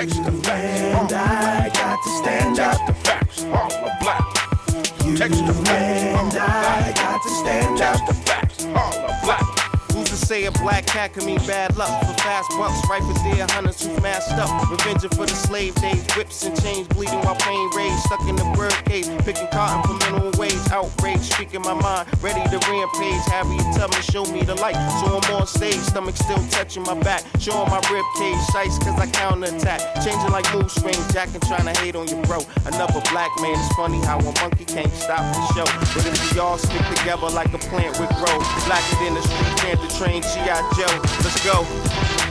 Text the facts. I got to stand up. the facts. All are black. Text the facts. I got to stand up. the facts. All are black say a black cat can mean bad luck for fast bucks. Right for deer hunters who masked up. Revenge for the slave days. Whips and chains bleeding while pain rage. Stuck in the bird cage. Picking cotton for minimum wage. Outrage speaking my mind. Ready to rampage. Tell me, show me the light. So I'm on stage. Stomach still touching my back. Showing my rib cage. Shice cause I counterattack. Changing like mood swings. Jacking trying to hate on your bro. Another black man. It's funny how a monkey can't stop the show. But if we all stick together like a plant with growth. Blacker than the street can't train G.I. Joe. Let's go.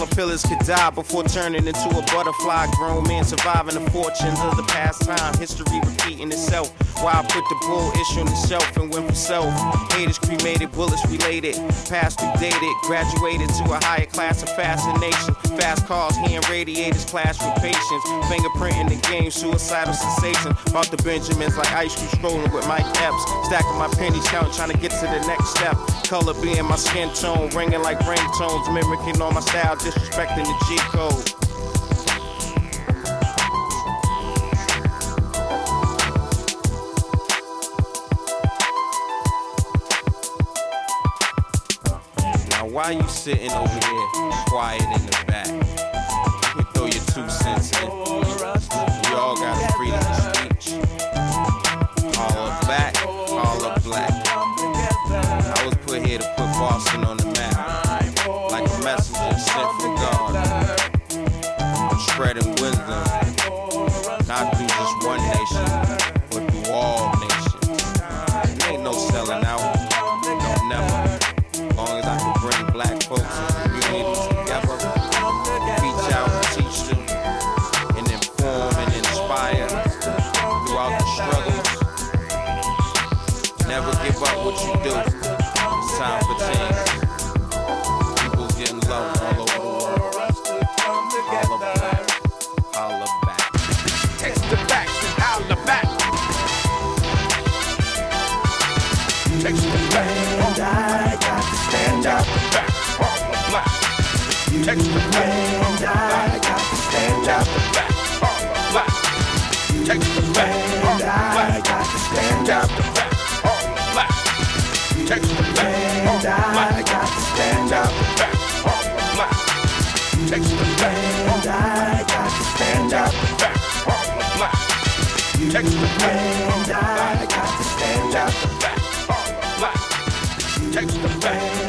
Caterpillars could die before turning into a butterfly. Grown men surviving the fortunes of the past time. History repeating itself. Why I put the bull issue on the shelf and went for self. Haters cremated, bullets related. past through dated, graduated to a higher class of fascination. Fast cars, hand radiators, clash with patience. Fingerprinting the game, suicidal sensation. About the Benjamins like ice cream strolling with Mike Epps. Stacking my pennies, counting, trying to get to the next step. Color being my skin tone, ringing like ringtones, mimicking all my style, disrespecting the G code. Why you sitting over there quiet in the back? You throw your two cents in. We all got freedom of speech. All of black, all of black. I was put here to put Boston on the map. Like a messenger sent from God. I'm spreading wisdom. Up. Facts on the black. Text the band, I got stand up. Facts on the black. Text the I got stand. Facts on the black. Text the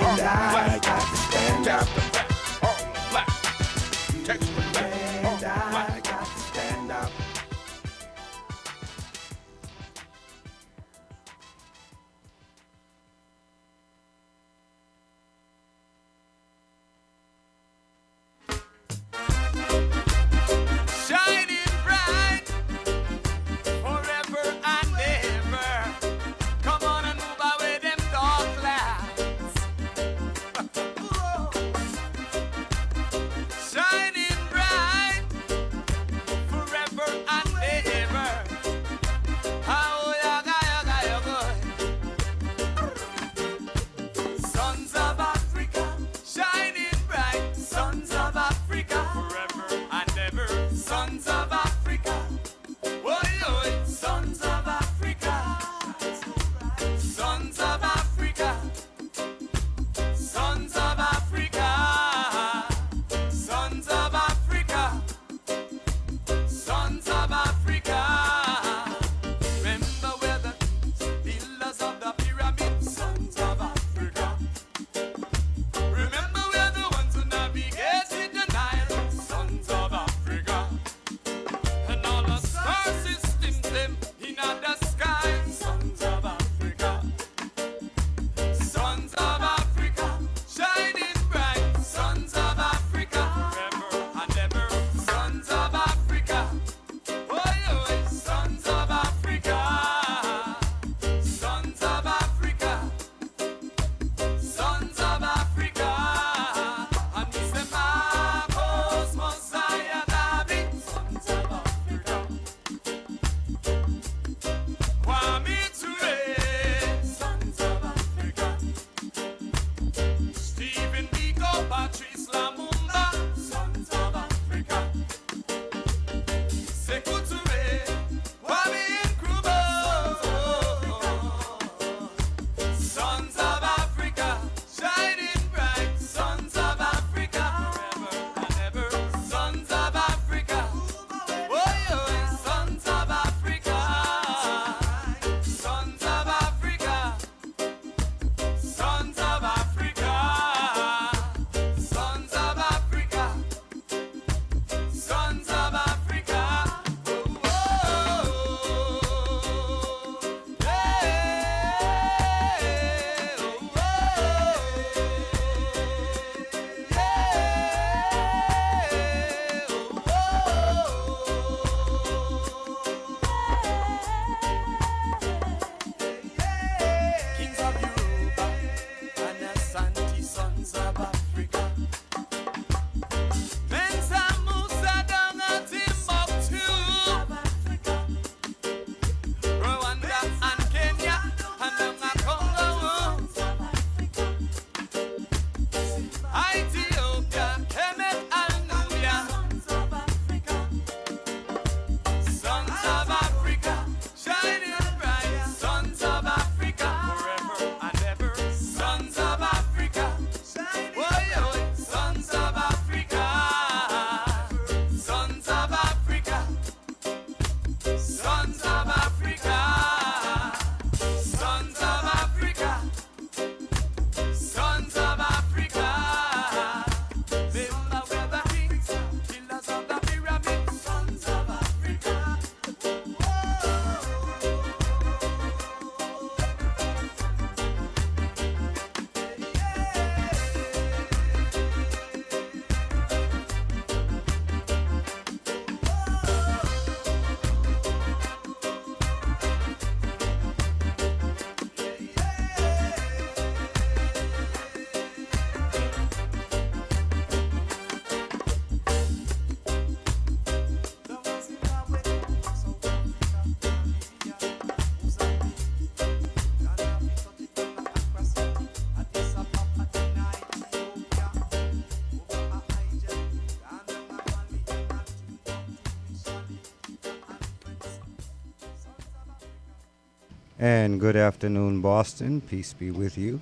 And good afternoon, Boston. Peace be with you.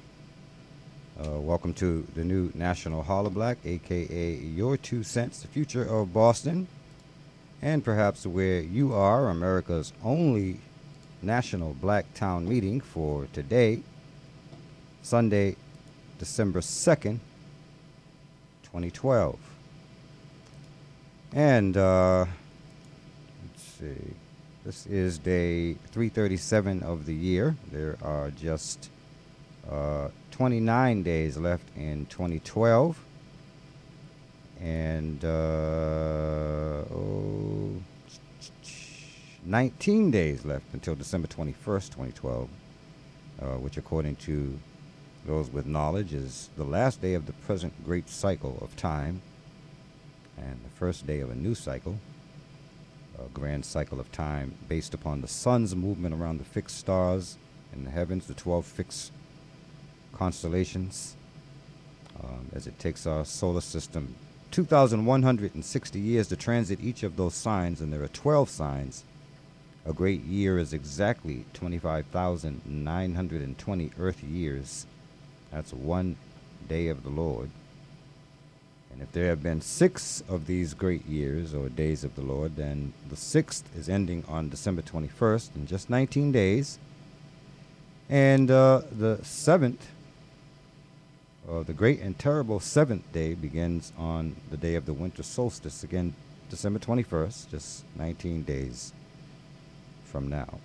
Uh, welcome to the new National Hollah Black, aka Your Two Cents, the future of Boston, and perhaps where you are, America's only national black town meeting for today, Sunday, December 2nd, 2012. And uh, let's see. This is day 337 of the year. There are just uh, 29 days left in 2012. And uh, oh, 19 days left until December 21st, 2012, uh, which, according to those with knowledge, is the last day of the present great cycle of time and the first day of a new cycle a grand cycle of time based upon the sun's movement around the fixed stars in the heavens, the 12 fixed constellations, um, as it takes our solar system 2,160 years to transit each of those signs, and there are 12 signs. A great year is exactly 25,920 Earth years. That's one day of the Lord. And if there have been six of these great years or days of the Lord, then the sixth is ending on December 21st in just 19 days. And uh, the seventh, uh, the great and terrible seventh day, begins on the day of the winter solstice, again, December 21st, just 19 days from now.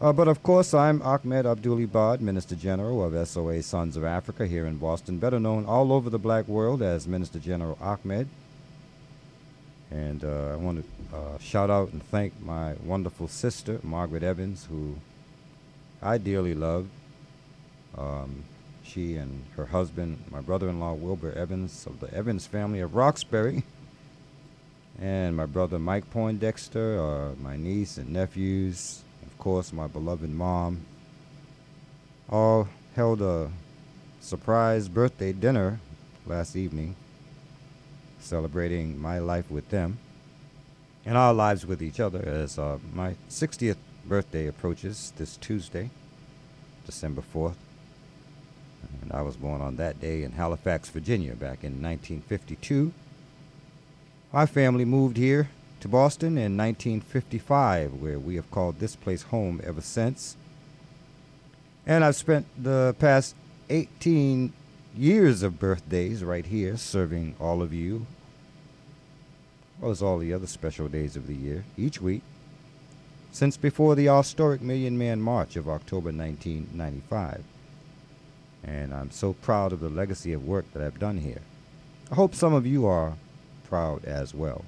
Uh, but of course, I'm Ahmad Abdul-Ibad, Minister General of SOA Sons of Africa here in Boston, better known all over the black world as Minister General Ahmad. And uh, I want to uh, shout out and thank my wonderful sister, Margaret Evans, who I dearly love. Um, she and her husband, my brother in law, Wilbur Evans, of the Evans family of Roxbury, and my brother Mike Poindexter, uh, my niece and nephews, course, my beloved mom, all held a surprise birthday dinner last evening, celebrating my life with them and our lives with each other as uh, my 60th birthday approaches this Tuesday, December 4th. And I was born on that day in Halifax, Virginia, back in 1952. My family moved here to Boston in 1955, where we have called this place home ever since. And I've spent the past 18 years of birthdays right here serving all of you, well as all the other special days of the year, each week, since before the historic Million Man March of October 1995. And I'm so proud of the legacy of work that I've done here. I hope some of you are proud as well.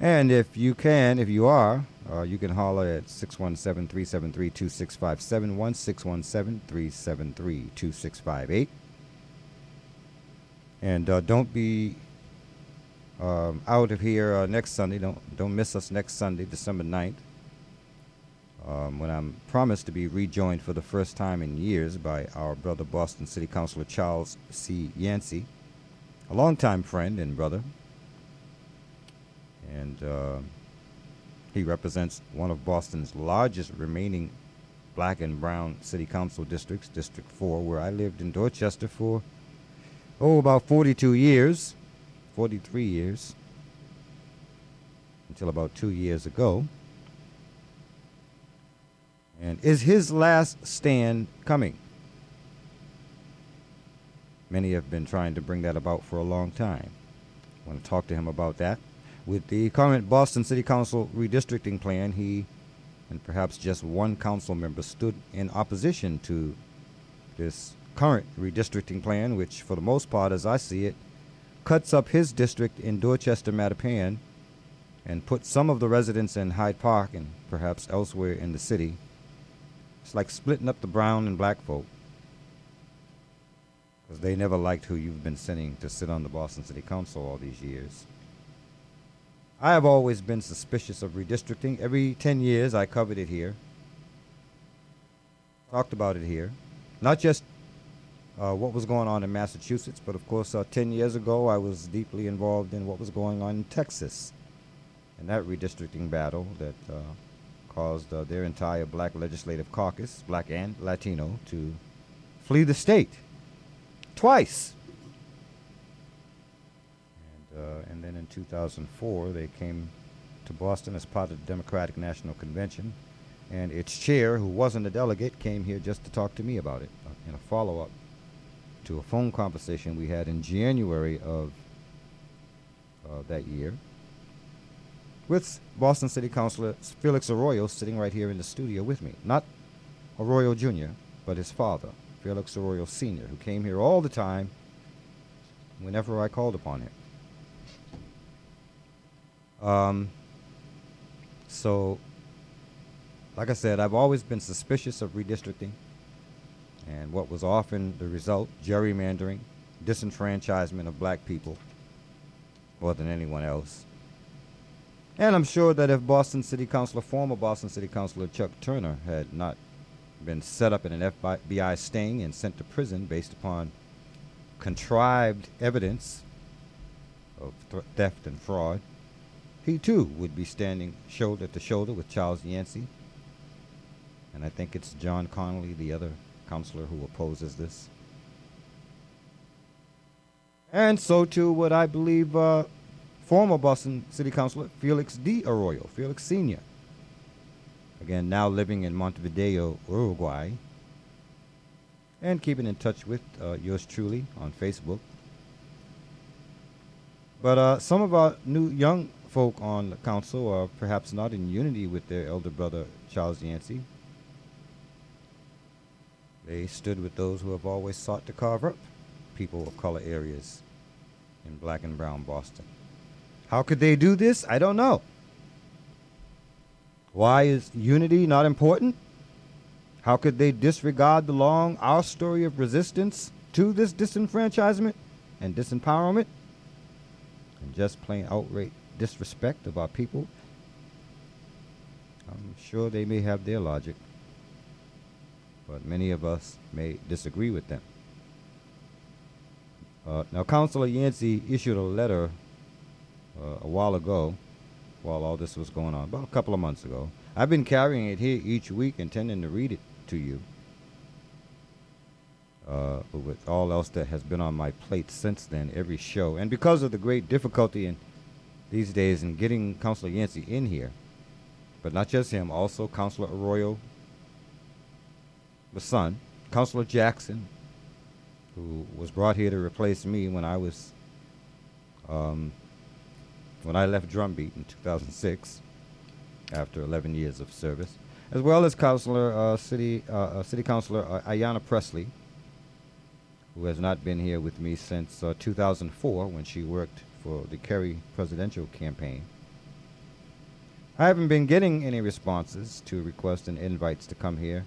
And if you can, if you are, uh, you can holler at 617 373 2657 617 373 2658. And uh, don't be um, out of here uh, next Sunday. Don't, don't miss us next Sunday, December 9th, um, when I'm promised to be rejoined for the first time in years by our brother Boston City Councilor Charles C. Yancey, a longtime friend and brother and uh, he represents one of Boston's largest remaining black and brown city council districts, District 4, where I lived in Dorchester for, oh, about 42 years, 43 years, until about two years ago. And is his last stand coming? Many have been trying to bring that about for a long time. I want to talk to him about that. With the current Boston City Council redistricting plan, he and perhaps just one council member stood in opposition to this current redistricting plan, which, for the most part, as I see it, cuts up his district in Dorchester, Mattapan, and puts some of the residents in Hyde Park and perhaps elsewhere in the city. It's like splitting up the brown and black folk because they never liked who you've been sending to sit on the Boston City Council all these years. I have always been suspicious of redistricting. Every 10 years, I covered it here, talked about it here. Not just uh, what was going on in Massachusetts, but of course, uh, 10 years ago, I was deeply involved in what was going on in Texas and that redistricting battle that uh, caused uh, their entire black legislative caucus, black and Latino, to flee the state twice. And, uh, and then in 2004, they came to Boston as part of the Democratic National Convention. And its chair, who wasn't a delegate, came here just to talk to me about it uh, in a follow up to a phone conversation we had in January of uh, that year with Boston City Councilor Felix Arroyo sitting right here in the studio with me. Not Arroyo Jr., but his father, Felix Arroyo Sr., who came here all the time whenever I called upon him. Um, so, like I said, I've always been suspicious of redistricting and what was often the result gerrymandering, disenfranchisement of black people more than anyone else. And I'm sure that if Boston City Councilor, former Boston City Councilor Chuck Turner, had not been set up in an FBI sting and sent to prison based upon contrived evidence of th- theft and fraud, he too would be standing shoulder to shoulder with Charles Yancey. And I think it's John Connolly, the other counselor who opposes this. And so too would I believe uh, former Boston City Councilor Felix D. Arroyo, Felix Sr. Again, now living in Montevideo, Uruguay, and keeping in touch with uh, yours truly on Facebook. But uh, some of our new young folk on the council are perhaps not in unity with their elder brother, Charles Yancey. They stood with those who have always sought to carve up people of color areas in black and brown Boston. How could they do this? I don't know. Why is unity not important? How could they disregard the long, our story of resistance to this disenfranchisement and disempowerment and just plain outright disrespect of our people? I'm sure they may have their logic, but many of us may disagree with them. Uh, now, Councilor Yancey issued a letter uh, a while ago, while all this was going on, about a couple of months ago. I've been carrying it here each week, intending to read it to you. Uh, with all else that has been on my plate since then, every show, and because of the great difficulty in these days in getting Councilor Yancey in here, but not just him, also Councilor Arroyo, the son, Councilor Jackson, who was brought here to replace me when I was um, when I left Drumbeat in 2006 after 11 years of service, as well as Councilor uh, City uh, uh, City Councilor uh, Ayanna Pressley, who has not been here with me since uh, 2004 when she worked for the Kerry presidential campaign. I haven't been getting any responses to requests and invites to come here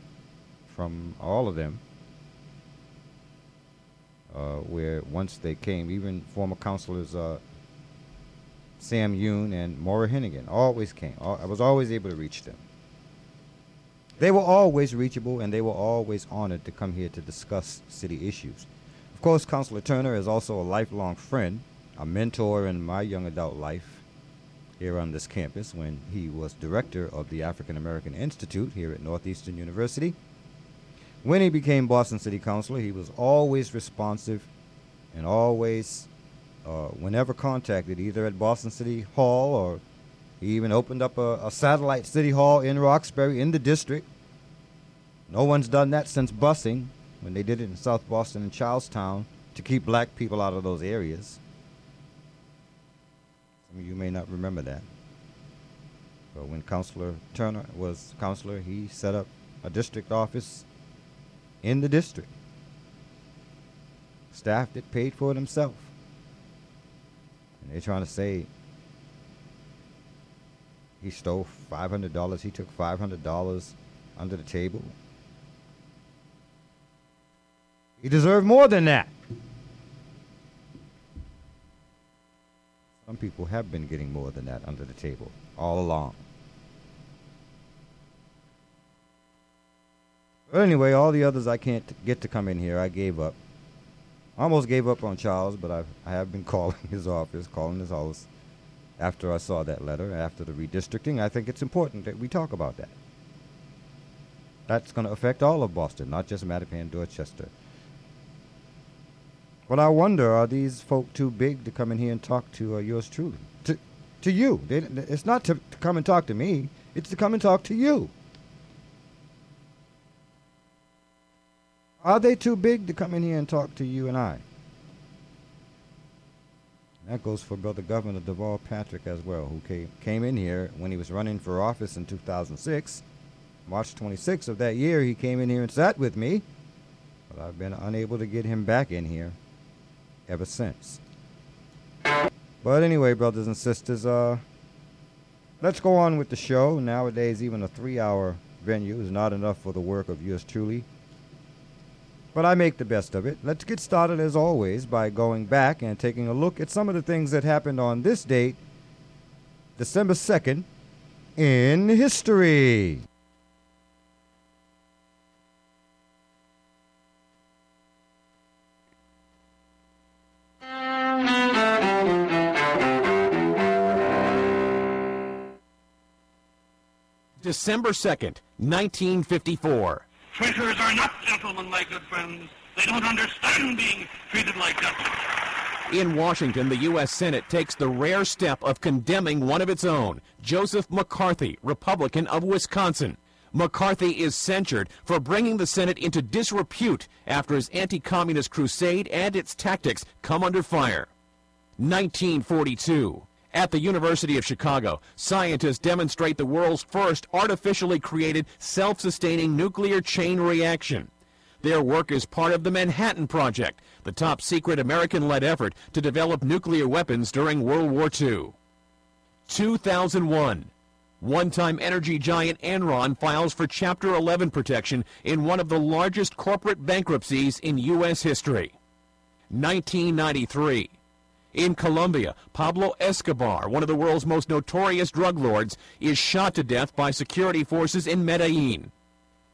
from all of them. Uh, where once they came, even former councilors uh, Sam Yoon and Maura Hennigan always came. I was always able to reach them. They were always reachable and they were always honored to come here to discuss city issues. Of course, Councilor Turner is also a lifelong friend, a mentor in my young adult life here on this campus when he was director of the African American Institute here at Northeastern University. When he became Boston City Councilor, he was always responsive and always, uh, whenever contacted, either at Boston City Hall or he even opened up a, a satellite city hall in Roxbury in the district. No one's done that since busing when they did it in South Boston and Charlestown to keep black people out of those areas. You may not remember that. But when Councilor Turner was councilor, he set up a district office in the district. Staffed it, paid for it himself. And they're trying to say he stole $500. He took $500 under the table. He deserved more than that. Some people have been getting more than that under the table all along. But anyway, all the others I can't get to come in here. I gave up. I almost gave up on Charles, but I've, I have been calling his office, calling his house, after I saw that letter, after the redistricting. I think it's important that we talk about that. That's going to affect all of Boston, not just Mattapan, Dorchester. But I wonder, are these folk too big to come in here and talk to uh, yours truly? To, to you. They, it's not to, to come and talk to me. It's to come and talk to you. Are they too big to come in here and talk to you and I? That goes for Brother Governor Deval Patrick as well, who came, came in here when he was running for office in 2006. March 26th of that year, he came in here and sat with me, but I've been unable to get him back in here ever since. But anyway, brothers and sisters, uh, let's go on with the show. Nowadays, even a three hour venue is not enough for the work of yours truly. But I make the best of it. Let's get started, as always, by going back and taking a look at some of the things that happened on this date, December 2nd, in history. December 2nd, 1954. Traitors are not gentlemen, my good friends. They don't understand being treated like gentlemen. In Washington, the U.S. Senate takes the rare step of condemning one of its own, Joseph McCarthy, Republican of Wisconsin. McCarthy is censured for bringing the Senate into disrepute after his anti-communist crusade and its tactics come under fire. 1942. At the University of Chicago, scientists demonstrate the world's first artificially created self-sustaining nuclear chain reaction. Their work is part of the Manhattan Project, the top secret American-led effort to develop nuclear weapons during World War II. 2001. One-time energy giant Enron files for Chapter 11 protection in one of the largest corporate bankruptcies in U.S. history. 1993. In Colombia, Pablo Escobar, one of the world's most notorious drug lords, is shot to death by security forces in Medellin.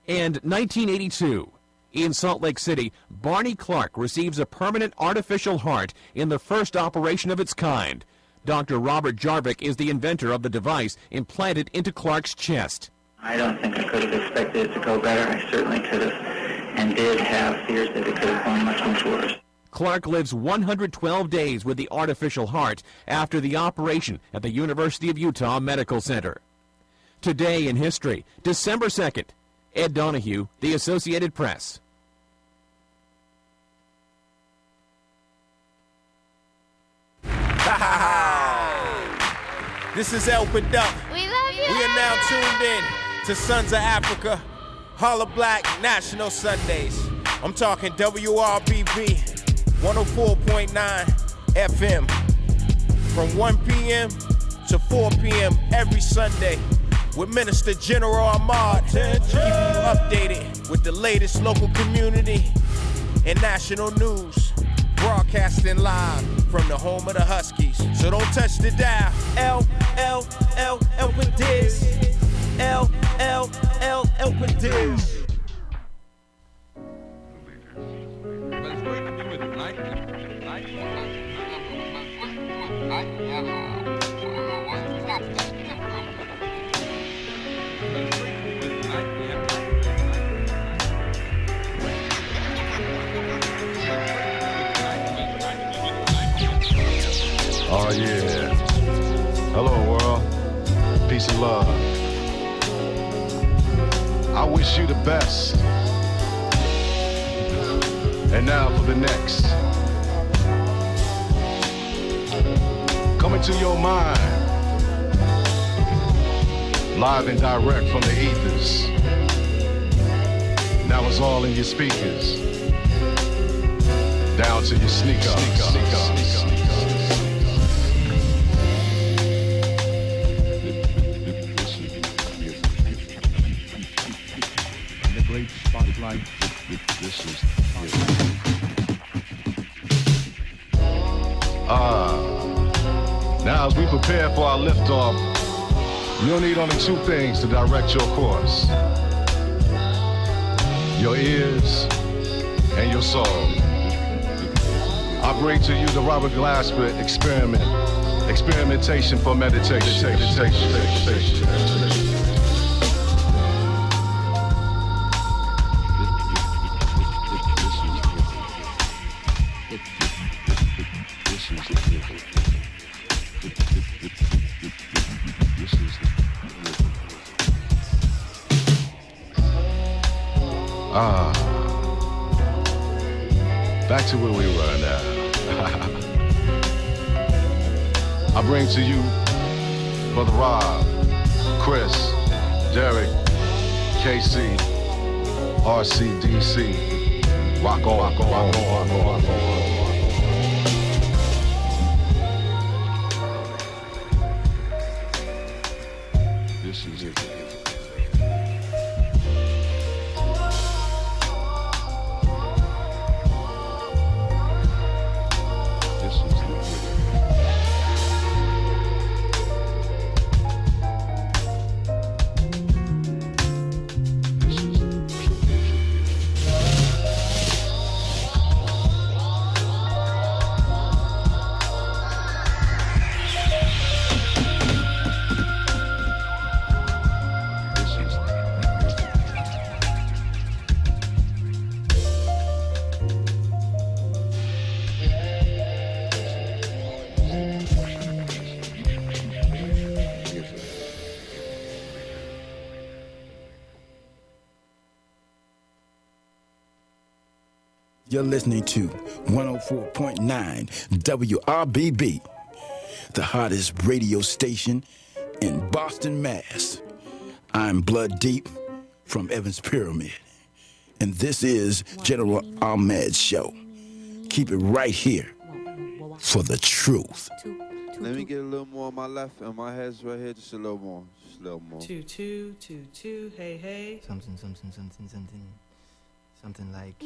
And 1982. In Salt Lake City, Barney Clark receives a permanent artificial heart in the first operation of its kind. Dr. Robert Jarvik is the inventor of the device implanted into Clark's chest. I don't think I could have expected it to go better. I certainly could have and did have fears that it could have gone much, much worse. Clark lives 112 days with the artificial heart after the operation at the University of Utah Medical Center. Today in history, December 2nd, Ed Donahue, The Associated Press. This is El Paduck. We love you. We are now tuned in to Sons of Africa, Hollah Black National Sundays. I'm talking WRBB 104.9 FM from 1 p.m. to 4 p.m. every Sunday with Minister General Ahmad, keeping you updated with the latest local community and national news. Broadcasting live from the home of the Huskies. So don't touch the dial. L, L, L, L with this. L, L, L, L with this. Oh yeah. Hello world. Peace and love. I wish you the best. And now for the next. Coming to your mind. Live and direct from the ethers. Now it's all in your speakers. Down to your sneakers. the great spotlight. This is Ah. Now, as we prepare for our liftoff, you'll need only two things to direct your course your ears and your soul. I bring to you the Robert Glasper experiment Experimentation for meditation. meditation, meditation. Ah. To you Brother Rob, Chris, Derek, KC, RCDC. Rock on, rock on, rock on, rock on, rock on. Listening to 104.9 WRBB, the hottest radio station in Boston, Mass. I'm Blood Deep from Evans Pyramid, and this is General Ahmad's show. Keep it right here for the truth. Let me get a little more on my left and my head's right here, just a little more. Just a little more. Two, two, two, two, hey, hey. Something, something, something, something, something like.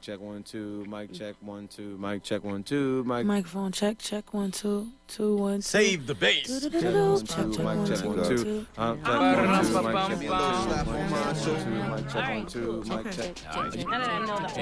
Check one, two, mic check one, two, mic check one, two, mic. Microphone check, check one, two, two, one, two. Save the bass. Check Check, one, check two, one, mic check two, one, one, two. two. Uh, check one, two, mic check one, two, mic check one, two, mic check. Now that I know the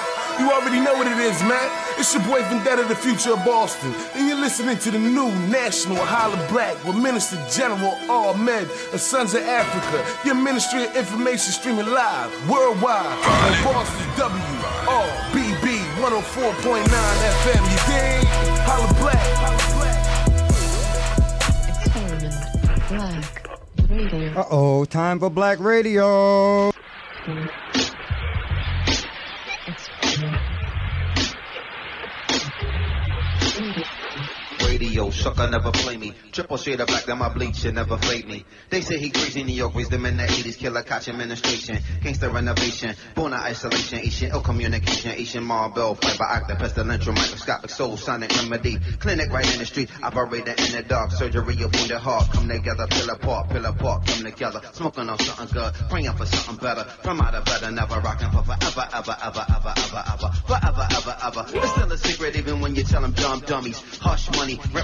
order. You already know what it is, man. It's your boy Vendetta, the future of Boston. And you're listening to the new National Hollah Black with Minister General Ahmad of Sons of Africa. Your Ministry of Information streaming live worldwide on Boston WRBB 104.9 FM. You dig? Hollah Black. Black Radio. Uh oh, time for Black Radio. Radio, sucker never play me. Triple shade of black, that my bleach should never fade me. They say he crazy, New York raised him in the 80s. Killer catch administration, gangster renovation, born of isolation, Asian ill communication, Asian marble, fiber actor, pestilential, microscopic soul, sonic remedy. Clinic right in the street, operator in the dark, surgery of wounded heart. Come together, pill apart, pill apart, come together. Smoking on something good, praying for something better. From out of better, never rocking for forever, ever, ever, ever, ever, ever, forever, ever, ever. It's still a secret even when you tell them dumb dummies. Hush money, rent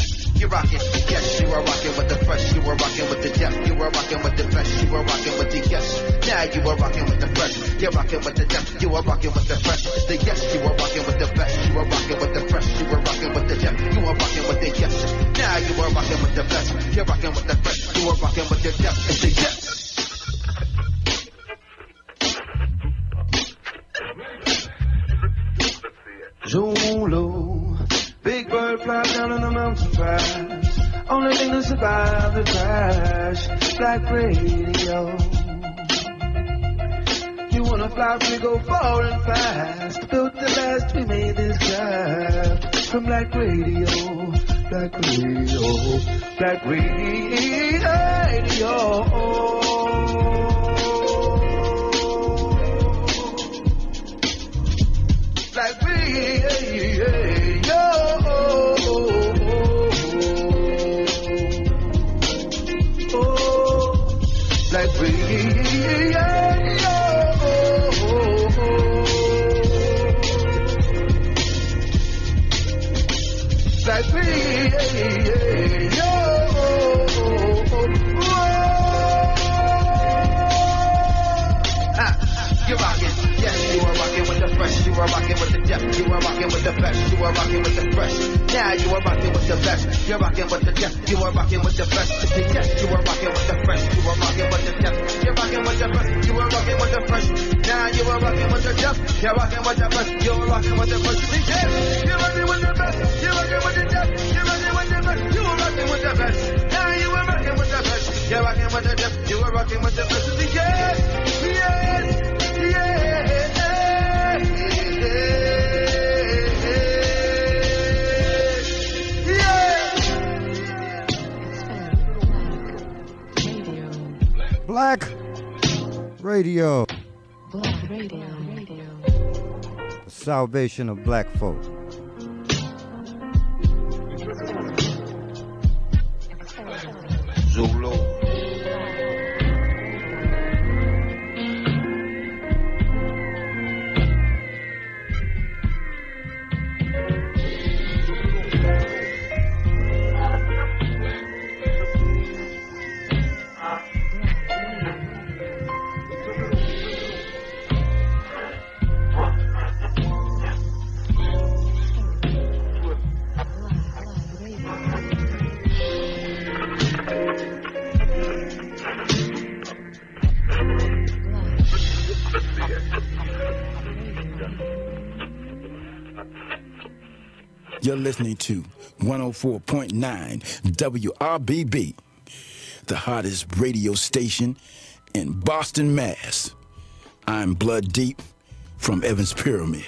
You're rocking, yes, you are rocking with the fresh, you are rocking with the depth, you are rocking with the best, you are rocking with the yes. Now you are rocking with the fresh, you're rocking with the depth, you are rocking with the fresh. The yes, you are rocking with the best, you are rocking with the fresh, you are rocking with the depth, you are rocking with the yes. Now you are rocking with the best, you're rocking with the fresh, you are rocking with the depth. It's the yes. Zulu. Big bird fly down on the mountain pass. Only thing to survive the crash. Black radio. You wanna fly, we go far and fast. Built the last, we made this craft. From Black Radio, Black Radio, Black Radio. Black Radio. free. You are rocking with the depth. You are rocking with the best. You are rocking with the fresh. Now you are rocking with the best. You're rocking with the depth. You are rocking with the best. Yes. You are rocking with the fresh. You are rocking with the depth. You're rocking with the best. You are rocking with the fresh. Now you are rocking with the depth. You're rocking with the best. You are rocking with the fresh. Yes. You're rocking with the best. You're rocking with the depth. You were rocking with the best. You are rocking with the best. Now you were rocking with the best. You're rocking with the depth. You were rocking with the best. It's yes. Black Radio. Black Radio. The salvation of black folk. You're listening to 104.9 WRBB, the hottest radio station in Boston, Mass. I'm Blood Deep from Evans Pyramid,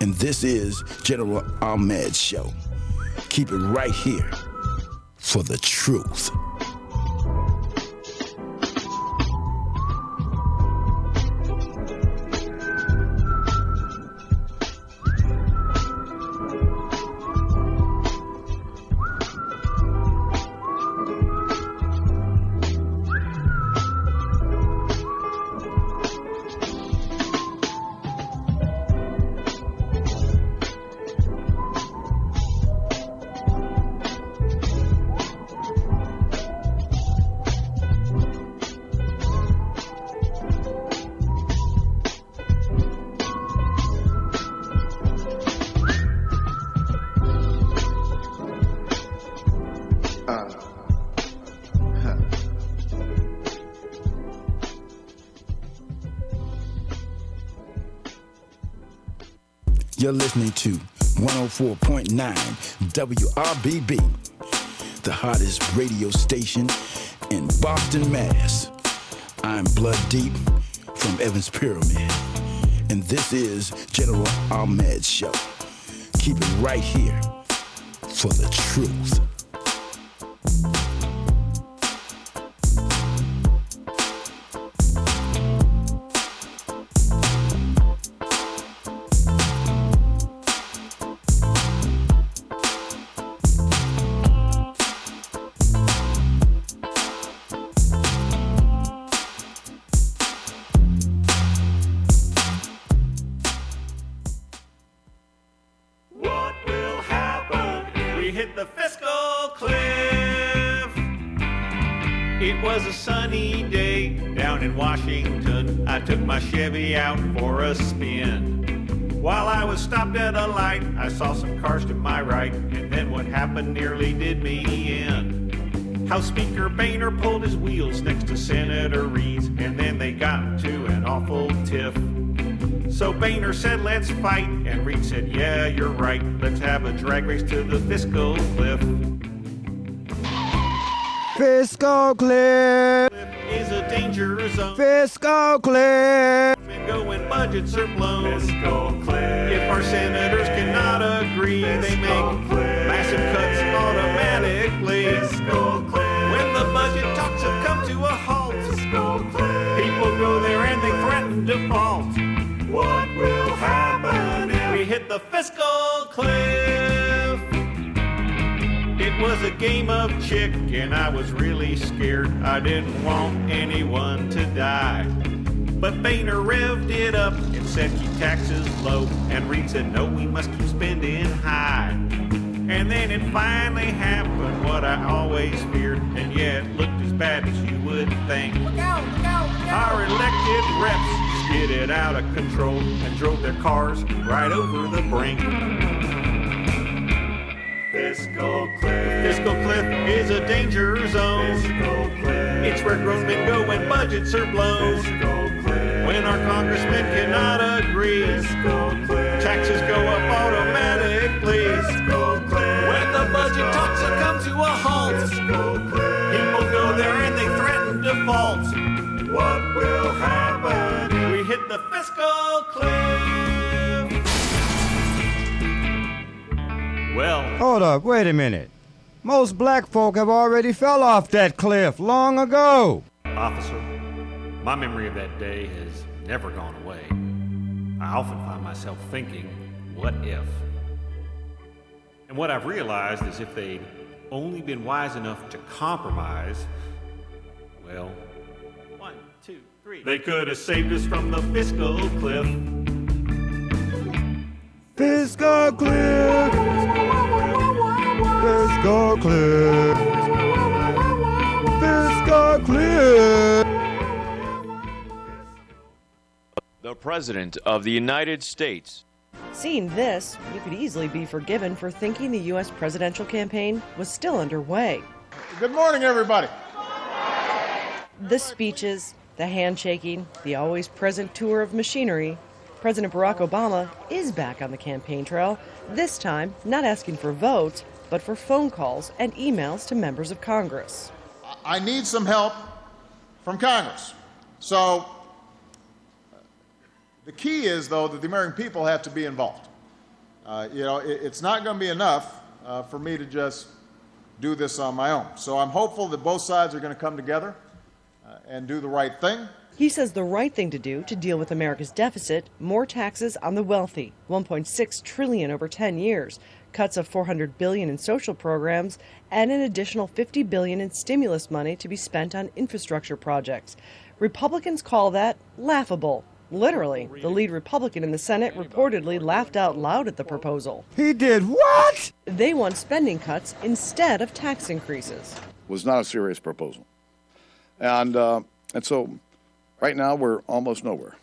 and this is General Ahmad's show. Keep it right here for the truth. To 104.9 WRBB, the hottest radio station in Boston, Mass. I'm Blood Deep from Evans Pyramid, and this is General Ahmad's show. Keep it right here for the truth. House Speaker Boehner pulled his wheels next to Senator Reid's, and then they got into an awful tiff. So Boehner said, let's fight. And Reed said, yeah, you're right. Let's have a drag race to the fiscal cliff. Fiscal cliff. Is a danger zone. Fiscal cliff. And go when budgets are blown. Fiscal cliff. If our senators cannot agree, they make budget talks have come to a halt. People go there and they threaten default. What will happen if we hit the fiscal cliff? It was a game of chick, and I was really scared. I didn't want anyone to die. But Boehner revved it up and said keep taxes low. And Reid said no, we must keep spending high. And then it finally happened, what I always feared. And yet looked as bad as you would think. Look out, look out, look out. Our elected reps skidded out of control and drove their cars right over the brink. Fiscal cliff. Fiscal cliff is a danger zone. Fiscal cliff. It's where grown men go when budgets are blown. Fiscal cliff. When our congressmen cannot agree. Fiscal cliff. Taxes go up automatically. Come to a halt. Fiscal. People go there and they threaten default. What will happen? We hit the fiscal cliff. Well, Hold up, wait a minute. Most black folk have already fell off that cliff long ago. Officer, my memory of that day has never gone away. I often find myself thinking, what if? And what I've realized is if they'd only been wise enough to compromise, well, one, two, three. They could have saved us from the fiscal cliff. Fiscal cliff. Fiscal cliff. Fiscal cliff. The President of the United States. Seeing this, you could easily be forgiven for thinking the U.S. presidential campaign was still underway. Good morning, everybody. The speeches, the handshaking, the always present tour of machinery. President Barack Obama is back on the campaign trail, this time not asking for votes, but for phone calls and emails to members of Congress. I need some help from Congress. So, the key is, though, that the American people have to be involved. Uh, you know, it, it's not going to be enough uh, for me to just do this on my own. So, I'm hopeful that both sides are going to come together uh, and do the right thing. He says the right thing to do to deal with America's deficit, more taxes on the wealthy, 1.6 trillion over 10 years, cuts of 400 billion in social programs, and an additional 50 billion in stimulus money to be spent on infrastructure projects. Republicans call that laughable. Literally, the lead Republican in the Senate reportedly laughed out loud at the proposal. He did what? They want spending cuts instead of tax increases. It was not a serious proposal. And, uh, and so right now we're almost nowhere.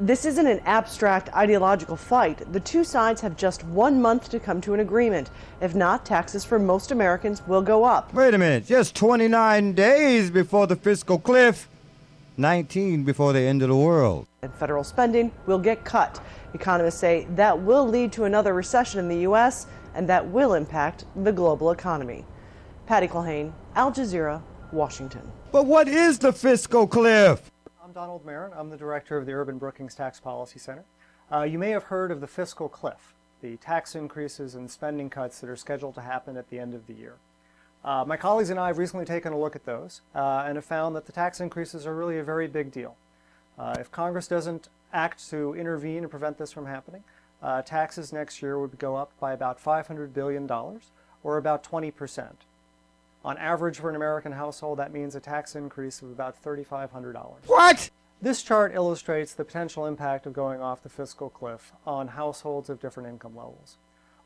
This isn't an abstract ideological fight. The two sides have just one month to come to an agreement. If not, taxes for most Americans will go up. Wait a minute, just 29 days before the fiscal cliff, 19 before the end of the world. And federal spending will get cut. Economists say that will lead to another recession in the U.S., and that will impact the global economy. Patty Culhane, Al Jazeera, Washington. But what is the fiscal cliff? I'm Donald Marron. I'm the director of the Urban Brookings Tax Policy Center. Uh, you may have heard of the fiscal cliff, the tax increases and spending cuts that are scheduled to happen at the end of the year. Uh, my colleagues and I have recently taken a look at those uh, and have found that the tax increases are really a very big deal. Uh, if Congress doesn't act to intervene and prevent this from happening, uh, taxes next year would go up by about $500 billion, or about 20 percent. On average for an American household, that means a tax increase of about $3,500. What? This chart illustrates the potential impact of going off the fiscal cliff on households of different income levels.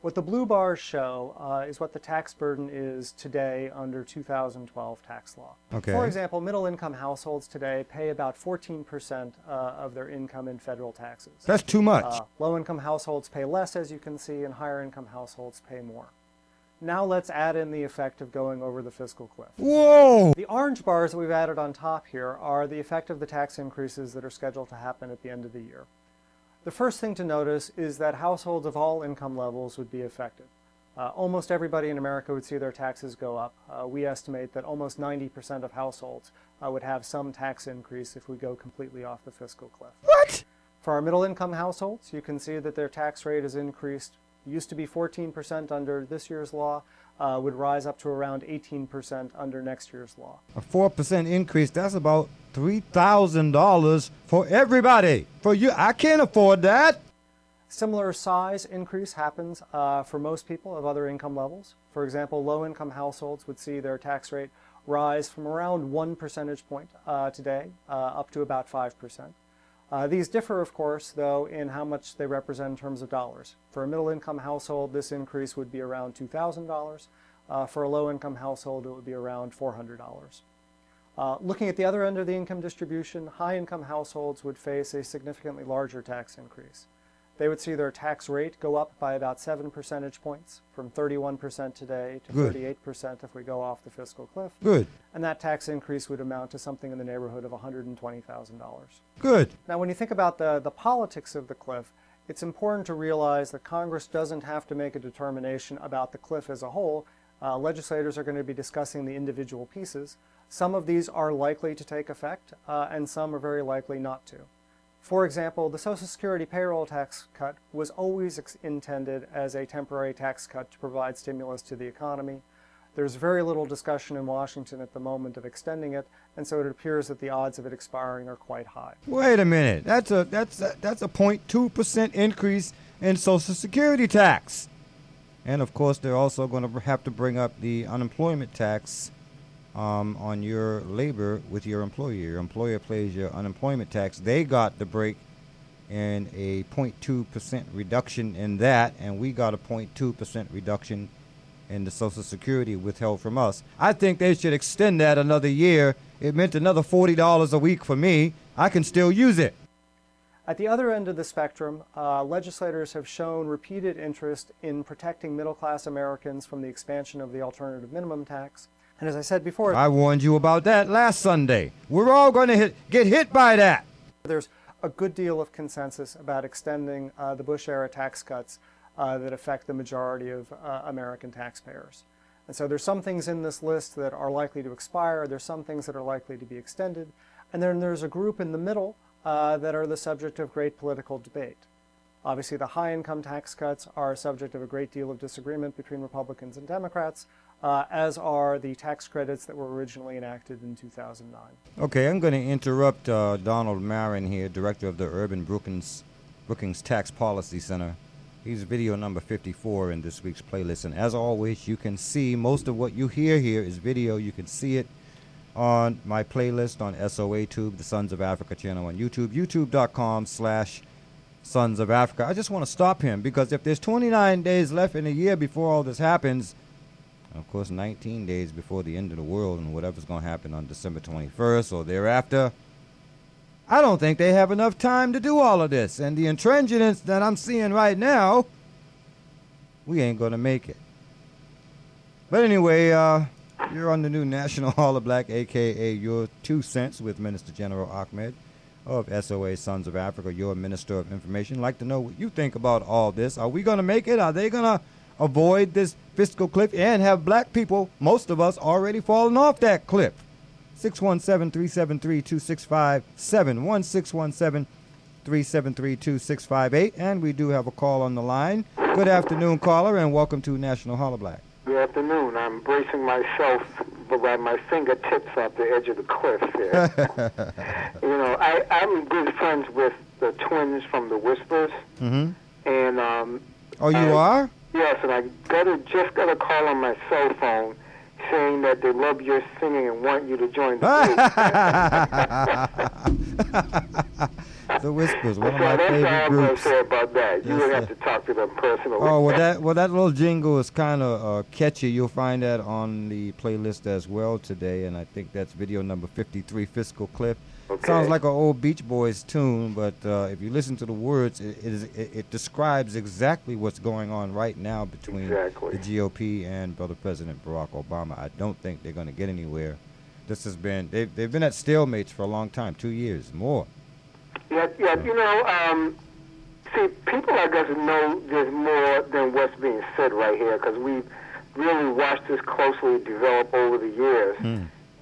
What the blue bars show uh, is what the tax burden is today under 2012 tax law. Okay. For example, middle income households today pay about 14% uh, of their income in federal taxes. That's too much. Uh, low income households pay less, as you can see, and higher income households pay more. Now let's add in the effect of going over the fiscal cliff. Whoa! The orange bars that we've added on top here are the effect of the tax increases that are scheduled to happen at the end of the year. The first thing to notice is that households of all income levels would be affected. Uh, almost everybody in America would see their taxes go up. Uh, we estimate that almost 90% of households uh, would have some tax increase if we go completely off the fiscal cliff. What? For our middle income households, you can see that their tax rate has increased. Used to be 14% under this year's law, uh, would rise up to around 18% under next year's law. A 4% increase, that's about $3,000 for everybody. For you, I can't afford that. Similar size increase happens uh, for most people of other income levels. For example, low income households would see their tax rate rise from around one percentage point uh, today uh, up to about 5%. Uh, these differ, of course, though, in how much they represent in terms of dollars. For a middle income household, this increase would be around $2,000. Uh, for a low income household, it would be around $400. Uh, looking at the other end of the income distribution, high income households would face a significantly larger tax increase. They would see their tax rate go up by about 7 percentage points from 31% today to Good. 38% if we go off the fiscal cliff. Good. And that tax increase would amount to something in the neighborhood of $120,000. Good. Now, when you think about the, the politics of the cliff, it's important to realize that Congress doesn't have to make a determination about the cliff as a whole. Uh, legislators are going to be discussing the individual pieces. Some of these are likely to take effect, uh, and some are very likely not to. For example, the Social Security payroll tax cut was always ex- intended as a temporary tax cut to provide stimulus to the economy. There's very little discussion in Washington at the moment of extending it, and so it appears that the odds of it expiring are quite high. Wait a minute. That's a that's a, that's a 0.2 percent increase in Social Security tax, and of course they're also going to have to bring up the unemployment tax um, on your labor with your employer. Your employer pays your unemployment tax. They got the break in a 0.2 percent reduction in that, and we got a 0.2 percent reduction in the Social Security withheld from us. I think they should extend that another year. It meant another forty dollars a week for me. I can still use it. At the other end of the spectrum, uh, legislators have shown repeated interest in protecting middle class Americans from the expansion of the alternative minimum tax. And as I said before, I warned you about that last Sunday. We're all going to hit, get hit by that. there's a good deal of consensus about extending uh, the Bush era tax cuts uh, that affect the majority of uh, American taxpayers. And so there's some things in this list that are likely to expire, there's some things that are likely to be extended, and then there's a group in the middle uh, that are the subject of great political debate. Obviously, the high income tax cuts are a subject of a great deal of disagreement between Republicans and Democrats, uh, as are the tax credits that were originally enacted in 2009. Okay, I'm going to interrupt uh, Donald Marron here, director of the Urban Brookings, Brookings Tax Policy Center. He's video number 54 in this week's playlist. And as always, you can see most of what you hear here is video. You can see it on my playlist on SOA Tube, the Sons of Africa channel on YouTube, youtube.com slash Sons of Africa. I just want to stop him because if there's 29 days left in a year before all this happens, of course 19 days before the end of the world and whatever's going to happen on December 21st or thereafter, I don't think they have enough time to do all of this. And the intransigence that I'm seeing right now, we ain't going to make it. But anyway, uh, you're on the new National Hollah Black, aka Your Two Cents, with Minister General Ahmad of SOA Sons of Africa, your Minister of Information. Like to know what you think about all this. Are we going to make it? Are they going to avoid this fiscal cliff and have black people, most of us, already fallen off that cliff? 617-373-2657, 1617-373-2658, and we do have a call on the line. Good afternoon, caller, and welcome to National Hollah Black. Good afternoon. I'm bracing myself by my fingertips off the edge of the cliff here. you know, I, I'm good friends with the twins from the Whispers, mm-hmm. and um, Oh, you I- are? Yes, and I got a, just got a call on my cell phone saying that they love your singing and want you to join the group. the Whispers, one of so my that's all favorite I'm going to groups. say about that. You Yes, would have to talk to them personally. Oh well, that well that little jingle is kind of uh, catchy. You'll find that on the playlist as well today, and I think that's video number 53, Fiscal Cliff. Sounds like an old Beach Boys tune, but uh, if you listen to the words, it, it, is, it, it describes exactly what's going on right now between Exactly. the GOP and brother President Barack Obama. I don't think they're going to get anywhere. This has been they've, they've been at stalemates for a long time, two years more. Yeah, yeah. You know, um, see, people like us know there's more than what's being said right here because we've really watched this closely develop over the years.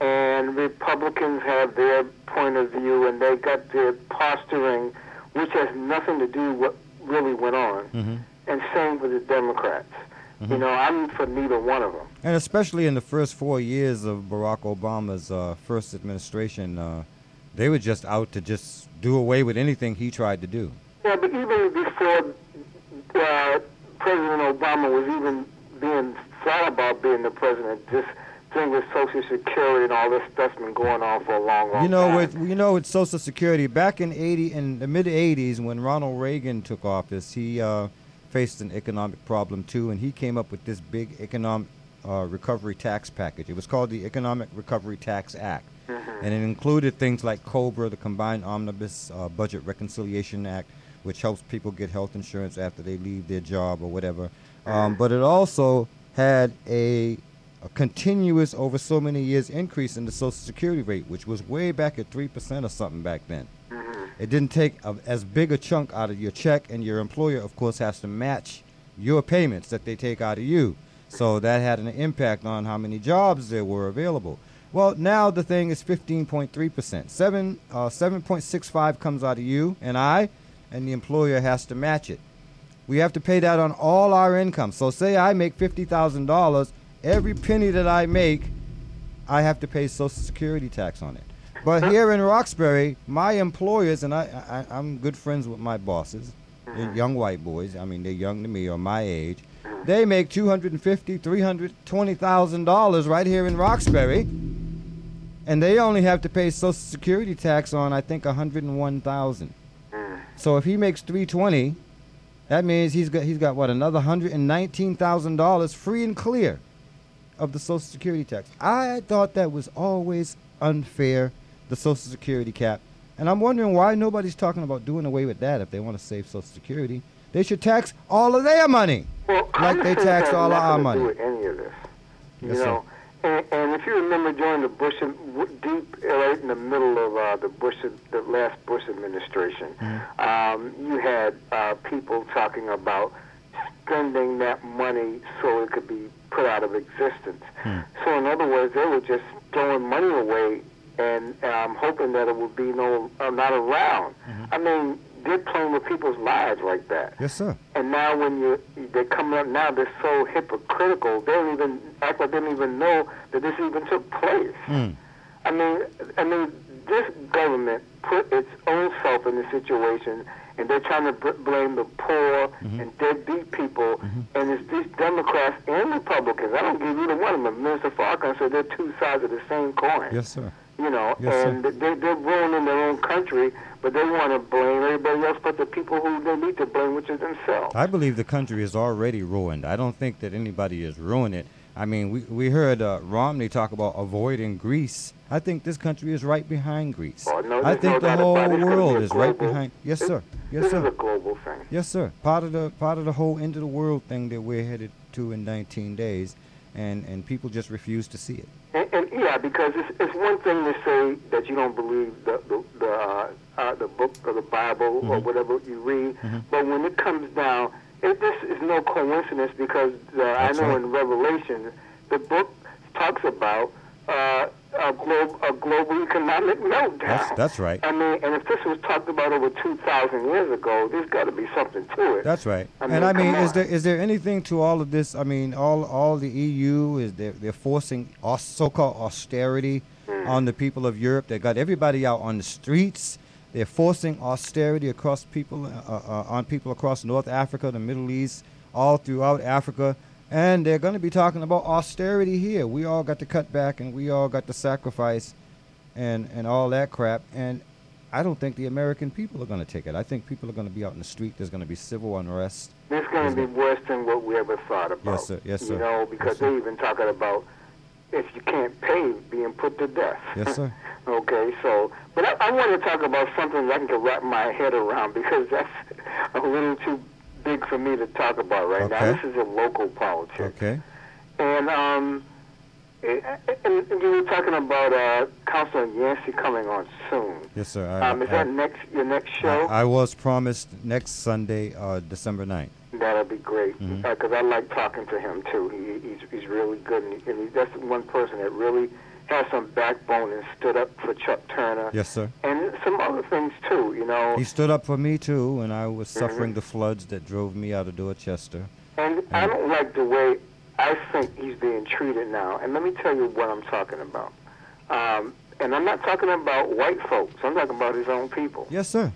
And Republicans have their point of view, and they got their posturing, which has nothing to do with what really went on. Mm-hmm. And same with the Democrats. You know, I'm for neither one of them. And especially in the first four years of Barack Obama's uh, first administration, uh, they were just out to just do away with anything he tried to do. Yeah, but even before uh, President Obama was even being thought about being the president, this thing with Social Security and all this stuff's been going on for a long, long You know, time. with you know, with Social Security, back in eighty in the mid '80s, when Ronald Reagan took office, he uh, faced an economic problem too, and he came up with this big economic uh, recovery tax package. It was called the Economic Recovery Tax Act, and it included things like COBRA, the Combined Omnibus uh, Budget Reconciliation Act, which helps people get health insurance after they leave their job or whatever. Um, but it also had a, a continuous, over so many years, increase in the Social Security rate, which was way back at 3% or something back then. It didn't take a, as big a chunk out of your check, and your employer, of course, has to match your payments that they take out of you. So that had an impact on how many jobs there were available. Well, now the thing is 15.3%. Seven, uh, 7.65 comes out of you and I, and the employer has to match it. We have to pay that on all our income. So say I make $50,000, every penny that I make, I have to pay Social Security tax on it. But here in Roxbury, my employers, and I, I, I'm good friends with my bosses, they're mm-hmm. young white boys. I mean, they're young to me or my age. They make two hundred and fifty, three hundred, twenty thousand dollars right here in Roxbury, and they only have to pay Social Security tax on I think a hundred and one thousand. Mm. So if he makes three twenty, that means he's got he's got what another hundred and nineteen thousand dollars free and clear of the Social Security tax. I thought that was always unfair, the Social Security cap. And I'm wondering why nobody's talking about doing away with that if they want to save Social Security. They should tax all of their money, Well, like they tax all of our money. do with any of this. You Yes, know, and, and if you remember during the Bush, deep right in the middle of uh, the Bush, the last Bush administration, Mm-hmm. um, you had uh, people talking about spending that money so it could be put out of existence. Hmm. So in other words, they were just throwing money away and um, hoping that it would be no uh, not around. Mm-hmm. I mean, they're playing with people's lives like that. Yes, sir. And now when you they're coming up now, they're so hypocritical. They don't even act like they don't even know that this even took place. Mm. I mean, I mean, this government put its own self in the situation, and they're trying to br- blame the poor Mm-hmm. and deadbeat people. And it's these Democrats and Republicans. I don't give either one of them. Minister Farrakhan said they're two sides of the same coin. Yes, sir. You know, Yes, sir. and they, they're ruining their own country, but they want to blame everybody else but the people who they need to blame, which is themselves. I believe the country is already ruined. I don't think that anybody is ruining it. I mean, we, we heard uh, Romney talk about avoiding Greece. I think this country is right behind Greece. Oh, no, I think no the whole about it. It's gonna be world is right behind. Yes, this- sir. Yes, this sir. is a global thing. Yes, sir. Part of the part of the whole end of the world thing that we're headed to in 19 days, and and people just refuse to see it. And, and yeah, because it's, it's one thing to say that you don't believe the the the, uh, uh, the book or the Bible or Mhm. whatever you read, Mhm. but when it comes down, it, this is no coincidence because uh, I know right. in Revelation the book talks about uh, a globe a global economic meltdown. That's that's right. I mean, and if this was talked about over two thousand years ago, there's got to be something to it. That's right. I mean, and I mean, is there is there anything to all of this? I mean, all all the EU is they're, they're forcing so-called austerity Mm. on the people of Europe. They got everybody out on the streets. They're forcing austerity across people uh, uh, on people across North Africa, the Middle East, all throughout Africa. And they're going to be talking about austerity here. We all got to cut back, and we all got to sacrifice, and and all that crap. And I don't think the American people are going to take it. I think people are going to be out in the street. There's going to be civil unrest. It's going to be worse than what we ever thought about. Yes, sir. Yes, sir. You know, because Yes, sir. they even talking about if you can't pay, being put to death. Yes, sir. okay, so, but I, I want to talk about something that I can wrap my head around because that's a little too big for me to talk about right now. This is a local politics. Okay. And um, eh, eh, and you were talking about uh, Councilor Yancey coming on soon. Yes, sir. I, Um, is I- that next your next show? I, I was promised next Sunday, uh, December 9th. That'll be great because I like talking to him too. He, he's he's really good, and, he, and he's that's one person that really has some backbone and stood up for Chuck Turner Yes, sir. and some other things too. You know, He stood up for me too when I was Mhm. suffering the floods that drove me out of Dorchester. and I don't like the way I think he's being treated now. And let me tell you what I'm talking about. Um, and I'm not talking about white folks. I'm talking about his own people. Yes, sir.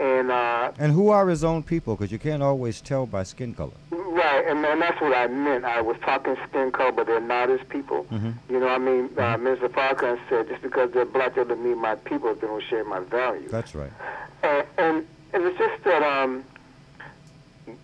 And uh, And who are his own people? Because you can't always tell by skin color. Right, and, and that's what I meant. I was talking skin color, but they're not his people. Mhm. You know, what I mean, uh, Mr. Farrakhan said, just because they're black doesn't mean my people they don't share my values. That's right. And, and and it's just that, um,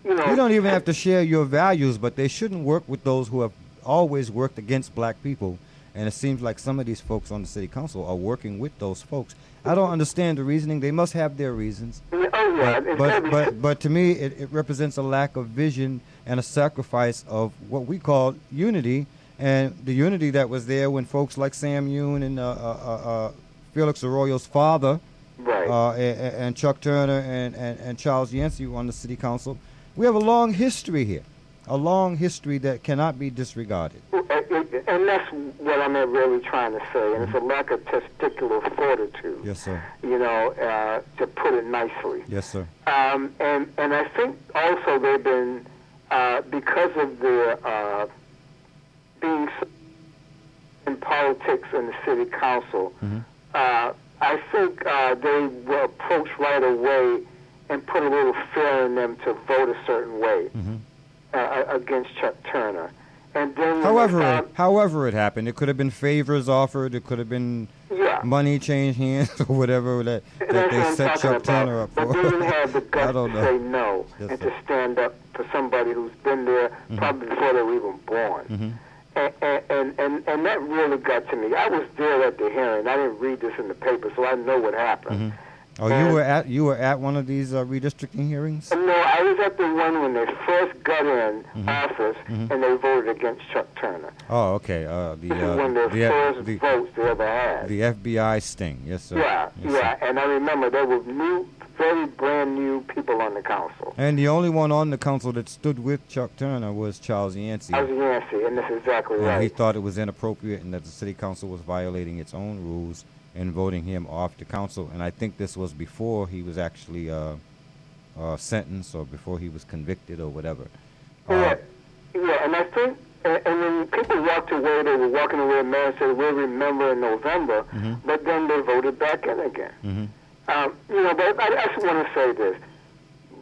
you know, You don't even have to share your values, but they shouldn't work with those who have always worked against black people. And it seems like some of these folks on the city council are working with those folks. I don't understand the reasoning. They must have their reasons. Oh Yeah, but, but, but to me, it, it represents a lack of vision and a sacrifice of what we call unity, and the unity that was there when folks like Sam Yoon and uh, uh, uh, uh, Felix Arroyo's father, Right. uh, and, and Chuck Turner and, and, and Charles Yancey were on the city council. We have a long history here, a long history that cannot be disregarded. and that's what I'm really trying to say. And it's a lack of testicular fortitude. Yes, sir. You know, uh, to put it nicely. Yes, sir. Um, and and I think also they've been uh, because of their uh, being in politics in the city council. Uh, I think uh, they were approached right away and put a little fear in them to vote a certain way uh, against Chuck Turner. And then However, it, however it happened, it could have been favors offered. It could have been Yeah. money changed hands or whatever that, that they set Chuck about. Turner up but for. they didn't have the I guts don't to know. say no Yes, and sir. to stand up for somebody who's been there Mm-hmm. probably before they were even born. Mhm. And, and, and, and that really got to me. I was there at the hearing. I didn't read this in the paper, so I know what happened. Oh, you were at you were at one of these uh, redistricting hearings. No, I was at the one when they first got in Mhm. office Mhm. and they voted against Chuck Turner. Oh, okay. Uh, the uh, one of the, first the, votes they ever had. the FBI sting. Yes, sir. yeah, Yes, yeah, sir. and I remember there were new, very brand new people on the council. And the only one on the council that stood with Chuck Turner was Charles Yancey. Was Yancey, and that's exactly and right. he thought it was inappropriate and that the city council was violating its own rules and voting him off the council. And I think this was before he was actually uh, uh, sentenced or before he was convicted or whatever. Uh, Yeah, yeah, and I think, and, and when people walked away, they were walking away mad man said, we'll remember in November, Mhm. but then they voted back in again. mhm. Um, you know, but I, I just want to say this.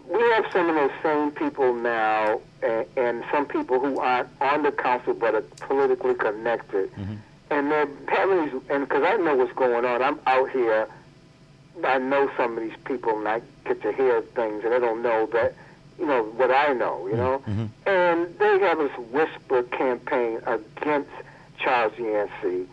We have some of those same people now, and, and some people who aren't on the council but are politically connected. And they're having and because I know what's going on, I'm out here. I know some of these people, and I get to hear things, and they don't know that, you know, what I know, you know. Mhm. And they have this whisper campaign against Charles Yancey.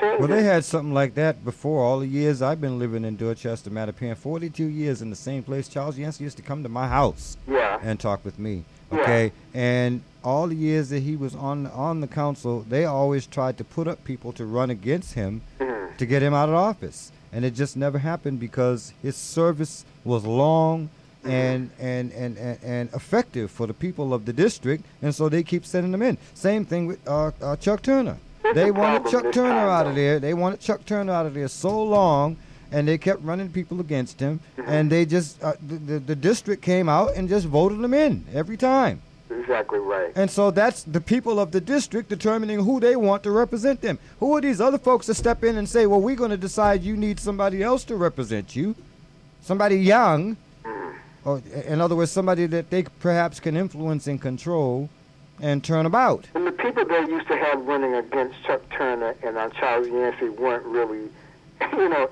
saying Well, they had something like that before. All the years I've been living in Dorchester, Mattapan, 42 years in the same place. Charles Yancey used to come to my house Yeah. and talk with me. Yeah. Okay, and all the years that he was on on the council, they always tried to put up people to run against him Mm-hmm. to get him out of office, and it just never happened because his service was long. Mm-hmm. And, and, and, and, and effective for the people of the district, and so they keep sending them in. Same thing with uh, uh, Chuck Turner. Here's They wanted Chuck Turner time, out of there. They wanted Chuck Turner out of there so long, and they kept running people against him. Mm-hmm. And they just uh, the, the the district came out and just voted him in every time. Exactly right. And so that's the people of the district determining who they want to represent them. Who are these other folks that step in and say, "Well, we're going to decide you need somebody else to represent you, somebody young." Or, in other words, somebody that they perhaps can influence and control and turn about. And the people they used to have running against Chuck Turner and uh, Charles Yancey weren't really, you know,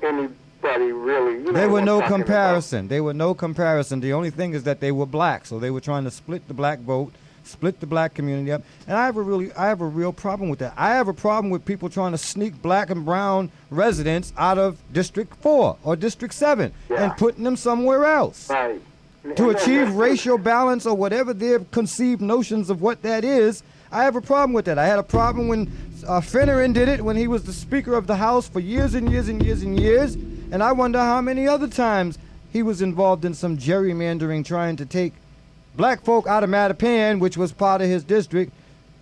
really. You know They were no talking about. comparison. They were no comparison. The only thing is that they were black, so they were trying to split the black vote, split the black community up. And I have a really, I have a real problem with that. I have a problem with people trying to sneak black and brown residents out of District Four or District Seven and putting them somewhere else. Right. To achieve racial balance or whatever their conceived notions of what that is, I have a problem with that. I had a problem when uh, Finneran did it when he was the Speaker of the House for years and years and years and years. And I wonder how many other times he was involved in some gerrymandering trying to take black folk out of Mattapan, which was part of his district,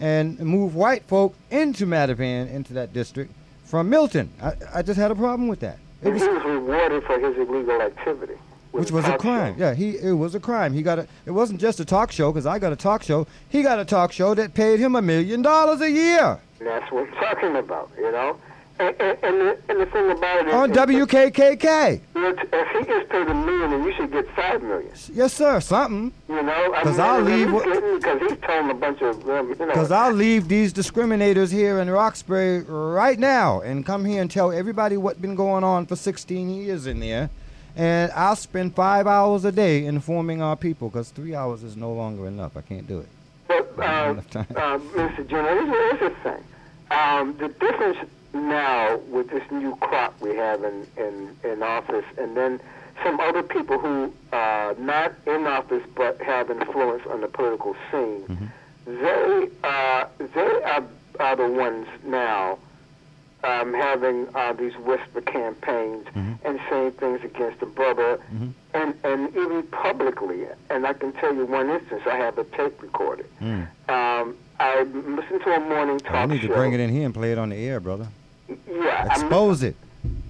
and move white folk into Mattapan, into that district, from Milton. I, I just had a problem with that. It was, he was rewarded for his illegal activity. which was a crime. show. Yeah, he it was a crime. He got a. It wasn't just a talk show because I got a talk show. He got a talk show that paid him a million dollars a year And that's what I'm talking about, you know. And, and, and, the, and the thing about it is, on WKKK. if he gets paid a million, then you should get five million. Yes, sir. Something. You know, I 'Cause mean, I'll leave he's because he's telling a bunch of um, you know. Because I'll leave these discriminators here in Roxbury right now and come here and tell everybody what's been going on for 16 years in there. And I'll spend five hours a day informing our people because three hours is no longer enough. I can't do it. But, I uh, uh, Mr. Here's, here's the thing. Um, the difference now with this new crop we have in, in, in office, and then some other people who are not in office but have influence on the political scene, they uh, they are, are the ones now um, having uh, these whisper campaigns and saying things against the brother, and and even publicly. And I can tell you one instance. I have a tape recorded. Mm. Um, I listened to a morning talk show. I need to show. bring it in here and play it on the air, brother. Yeah, I'm- Expose it.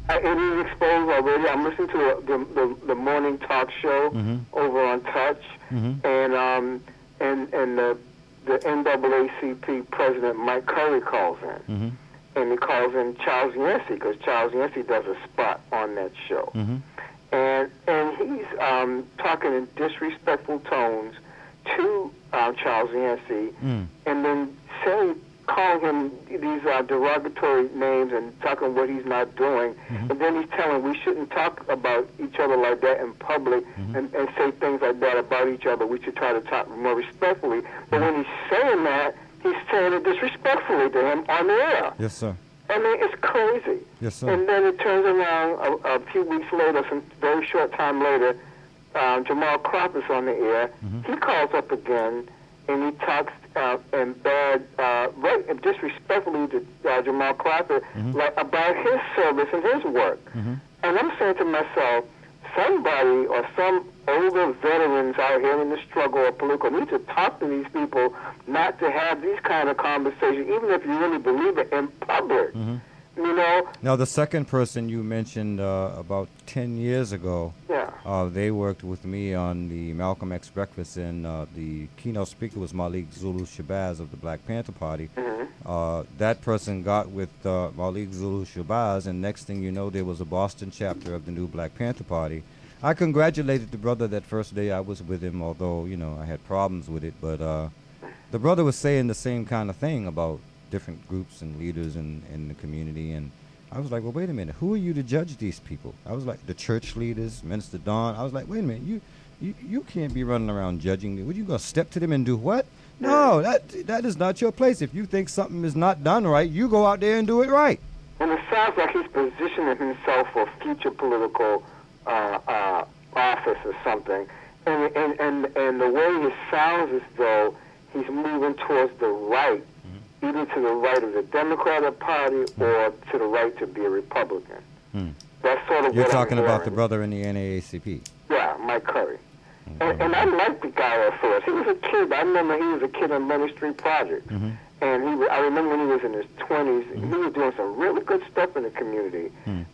I, it is exposed already. I'm listening to a, the, the the morning talk show Mhm. over on Touch, Mhm. and um and and the the NAACP president Mike Curry calls in, Mhm. and he calls in Charles Yancey because Charles Yancey does a spot on that show, Mhm. and and he's um talking in disrespectful tones to uh, Charles Yancey, Mm. and then saying calling him these uh, derogatory names and talking what he's not doing, and then he's telling we shouldn't talk about each other like that in public and, and say things like that about each other. We should try to talk more respectfully. But when he's saying that, he's saying it disrespectfully to him on the air. Yes, sir. I mean, it's crazy. Yes, sir. And then it turns around a, a few weeks later, some very short time later, um, Jamarhl Crawford's on the air. He calls up again and he talks uh, in bad, uh, right, disrespectfully to uh, Jamarhl Crawford like, about his service and his work. And I'm saying to myself, somebody or some older veterans out here in the struggle or political need to talk to these people, not to have these kind of conversations, even if you really believe it in public. You know, Now, the second person you mentioned uh, about 10 years ago, Yeah. uh, they worked with me on the Malcolm X breakfast, and uh, the keynote speaker was Malik Zulu Shabazz of the Black Panther Party. Uh, that person got with uh, Malik Zulu Shabazz, and next thing you know, there was a Boston chapter of the new Black Panther Party. I congratulated the brother that first day I was with him, although, you know, I had problems with it, but uh, the brother was saying the same kind of thing about different groups and leaders in, in the community and I was like, well, wait a minute. Who are you to judge these people? I was like, the church leaders, Minister Don. I was like, wait a minute. You, you, you can't be running around judging. them. Would you go step to them and do what? No, that that is not your place. If you think something is not done right, you go out there and do it right. And it sounds like he's positioning himself for future political uh, uh, office or something. And, and, and, and the way it sounds as though he's moving towards the right, either to the right of the Democratic Party or to the right to be a Republican. Hmm. That's sort of You're talking about the brother in the NAACP. Yeah, Mike Curry. And, and I liked the guy at first. He was a kid. I remember he was a kid on Leonard Street Project. Mm-hmm. And he, I remember when he was in his 20s, he was doing some really good stuff in the community.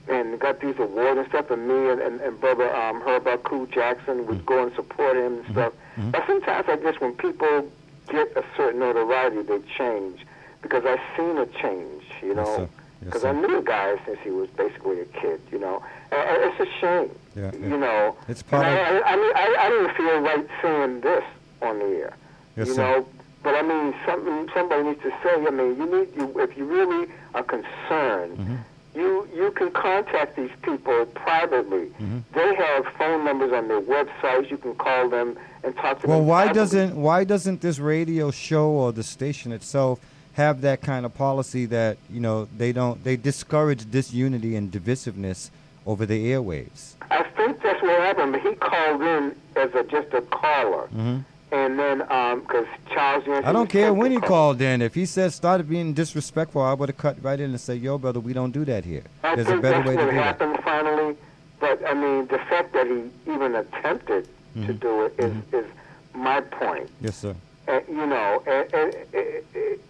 And got these awards and stuff. And me and, and, and brother um, Herbert Koo Jackson would go and support him and stuff. But sometimes I guess when people get a certain notoriety, they change. Because I've seen a change, you know. sir. Yes, Because. I knew the guy since he was basically a kid, you know. And, it's a shame, Yeah, you know. It's part I, of. I, I mean, I, I didn't feel right saying this on the air, Yes, you sir. know. But I mean, something somebody needs to say. I mean, you need you if you really are concerned, Mm-hmm. you you can contact these people privately. Mm-hmm. They have phone numbers on their websites. You can call them and talk to Well, them. why privately. doesn't why doesn't this radio show or the station itself have that kind of policy that you know they don't they discourage disunity and divisiveness over the airwaves? I think that's what happened. But he called in as a just a caller, hmm and then because Charles Yancey. I don't care when he call. called in. If he said started being disrespectful, I would have cut right in and say, "Yo, brother, we don't do that here. I There's a better way to do it." happened finally. But I mean, the fact that he even attempted to Mhm. do it is, is my point. Yes, sir. Uh, you know, and, and, and,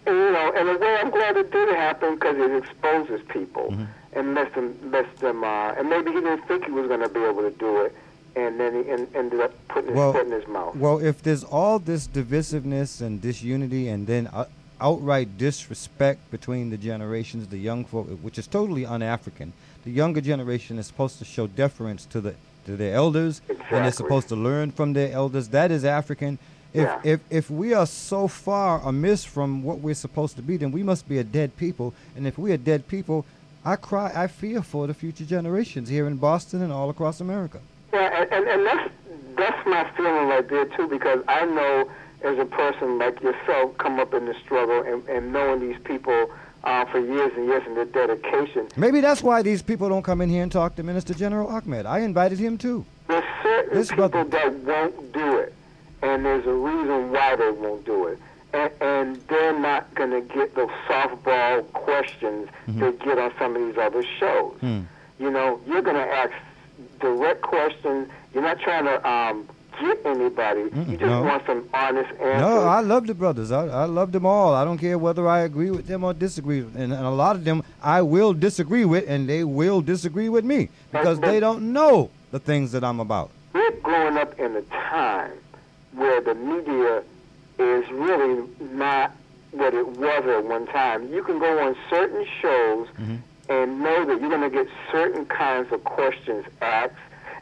you know, in a way, I'm glad it did happen because it exposes people Mm-hmm. and lets them, lets them, uh, and maybe he didn't think he was going to be able to do it, and then he en- ended up putting his Well, foot in his mouth. Well, if there's all this divisiveness and disunity, and then uh, outright disrespect between the generations, the young folk, which is totally un-African. The younger generation is supposed to show deference to the to their elders, and they're supposed to learn from their elders. That is African. If, Yeah. if if we are so far amiss from what we're supposed to be, then we must be a dead people. And if we are dead people, I cry, I fear for the future generations here in Boston and all across America. Yeah, and, and, and that's that's my feeling right there too, because I know as a person like yourself, come up in the struggle and, and knowing these people uh, for years and years and their dedication. Maybe that's why these people don't come in here and talk to Minister General Ahmad. I invited him too. There's certain This people brother- that won't do it, and there's a reason why they won't do it. And, and they're not going to get those softball questions Mm-hmm. they get on some of these other shows. Hmm. You know, you're going to ask direct questions. You're not trying to um, get anybody. you just no. want some honest answers. No, I love the brothers. I, I love them all. I don't care whether I agree with them or disagree. with- And, and a lot of them I will disagree with, and they will disagree with me because they don't know the things that I'm about. we're growing up in a time where the media is really not what it was at one time. You can go on certain shows mm-hmm. and know that you're going to get certain kinds of questions asked,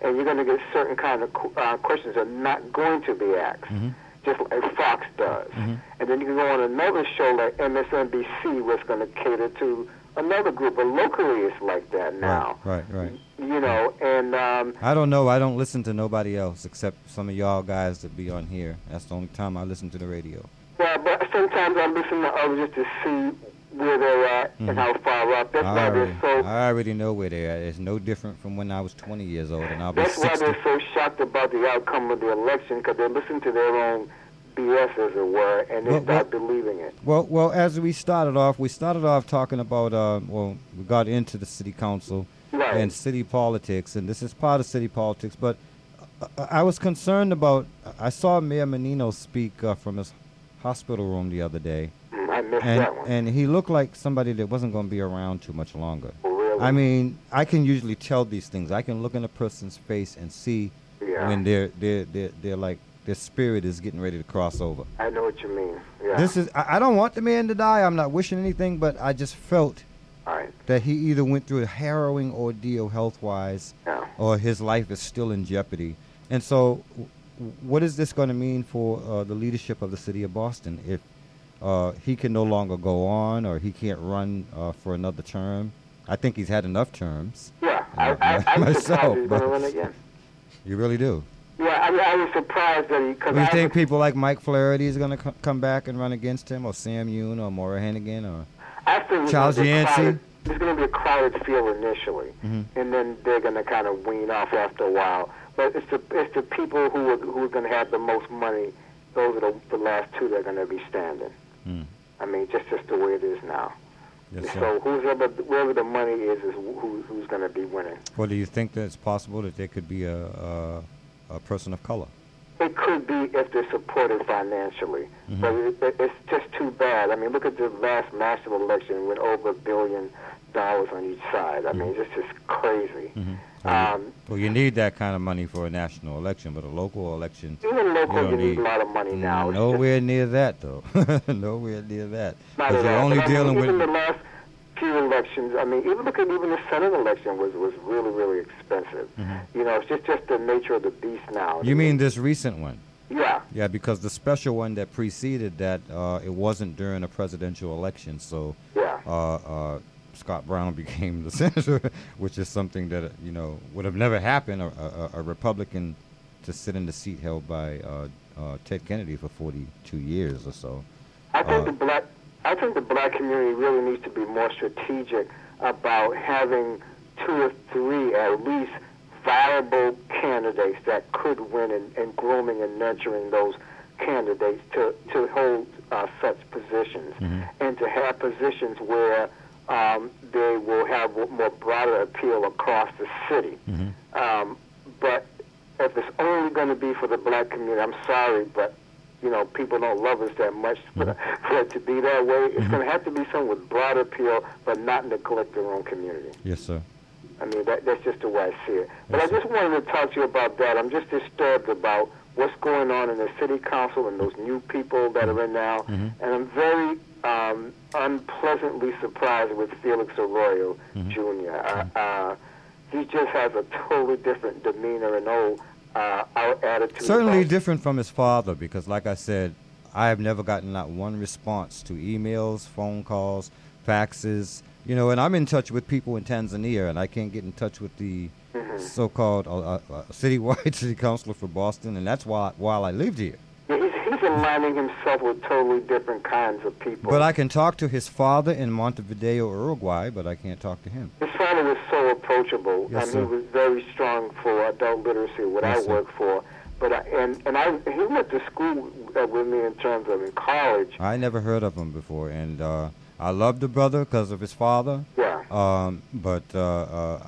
and you're going to get certain kind of uh, questions that are not going to be asked, mm-hmm. just like Fox does. Mm-hmm. And then you can go on another show like MSNBC, what's going to cater to another group. But locally, it's like that now. Right, right. right. You know, and um, I don't know. I don't listen to nobody else except some of y'all guys that be on here. That's the only time I listen to the radio. Well, but sometimes I listen to others just to see where they're at and how far up. That's I why already, they're so. I already know where they're at. It's no different from when I was 20 years old and I'll be That's why they're so shocked about the outcome of the election because they listen to their own BS, as it were, and they Well, start believing it. Well, well, as we started off, we started off talking about. Uh, well, we got into the city council Right. and city politics, and this is part of city politics. But uh, I was concerned about. I saw Mayor Menino speak uh, from his hospital room the other day, Mm, I missed and that one. and he looked like somebody that wasn't going to be around too much longer. Really? I mean, I can usually tell these things. I can look in a person's face and see Yeah. when they're they're they're, they're like their spirit is getting ready to cross over. I know what you mean. Yeah. This is I, I don't want the man to die. I'm not wishing anything, but I just felt right. that he either went through a harrowing ordeal health wise Yeah. or his life is still in jeopardy. And so w- what is this going to mean for uh, the leadership of the city of Boston if uh, he can no longer go on or he can't run uh, for another term? I think he's had enough terms. Yeah, I, I, I'm myself, but- run again. You really do. Yeah, I mean, I was surprised that he. Cause Do you I think was, people like Mike Flaherty is going to co- come back and run against him, or Sam Yoon, or Maura Hennigan, or I think Charles gonna be a Yancey? It's going to be a crowded field initially, Mhm. and then they're going to kind of wean off after a while. But it's the it's the people who are who are going to have the most money. Those are the, the last two that are going to be standing. Hmm. I mean, just just the way it is now. Yes, so whoever wherever the money is is who, who's going to be winning. Well, do you think that it's possible that there could be a, a, a person of color? It could be if they're supported financially, Mhm. but it, it, it's just too bad. I mean, look at the last national election with over a billion dollars on each side. I mean, this is crazy. Well, Um, you, well, you need that kind of money for a national election, but a local election, even local, you you, need need a lot of money now. Nowhere near that, though. nowhere near that. not Because at you're all. only But I mean, dealing with. the last few elections. I mean, even look at even the Senate election was was really really expensive. Mhm. You know, it's just just the nature of the beast now. You mean this recent one? Yeah. Yeah, because the special one that preceded that, uh, it wasn't during a presidential election, so Yeah. uh, uh, Scott Brown became the senator, which is something that you know would have never happened. A, a, a Republican to sit in the seat held by uh, uh, Ted Kennedy for 42 years or so. I think Uh, the black I think the black community really needs to be more strategic about having two or three at least viable candidates that could win and, and grooming and nurturing those candidates to, to hold uh, such positions and to have positions where um, they will have more broader appeal across the city. Um, but if it's only going to be for the black community, I'm sorry, but you know people don't love us that much for, for it to be that way. It's going to have to be someone with broad appeal, but not neglect their own community. Yes, sir. I mean, that, that's just the way I see it. But I just wanted to talk to you about that. I'm just disturbed about what's going on in the city council and those new people that are in now. And I'm very um, unpleasantly surprised with Felix Arroyo Jr. Uh, uh, he just has a totally different demeanor and old uh, out attitude. Certainly about- different from his father, because like I said, I have never gotten not one response to emails, phone calls, faxes. You know, and I'm in touch with people in Tanzania, and I can't get in touch with the so-called uh, uh, uh, citywide city councilor for Boston, and that's why while I lived here. He's aligning himself with totally different kinds of people. But I can talk to his father in Montevideo, Uruguay, but I can't talk to him. His father was so approachable, Yes, and sir. he was very strong for adult literacy, what Yes, I sir. work for. But I, and and I he went to school uh, with me in terms of in college. I never heard of him before, and uh, I loved the brother because of his father. Yeah. Um, but uh, uh,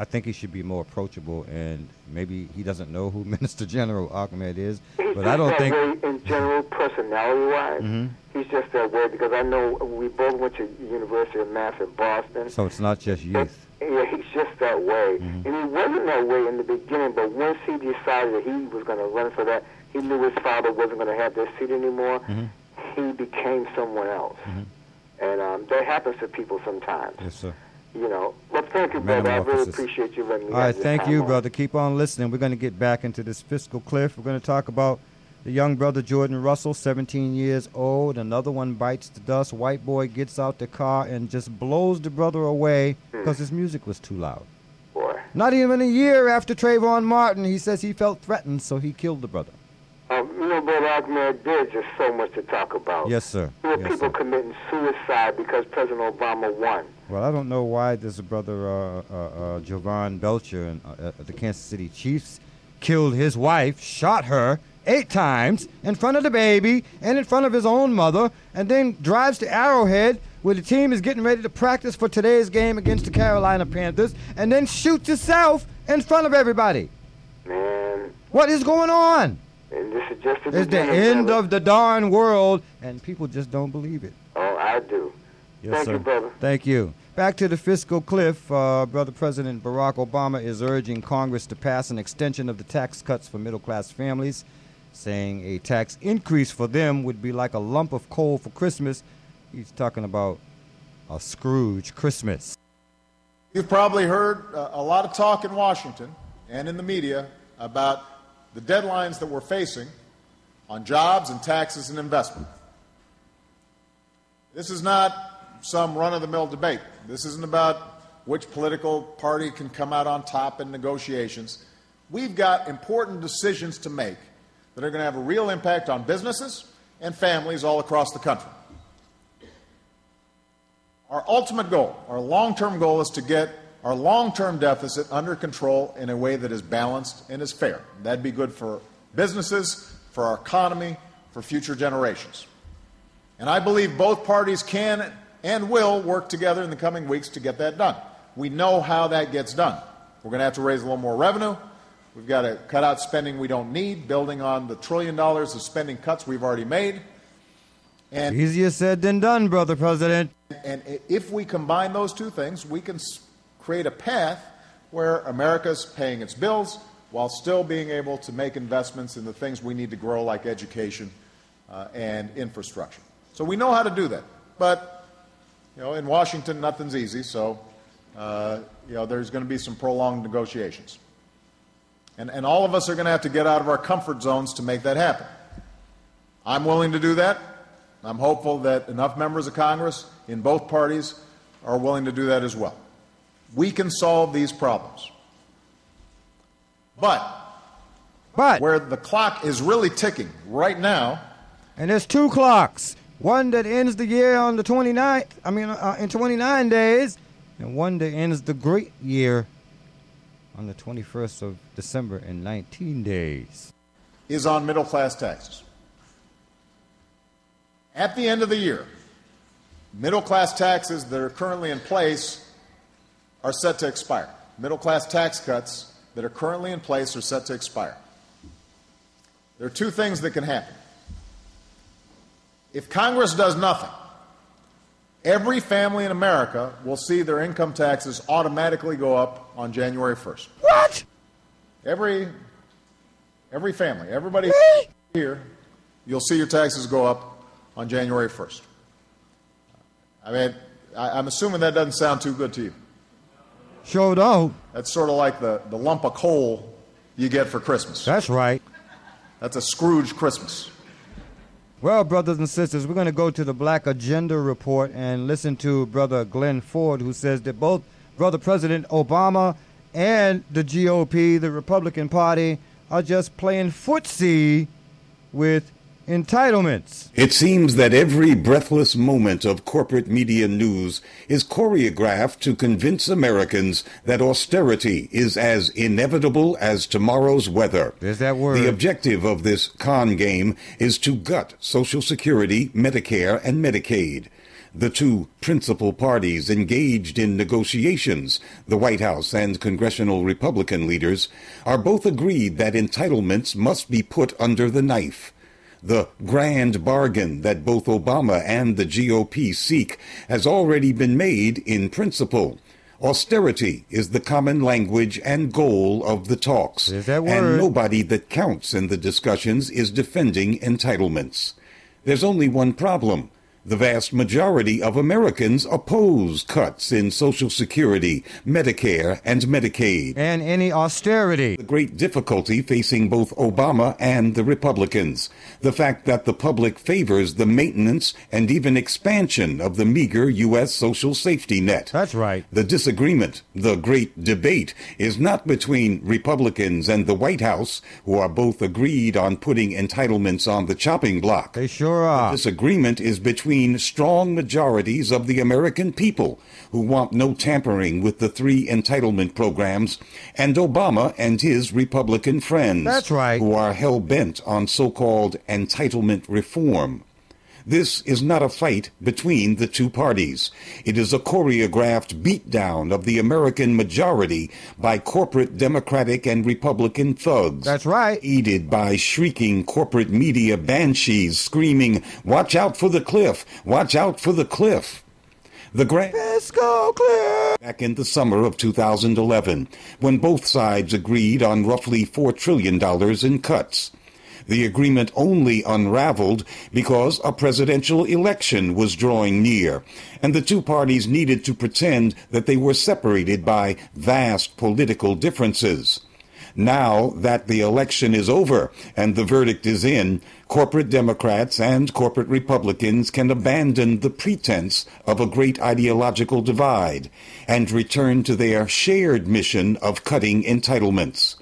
I think he should be more approachable, and maybe he doesn't know who Minister General Ahmad is. He's But I don't think. in general, personality-wise. Mhm. He's just that way because I know we both went to University of Mass in Boston. So it's not just youth. Yeah, he's just that way. Mm-hmm. And he wasn't that way in the beginning, but once he decided that he was going to run for that, he knew his father wasn't going to have that seat anymore. Mm-hmm. He became someone else. And um, that happens to people sometimes. Yes, sir. You know. Well, thank you, brother. I really appreciate you letting me All right, thank you, on. brother. Keep on listening. We're going to get back into this fiscal cliff. We're going to talk about the young brother Jordan Russell, 17 years old. Another one bites the dust. White boy gets out the car and just blows the brother away because his music was too loud. Boy. Not even a year after Trayvon Martin, he says he felt threatened, so he killed the brother. Um, you know, brother Ahmad, there's just so much to talk about. Yes, sir. There were Yes, people sir. committing suicide because President Obama won. Well, I don't know why this brother uh, uh, uh, Jovan Belcher and uh, uh, the Kansas City Chiefs killed his wife, shot her eight times in front of the baby and in front of his own mother, and then drives to Arrowhead where the team is getting ready to practice for today's game against the Carolina Panthers, and then shoots himself in front of everybody. Man, What is going on? and this is just the It's the end brother. of the darn world, and people just don't believe it. Oh, I do. Yes, Thank sir. you, brother. Thank you. Back to the fiscal cliff. Uh, Brother President Barack Obama is urging Congress to pass an extension of the tax cuts for middle class families, saying a tax increase for them would be like a lump of coal for Christmas. He's talking about a Scrooge Christmas. You've probably heard uh, a lot of talk in Washington and in the media about the deadlines that we're facing on jobs and taxes and investment. This is not some run of the mill debate. This isn't about which political party can come out on top in negotiations. We've got important decisions to make that are going to have a real impact on businesses and families all across the country. Our ultimate goal, our long term goal, is to get our long term deficit under control in a way that is balanced and is fair. That'd be good for businesses, for our economy, for future generations. And I believe both parties can and will work together in the coming weeks to get that done. We know how that gets done. We're going to have to raise a little more revenue. We've got to cut out spending we don't need, building on the trillion dollars of spending cuts we've already made. And Easier said than done, Brother President. and if we combine those two things, we can create a path where America's paying its bills while still being able to make investments in the things we need to grow, like education uh, and infrastructure. So we know how to do that. But, you know, in Washington, nothing's easy, so, uh, you know, there's going to be some prolonged negotiations. And, and all of us are going to have to get out of our comfort zones to make that happen. I'm willing to do that. I'm hopeful that enough members of Congress in both parties are willing to do that as well. We can solve these problems. But, but where the clock is really ticking right now, And there's two clocks. One that ends the year on the 29th, I mean, uh, in 29 days, and one that ends the great year on the 21st of December in 19 days. is on middle class taxes. At the end of the year, middle class taxes that are currently in place are set to expire. Middle class tax cuts that are currently in place are set to expire. There are two things that can happen. If Congress does nothing, every family in America will see their income taxes automatically go up on January 1st. What? Every every family, everybody here, you'll see your taxes go up on January 1st. I mean, I, I'm assuming that doesn't sound too good to you. Sure don't. That's sort of like the, the lump of coal you get for Christmas. That's right. That's a Scrooge Christmas. Well, brothers and sisters, we're going to go to the Black Agenda Report and listen to Brother Glenn Ford, who says that both Brother President Obama and the GOP, the Republican Party, are just playing footsie with entitlements. It seems that every breathless moment of corporate media news is choreographed to convince Americans that austerity is as inevitable as tomorrow's weather. There's that word. The objective of this con game is to gut Social Security, Medicare, and Medicaid. The two principal parties engaged in negotiations, the White House and congressional Republican leaders, are both agreed that entitlements must be put under the knife. The grand bargain that both Obama and the GOP seek has already been made in principle. Austerity is the common language and goal of the talks, that and nobody that counts in the discussions is defending entitlements. There's only one problem. The vast majority of Americans oppose cuts in Social Security, Medicare, and Medicaid. And any austerity. The great difficulty facing both Obama and the Republicans. The fact that the public favors the maintenance and even expansion of the meager U.S. social safety net. That's right. The disagreement, the great debate, is not between Republicans and the White House, who are both agreed on putting entitlements on the chopping block. They sure are. The disagreement is between strong majorities of the American people who want no tampering with the three entitlement programs and Obama and his Republican friends. That's right. Who are hell bent on so called entitlement reform. This is not a fight between the two parties. It is a choreographed beatdown of the American majority by corporate Democratic and Republican thugs. That's right. Aided by shrieking corporate media banshees screaming, Watch out for the cliff! Watch out for the cliff! The grand Fiscal cliff! back in the summer of 2011, when both sides agreed on roughly $4 trillion in cuts. The agreement only unraveled because a presidential election was drawing near, and the two parties needed to pretend that they were separated by vast political differences. Now that the election is over and the verdict is in, corporate Democrats and corporate Republicans can abandon the pretense of a great ideological divide and return to their shared mission of cutting entitlements.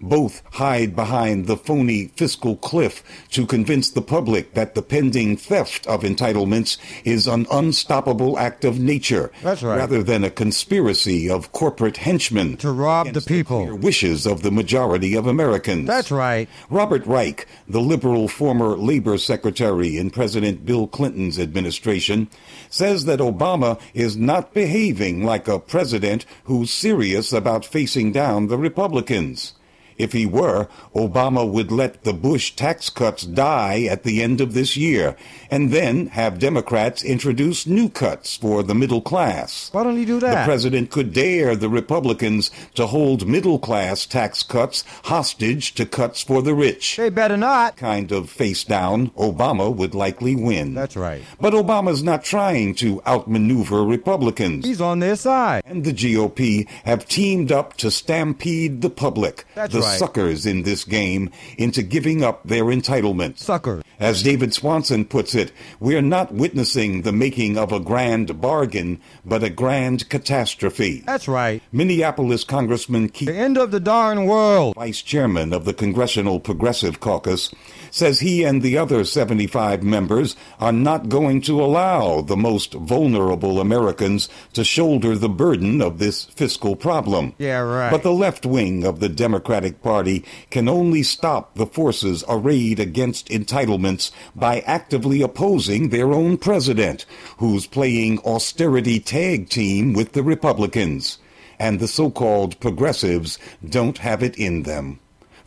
Both hide behind the phony fiscal cliff to convince the public that the pending theft of entitlements is an unstoppable act of nature, That's right. rather than a conspiracy of corporate henchmen To rob the people. The wishes of the majority of Americans. That's right. Robert Reich, the liberal former labor secretary in President Bill Clinton's administration, says that Obama is not behaving like a president who's serious about facing down the Republicans. If he were, Obama would let the Bush tax cuts die at the end of this year and then have Democrats introduce new cuts for the middle class. Why don't he do that? The president could dare the Republicans to hold middle class tax cuts hostage to cuts for the rich. They better not. Kind of face down, Obama would likely win. That's right. But Obama's not trying to outmaneuver Republicans. He's on their side. And the GOP have teamed up to stampede the public, That's the right. Suckers in this game, into giving up their entitlements. Suckers. As David Swanson puts it, we're not witnessing the making of a grand bargain, but a grand catastrophe. That's right. Minneapolis Congressman Keith The end of the darn world. vice chairman of the Congressional Progressive Caucus, says he and the other 75 members are not going to allow the most vulnerable Americans to shoulder the burden of this fiscal problem. Yeah, right. But the left wing of the Democratic Party can only stop the forces arrayed against entitlements by actively opposing their own president, who's playing austerity tag team with the Republicans. And the so called progressives don't have it in them.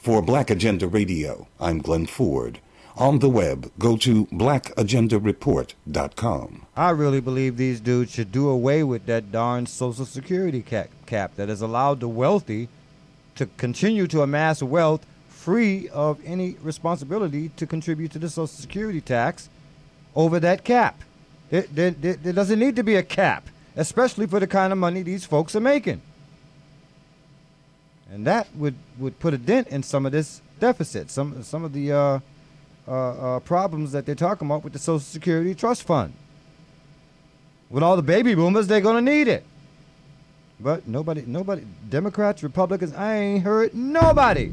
For Black Agenda Radio, I'm Glenn Ford. On the web, go to blackagendareport.com. I really believe these dudes should do away with that darn Social Security cap, cap that has allowed the wealthy to continue to amass wealth free of any responsibility to contribute to the Social Security tax over that cap. There, there, there, doesn't need to be a cap, especially for the kind of money these folks are making. And that would, would put a dent in some of this deficit, some, some of the uh, uh, uh, problems that they're talking about with the Social Security Trust Fund. With all the baby boomers, they're gonna need it. But nobody, nobody, Democrats, Republicans, I ain't heard nobody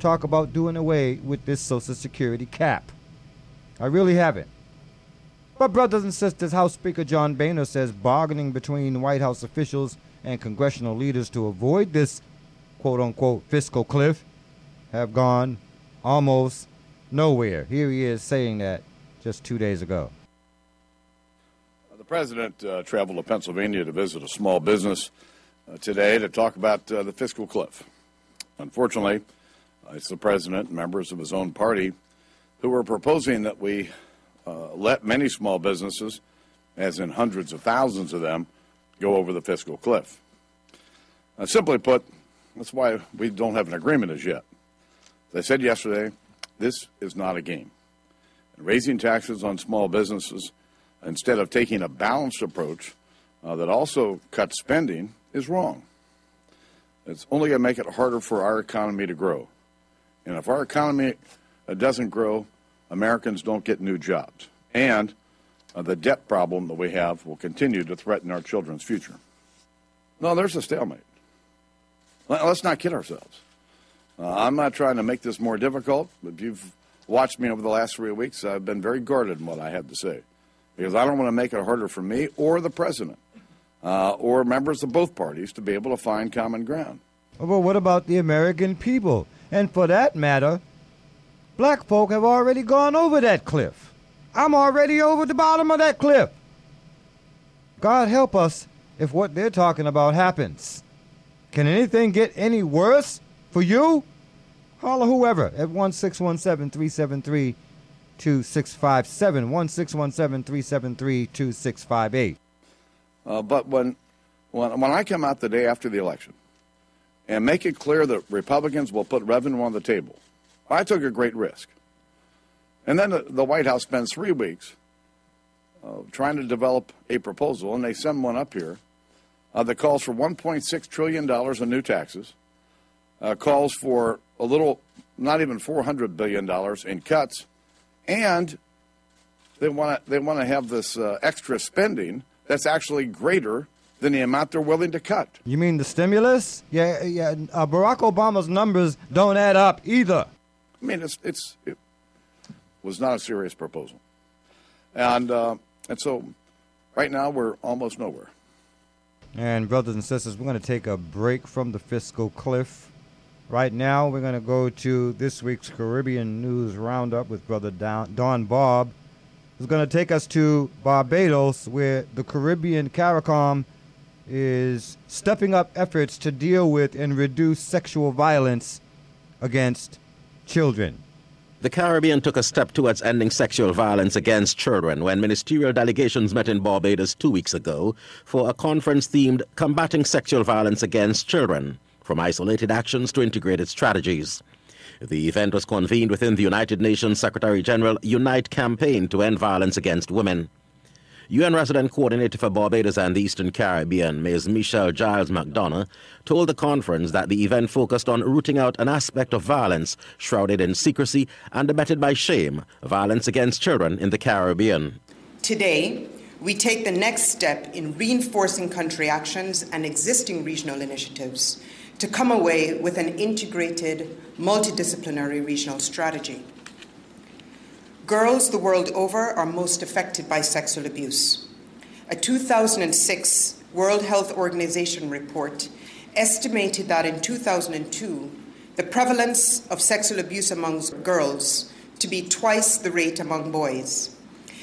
talk about doing away with this Social Security cap. I really haven't. But, brothers and sisters, House Speaker John Boehner says bargaining between White House officials and congressional leaders to avoid this quote unquote fiscal cliff have gone almost nowhere. Here he is saying that just two days ago. The president uh, traveled to Pennsylvania to visit a small business uh, today to talk about uh, the fiscal cliff. Unfortunately, uh, it's the president and members of his own party who are proposing that we uh, let many small businesses, as in hundreds of thousands of them, go over the fiscal cliff. Uh, simply put, that's why we don't have an agreement as yet. As I said yesterday, this is not a game. And raising taxes on small businesses instead of taking a balanced approach uh, that also cuts spending is wrong. It's only going to make it harder for our economy to grow. And if our economy uh, doesn't grow, Americans don't get new jobs. And uh, the debt problem that we have will continue to threaten our children's future. No, there's a stalemate. Let's not kid ourselves. Uh, I'm not trying to make this more difficult, but if you've watched me over the last three weeks, I've been very guarded in what I had to say because I don't want to make it harder for me or the president uh, or members of both parties to be able to find common ground. Well, what about the American people? And for that matter, black folk have already gone over that cliff. I'm already over the bottom of that cliff. God help us if what they're talking about happens. Can anything get any worse for you? Holler whoever at 1617 373 2657. 1617 373 2658. Uh, but when, when, when I come out the day after the election and make it clear that Republicans will put revenue on the table, I took a great risk. And then the, the White House spends three weeks uh, trying to develop a proposal, and they send one up here uh, that calls for $1.6 trillion in new taxes, uh, calls for a little, not even $400 billion in cuts, and they want to they want to have this uh, extra spending that's actually greater than the amount they're willing to cut. You mean the stimulus? Yeah, yeah. Uh, Barack Obama's numbers don't add up either. I mean, it's it's it was not a serious proposal, and uh, and so right now we're almost nowhere. And brothers and sisters, we're going to take a break from the fiscal cliff. Right now, we're going to go to this week's Caribbean News Roundup with Brother Don, Bob. Who's going to take us to Barbados, where the Caribbean CARICOM is stepping up efforts to deal with and reduce sexual violence against children. The Caribbean took a step towards ending sexual violence against children when ministerial delegations met in Barbados two weeks ago for a conference themed Combating Sexual Violence Against Children From Isolated Actions to Integrated Strategies. The event was convened within the United Nations Secretary General Unite campaign to end violence against women. UN resident coordinator for Barbados and the Eastern Caribbean, Ms. Michelle Gyles-McDonnough, told the conference that the event focused on rooting out an aspect of violence shrouded in secrecy and abetted by shame, violence against children in the Caribbean. Today, we take the next step in reinforcing country actions and existing regional initiatives to come away with an integrated, multidisciplinary regional strategy. Girls the world over are most affected by sexual abuse. A 2006 World Health Organization report estimated that in 2002, the prevalence of sexual abuse among girls to be twice the rate among boys.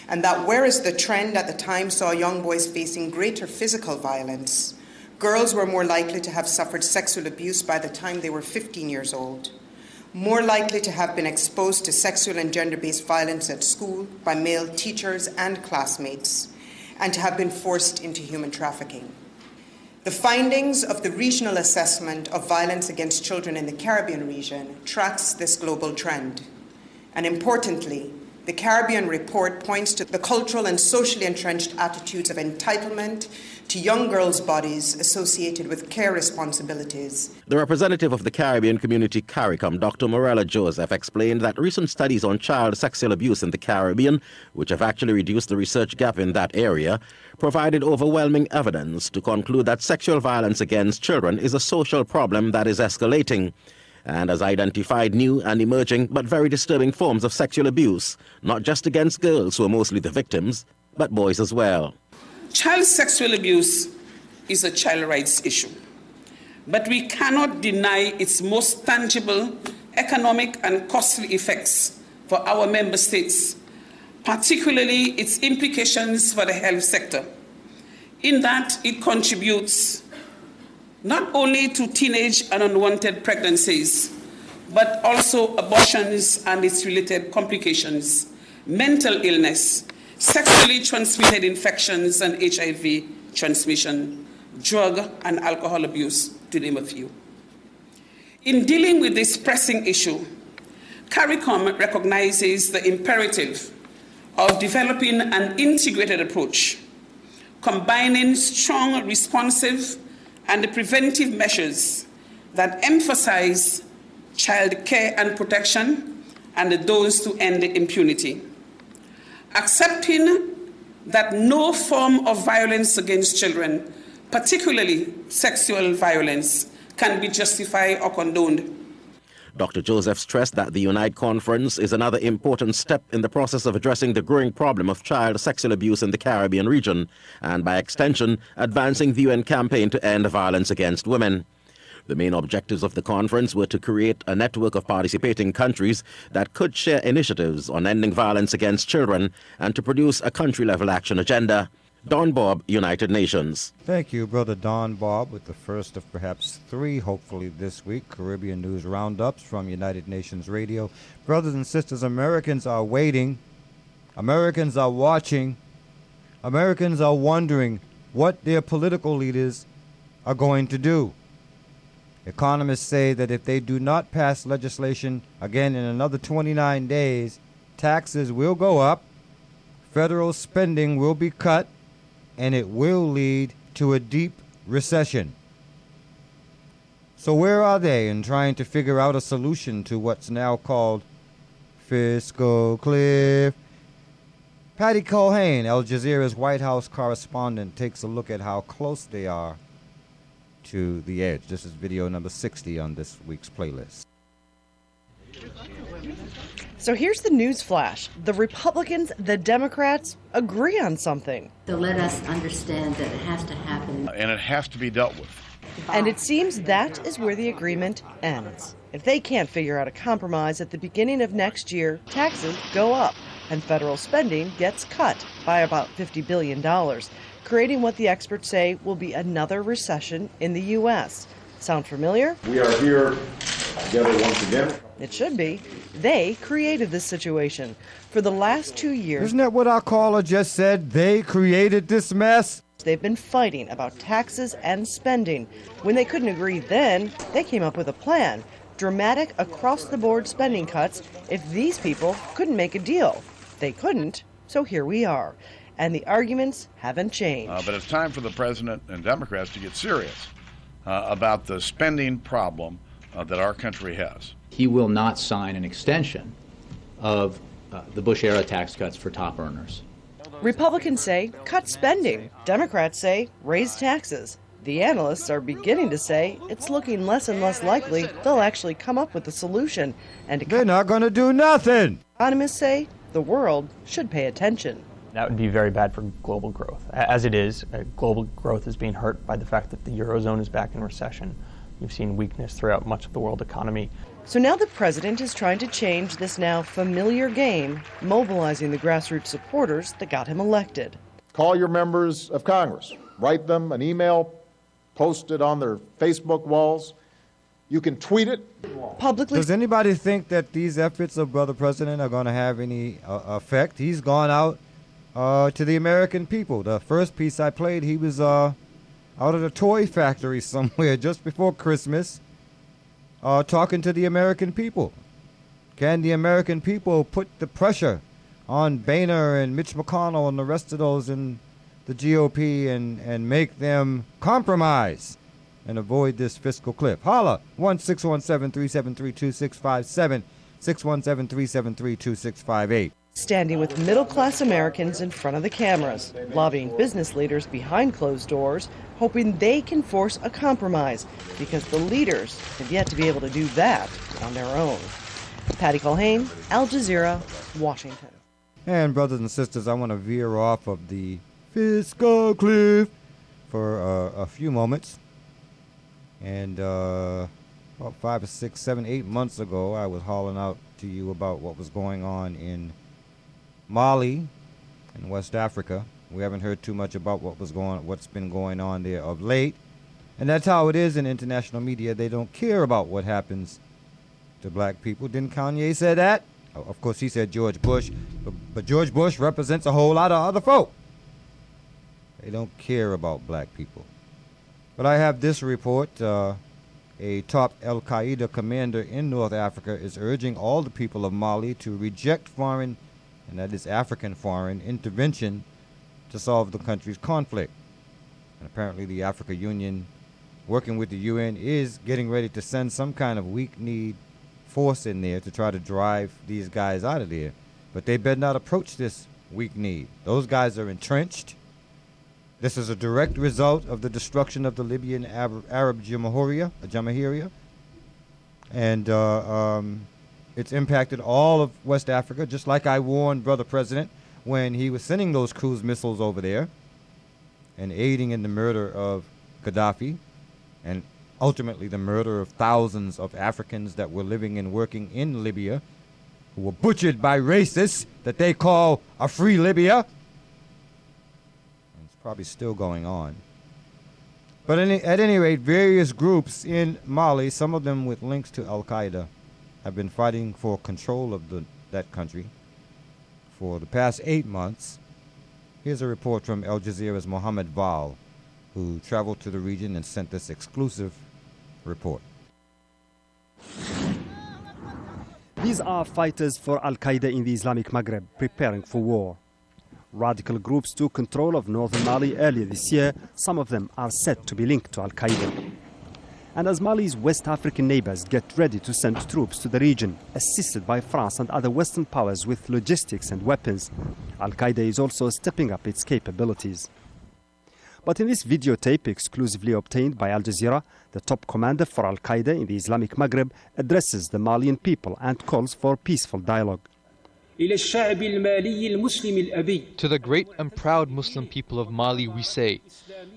And that whereas the trend at the time saw young boys facing greater physical violence, girls were more likely to have suffered sexual abuse by the time they were 15 years old more likely to have been exposed to sexual and gender based violence at school by male teachers and classmates, and to have been forced into human trafficking. The findings of the regional assessment of violence against children in the Caribbean region tracks this global trend. And importantly, the Caribbean report points to the cultural and socially entrenched attitudes of entitlement to young girls' bodies associated with care responsibilities. The representative of the Caribbean Community CARICOM, Dr. Morella Joseph, explained that recent studies on child sexual abuse in the Caribbean, which have actually reduced the research gap in that area, provided overwhelming evidence to conclude that sexual violence against children is a social problem that is escalating. And has identified new and emerging but very disturbing forms of sexual abuse, not just against girls who are mostly the victims, but boys as well. Child sexual abuse is a child rights issue, but we cannot deny its most tangible economic and costly effects for our member states, particularly its implications for the health sector, in that it contributes not only to teenage and unwanted pregnancies, but also abortions and its related complications, mental illness, sexually transmitted infections and HIV transmission, drug and alcohol abuse, to name a few. In dealing with this pressing issue, CARICOM recognizes the imperative of developing an integrated approach, combining strong, responsive, and the preventive measures that emphasize child care and protection and those to end impunity. Accepting that no form of violence against children, particularly sexual violence, can be justified or condoned. Dr. Joseph stressed that the Unite Conference is another important step in the process of addressing the growing problem of child sexual abuse in the Caribbean region, and by extension, advancing the UN campaign to end violence against women. The main objectives of the conference were to create a network of participating countries that could share initiatives on ending violence against children and to produce a country level action agenda. Donn Bobb, United Nations. Thank you, Brother Donn Bobb, with the first of perhaps three, hopefully this week, Caribbean News Roundups from United Nations Radio. Brothers and sisters, Americans are waiting. Americans are watching. Americans are wondering what their political leaders are going to do. Economists say that if they do not pass legislation again in another 29 days, taxes will go up, federal spending will be cut, and it will lead to a deep recession. So, where are they in trying to figure out a solution to what's now called fiscal cliff? Patty Culhane, Al Jazeera's White House correspondent, takes a look at how close they are to the edge. This is video number 60 on this week's playlist. So here's the news flash. The Republicans, the Democrats agree on something. So let us understand that it has to happen. And it has to be dealt with. And it seems that is where the agreement ends. If they can't figure out a compromise at the beginning of next year, taxes go up and federal spending gets cut by about $50 billion, creating what the experts say will be another recession in the U.S. Sound familiar? We are here together once again. It should be. They created this situation. For the last two years, Isn't that what our caller just said? They created this mess? they've been fighting about taxes and spending. When they couldn't agree then, they came up with a plan dramatic across the board spending cuts if these people couldn't make a deal. They couldn't, so here we are. And the arguments haven't changed. Uh, but it's time for the president and Democrats to get serious uh, about the spending problem uh, that our country has. He will not sign an extension of uh, the Bush era tax cuts for top earners. Republicans say cut spending. Democrats say raise taxes. The analysts are beginning to say it's looking less and less likely they'll actually come up with a solution. And They're not going to do nothing. economists say the world should pay attention. That would be very bad for global growth. As it is, uh, global growth is being hurt by the fact that the Eurozone is back in recession. You've seen weakness throughout much of the world economy. So now the president is trying to change this now familiar game, mobilizing the grassroots supporters that got him elected. Call your members of Congress, write them an email, post it on their Facebook walls. You can tweet it. Publicly. Does anybody think that these efforts of Brother President are going to have any uh, effect? He's gone out uh, to the American people. The first piece I played, he was uh, out at a toy factory somewhere just before Christmas uh, talking to the American people. Can the American people put the pressure on Boehner and Mitch McConnell and the rest of those in the GOP and, and make them compromise and avoid this fiscal cliff? Holla, 1 617 373 2657, 617 373 2658. Standing with middle class Americans in front of the cameras, lobbying business leaders behind closed doors, hoping they can force a compromise because the leaders have yet to be able to do that on their own. Patty Culhane, Al Jazeera, Washington. And, brothers and sisters, I want to veer off of the fiscal cliff for uh, a few moments. And uh, about five or six, seven, eight months ago, I was hauling out to you about what was going on in Mali in West Africa. We haven't heard too much about what was going, what's been going on there of late, and that's how it is in international media. They don't care about what happens to black people. Didn't Kanye say that? Of course, he said George Bush, but, but George Bush represents a whole lot of other folk. They don't care about black people. But I have this report. Uh, a top Al Qaeda commander in North Africa is urging all the people of Mali to reject foreign, and that is African foreign, intervention to solve the country's conflict. And apparently, the Africa Union, working with the UN, is getting ready to send some kind of weak need force in there to try to drive these guys out of there. But they better not approach this weak need. Those guys are entrenched. This is a direct result of the destruction of the Libyan Arab, Arab Jamahiriya. And uh, um, it's impacted all of West Africa, just like I warned Brother President when he was sending those cruise missiles over there and aiding in the murder of Gaddafi and ultimately the murder of thousands of Africans that were living and working in Libya who were butchered by racists that they call a free Libya. And it's probably still going on. But any, at any rate, various groups in Mali, some of them with links to Al Qaeda, have been fighting for control of the, that country for the past eight months. Here's a report from Al Jazeera's Mohamed Vall, who traveled to the region and sent this exclusive report. These are fighters for Al Qaeda in the Islamic Maghreb preparing for war. Radical groups took control of northern Mali earlier this year. Some of them are said to be linked to Al Qaeda. And as Mali's West African neighbors get ready to send troops to the region, assisted by France and other Western powers with logistics and weapons, Al Qaeda is also stepping up its capabilities. But in this videotape exclusively obtained by Al Jazeera, the top commander for Al Qaeda in the Islamic Maghreb addresses the Malian people and calls for peaceful dialogue. To the great and proud Muslim people of Mali, we say,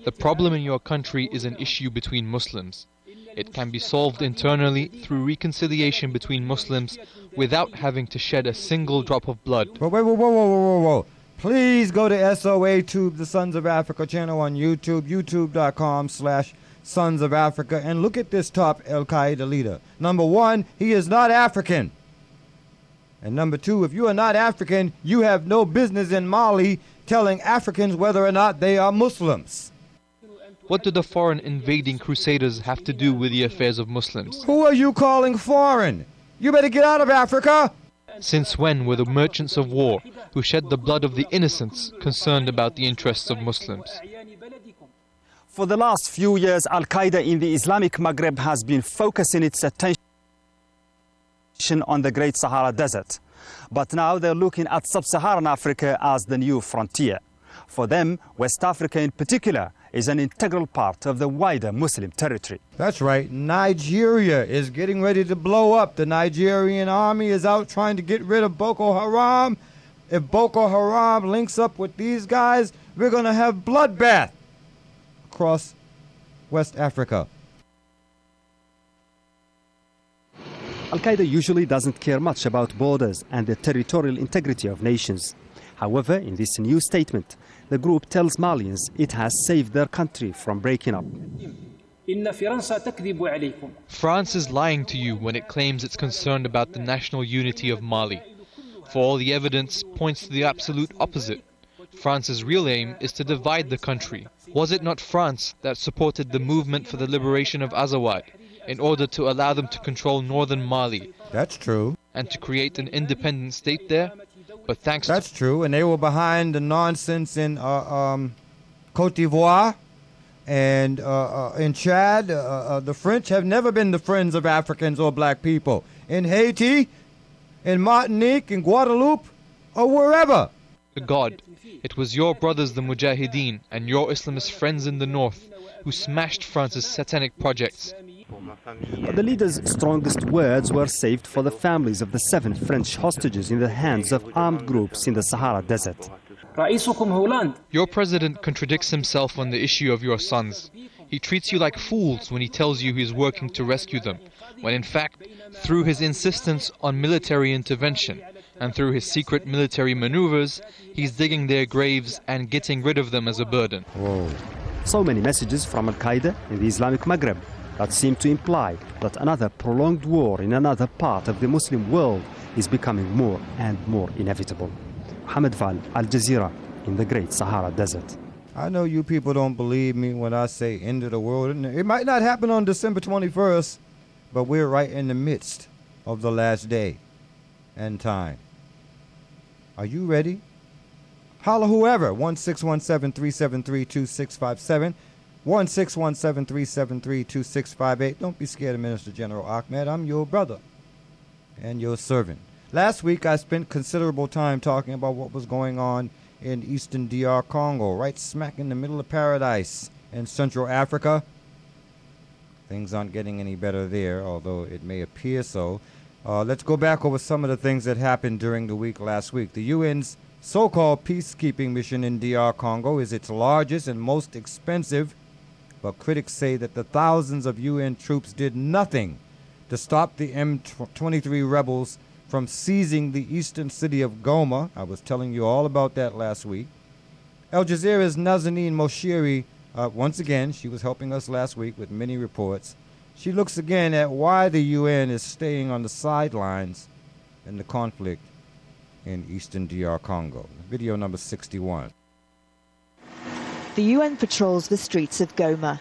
the problem in your country is an issue between Muslims. It can be solved internally through reconciliation between Muslims without having to shed a single drop of blood. Whoa, whoa, whoa, whoa, whoa, whoa, whoa. Please go to SOA Tube, the Sons of Africa channel on YouTube, youtube.com slash Sons of Africa, and look at this top Al Qaeda leader. Number one, he is not African. And number two, if you are not African, you have no business in Mali telling Africans whether or not they are Muslims. What do the foreign invading crusaders have to do with the affairs of Muslims? Who are you calling foreign? You better get out of Africa! Since when were the merchants of war, who shed the blood of the innocents, concerned about the interests of Muslims? For the last few years, Al Qaeda in the Islamic Maghreb has been focusing its attention on the Great Sahara Desert. But now they're looking at sub Saharan Africa as the new frontier. For them, West Africa in particular is an integral part of the wider Muslim territory. That's right. Nigeria is getting ready to blow up. The Nigerian army is out trying to get rid of Boko Haram. If Boko Haram links up with these guys, we're going to have bloodbath across West Africa. Al Qaeda usually doesn't care much about borders and the territorial integrity of nations. However, in this new statement, the group tells Malians it has saved their country from breaking up. France is lying to you when it claims it's concerned about the national unity of Mali. For all the evidence points to the absolute opposite. France's real aim is to divide the country. Was it not France that supported the movement for the liberation of Azawad in order to allow them to control northern Mali? That's true. And to create an independent state there? But thanks That's true. And they were behind the nonsense in uh, um, Cote d'Ivoire and uh, uh, in Chad. Uh, uh, the French have never been the friends of Africans or black people. In Haiti, in Martinique, in Guadeloupe, or wherever. God, it was your brothers the Mujahideen and your Islamist friends in the north who smashed France's satanic projects. But the leader's strongest words were saved for the families of the seven French hostages in the hands of armed groups in the Sahara Desert. Your president contradicts himself on the issue of your sons. He treats you like fools when he tells you he is working to rescue them, when in fact, through his insistence on military intervention and through his secret military maneuvers, he's digging their graves and getting rid of them as a burden. Whoa. So many messages from Al Qaeda in the Islamic Maghreb that seem to imply that another prolonged war in another part of the Muslim world is becoming more and more inevitable. Mohamed Vall, Al Jazeera, in the Great Sahara Desert. I know you people don't believe me when I say end of the world. It might not happen on December 21st, but we're right in the midst of the last day and time. Are you ready? Holla whoever, 16173732657, 16173732658. Don't be scared of Minister General Ahmad. I'm your brother and your servant. Last week I spent considerable time talking about what was going on in eastern DR Congo, right smack in the middle of paradise in Central Africa. Things aren't getting any better there, although it may appear so. Uh, let's go back over some of the things that happened during the week last week. The UN's so called peacekeeping mission in DR Congo is its largest and most expensive, but critics say that the thousands of UN troops did nothing to stop the M23 rebels from seizing the eastern city of Goma. I was telling you all about that last week. Al Jazeera's Nazanin Moshiri, uh, once again, she was helping us last week with many reports. She looks again at why the UN is staying on the sidelines in the conflict in eastern DR Congo. Video number 61. The UN patrols the streets of Goma.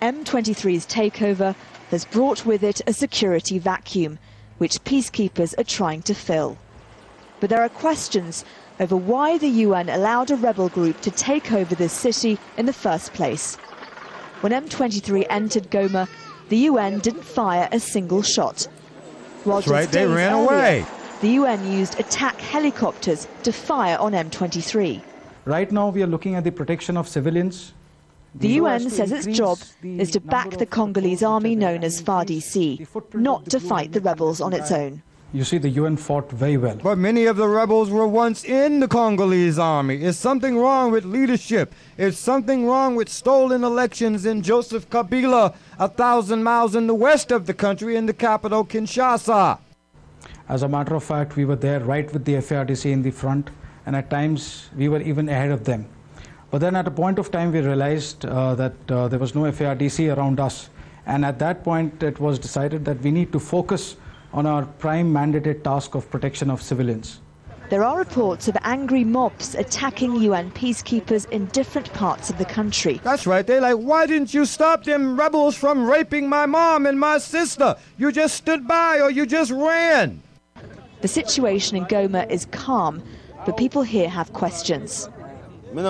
M23's takeover has brought with it a security vacuum which peacekeepers are trying to fill. But there are questions over why the UN allowed a rebel group to take over this city in the first place. When M23 entered Goma, the UN didn't fire a single shot. While That's right, they ran earlier, away. The UN used attack helicopters to fire on M23. Right now, we are looking at the protection of civilians, the UN says its job is to back the Congolese army known as FARDC, not to fight the rebels on its own. You see, the UN fought very well. But many of the rebels were once in the Congolese army. Is something wrong with leadership? Is something wrong with stolen elections in Joseph Kabila, a thousand miles in the west of the country, in the capital, Kinshasa? As a matter of fact, we were there right with the FARDC in the front, and at times we were even ahead of them. But then at a point of time, we realized uh, that uh, there was no FARDC around us. And at that point, it was decided that we need to focus on our prime mandated task of protection of civilians. There are reports of angry mobs attacking UN peacekeepers in different parts of the country. That's right. They're like, why didn't you stop them rebels from raping my mom and my sister? You just stood by or you just ran. The situation in Goma is calm, but people here have questions. I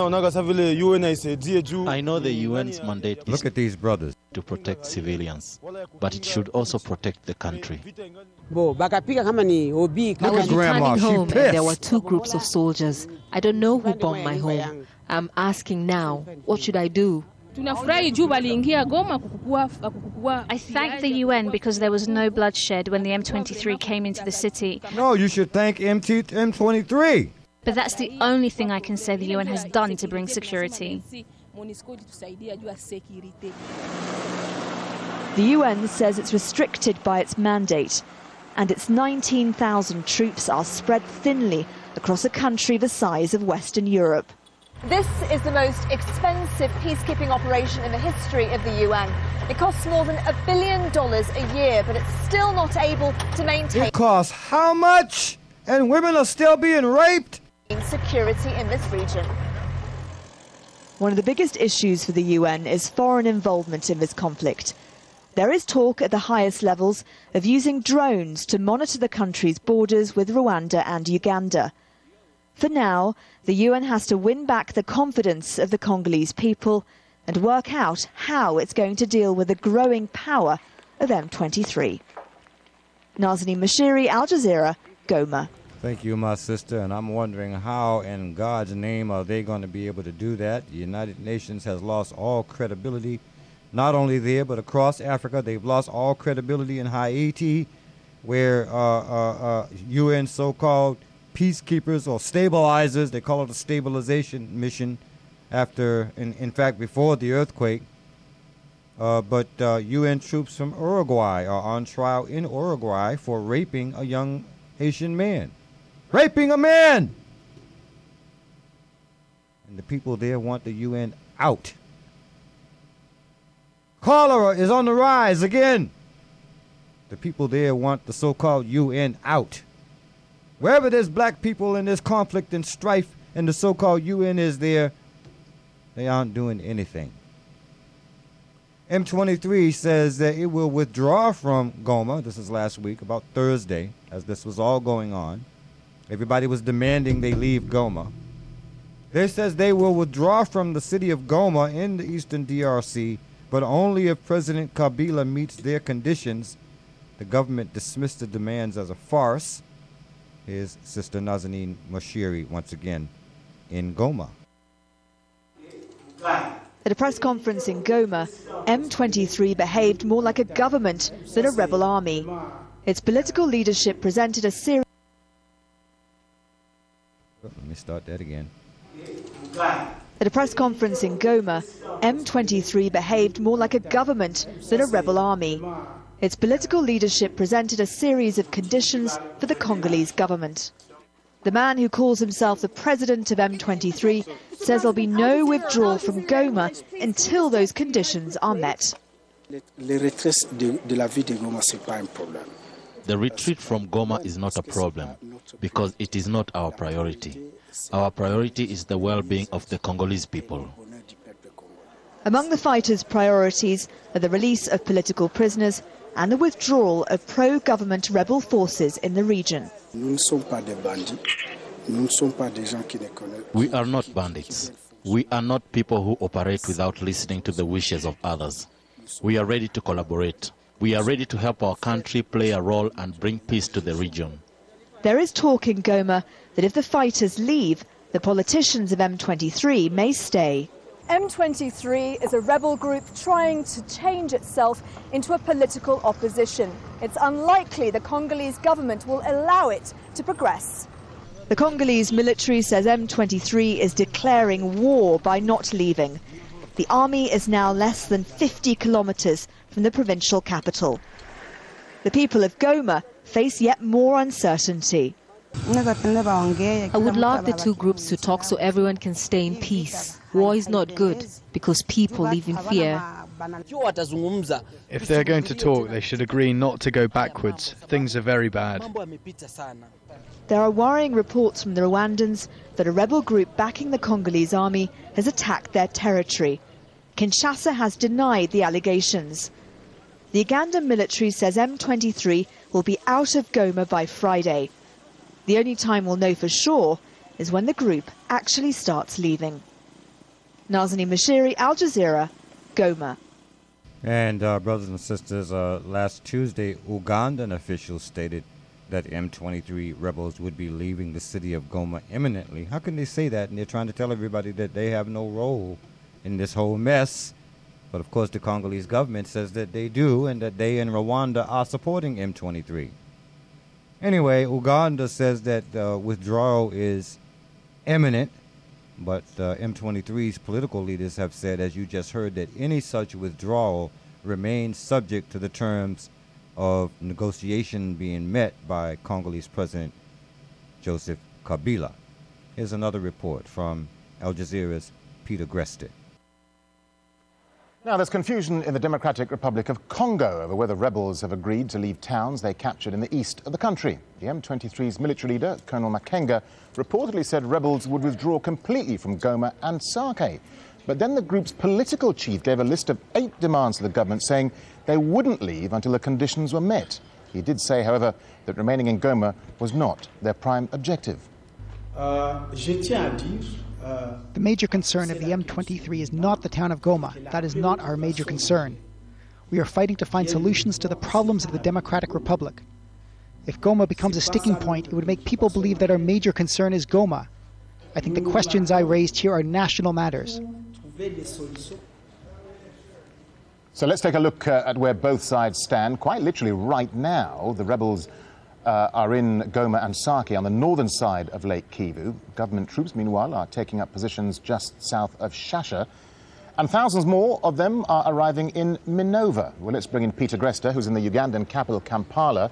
know the UN's mandate Look at these brothers. to protect civilians, but it should also protect the country. Look at Grandma, she home pissed. There were two groups of soldiers. I don't know who bombed my home. I'm asking now, what should I do? I thank the UN because there was no bloodshed when the M23 came into the city. No, you should thank MT- M23. But that's the only thing I can say the UN has done to bring security. The UN says it's restricted by its mandate, and its 19,000 troops are spread thinly across a country the size of Western Europe. This is the most expensive peacekeeping operation in the history of the UN. It costs more than a billion dollars a year, but it's still not able to maintain. It costs how much? And women are still being raped? Security in this region. One of the biggest issues for the UN is foreign involvement in this conflict. There is talk at the highest levels of using drones to monitor the country's borders with Rwanda and Uganda. For now, the UN has to win back the confidence of the Congolese people and work out how it's going to deal with the growing power of M23. Nazanin Moshiri, Al Jazeera, Goma. Thank you, my sister. And I'm wondering how, in God's name, are they going to be able to do that? The United Nations has lost all credibility, not only there, but across Africa. They've lost all credibility in Haiti, where uh, uh, uh, UN so called peacekeepers or stabilizers, they call it a stabilization mission after, in, in fact, before the earthquake. Uh, but uh, UN troops from Uruguay are on trial in Uruguay for raping a young Haitian man. Raping a man! And the people there want the UN out. Cholera is on the rise again. The people there want the so called UN out. Wherever there's black people in this conflict and strife and the so called UN is there, they aren't doing anything. M23 says that it will withdraw from Goma. This is last week, about Thursday, as this was all going on. Everybody was demanding they leave Goma. They says they will withdraw from the city of Goma in the eastern DRC, but only if President Kabila meets their conditions. The government dismissed the demands as a farce. His sister Nazanin Moshiri once again in Goma. At a press conference in Goma, M23 behaved more like a government than a rebel army. Its political leadership presented a series. Let me start that again. At a press conference in Goma, M23 behaved more like a government than a rebel army. Its political leadership presented a series of conditions for the Congolese government. The man who calls himself the president of M23 says there'll be no withdrawal from Goma until those conditions are met. The retreat from Goma is not a problem because it is not our priority. Our priority is the well being of the Congolese people. Among the fighters' priorities are the release of political prisoners and the withdrawal of pro government rebel forces in the region. We are not bandits. We are not people who operate without listening to the wishes of others. We are ready to collaborate. We are ready to help our country play a role and bring peace to the region. There is talk in Goma that if the fighters leave, the politicians of M23 may stay. M23 is a rebel group trying to change itself into a political opposition. It's unlikely the Congolese government will allow it to progress. The Congolese military says M23 is declaring war by not leaving. The army is now less than 50 kilometers from the provincial capital. The people of Goma face yet more uncertainty. I would love the two groups to talk so everyone can stay in peace. War is not good because people live in fear. If they're going to talk, they should agree not to go backwards. Things are very bad. There are worrying reports from the Rwandans that a rebel group backing the Congolese army has attacked their territory. Kinshasa has denied the allegations. The Ugandan military says M23 will be out of Goma by Friday. The only time we'll know for sure is when the group actually starts leaving. Nazanin Moshiri, Al Jazeera, Goma. And uh, brothers and sisters, uh, last Tuesday, Ugandan officials stated that M23 rebels would be leaving the city of Goma imminently. How can they say that? And they're trying to tell everybody that they have no role in this whole mess. But of course, the Congolese government says that they do and that they and Rwanda are supporting M23. Anyway, Uganda says that uh, withdrawal is imminent, but uh, M23's political leaders have said, as you just heard, that any such withdrawal remains subject to the terms of negotiation being met by Congolese President Joseph Kabila. Here's another report from Al Jazeera's Peter Greste. Now, there's confusion in the Democratic Republic of Congo over whether rebels have agreed to leave towns they captured in the east of the country. The M23's military leader, Colonel Makenga, reportedly said rebels would withdraw completely from Goma and Sake. But then the group's political chief gave a list of eight demands to the government, saying they wouldn't leave until the conditions were met. He did say, however, that remaining in Goma was not their prime objective. Uh, the major concern of the M23 is not the town of Goma. That is not our major concern. We are fighting to find solutions to the problems of the Democratic Republic. If Goma becomes a sticking point, it would make people believe that our major concern is Goma. I think the questions I raised here are national matters. So let's take a look uh, at where both sides stand. Quite literally, right now, the rebels uh, are in Goma and Sake on the northern side of Lake Kivu. Government troops, meanwhile, are taking up positions just south of Shasha. And thousands more of them are arriving in Minova. Well, let's bring in Peter Greste, who's in the Ugandan capital, Kampala.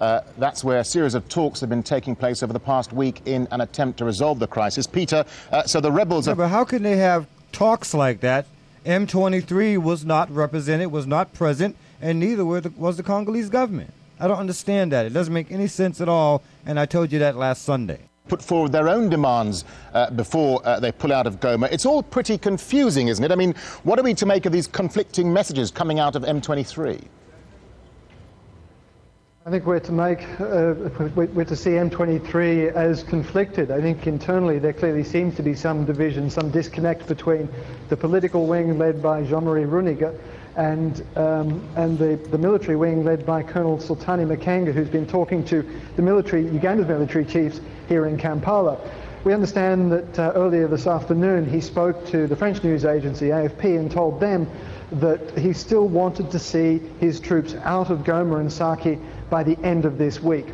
Uh, that's where a series of talks have been taking place over the past week in an attempt to resolve the crisis. Peter, uh, so the rebels yeah, are. But how can they have talks like that? M23 was not represented, was not present, and neither the, was the Congolese government. I don't understand that. It doesn't make any sense at all, and I told you that last Sunday put forward their own demands uh, before uh, they pull out of Goma. It's all pretty confusing, isn't it? I mean, what are we to make of these conflicting messages coming out of M23? I think we're to make, uh, we're to see M23 as conflicted. I think internally there clearly seems to be some division, some disconnect between the political wing led by Jean-Marie Runiga and, um, and the, the military wing led by Colonel Sultani Makenga, who's been talking to the military, Uganda's military chiefs here in Kampala. We understand that uh, earlier this afternoon he spoke to the French news agency AFP and told them that he still wanted to see his troops out of Goma and Sake by the end of this week.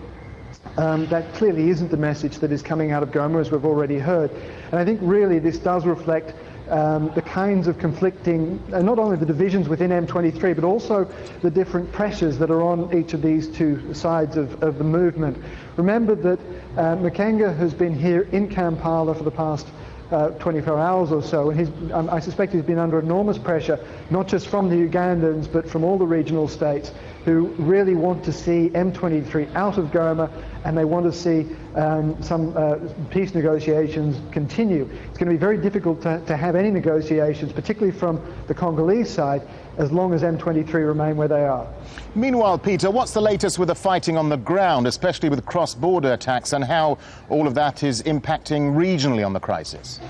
Um, that clearly isn't the message that is coming out of Goma, as we've already heard. And I think really this does reflect um, the kinds of conflicting, uh, not only the divisions within M23, but also the different pressures that are on each of these two sides of, of the movement. Remember that uh, Makenga has been here in Kampala for the past uh, 24 hours or so, and um, I suspect he's been under enormous pressure, not just from the Ugandans, but from all the regional states who really want to see M23 out of Goma and they want to see um, some uh, peace negotiations continue. It's going to be very difficult to, to have any negotiations, particularly from the Congolese side, as long as M23 remain where they are. Meanwhile, Peter, what's the latest with the fighting on the ground, especially with cross-border attacks, and how all of that is impacting regionally on the crisis?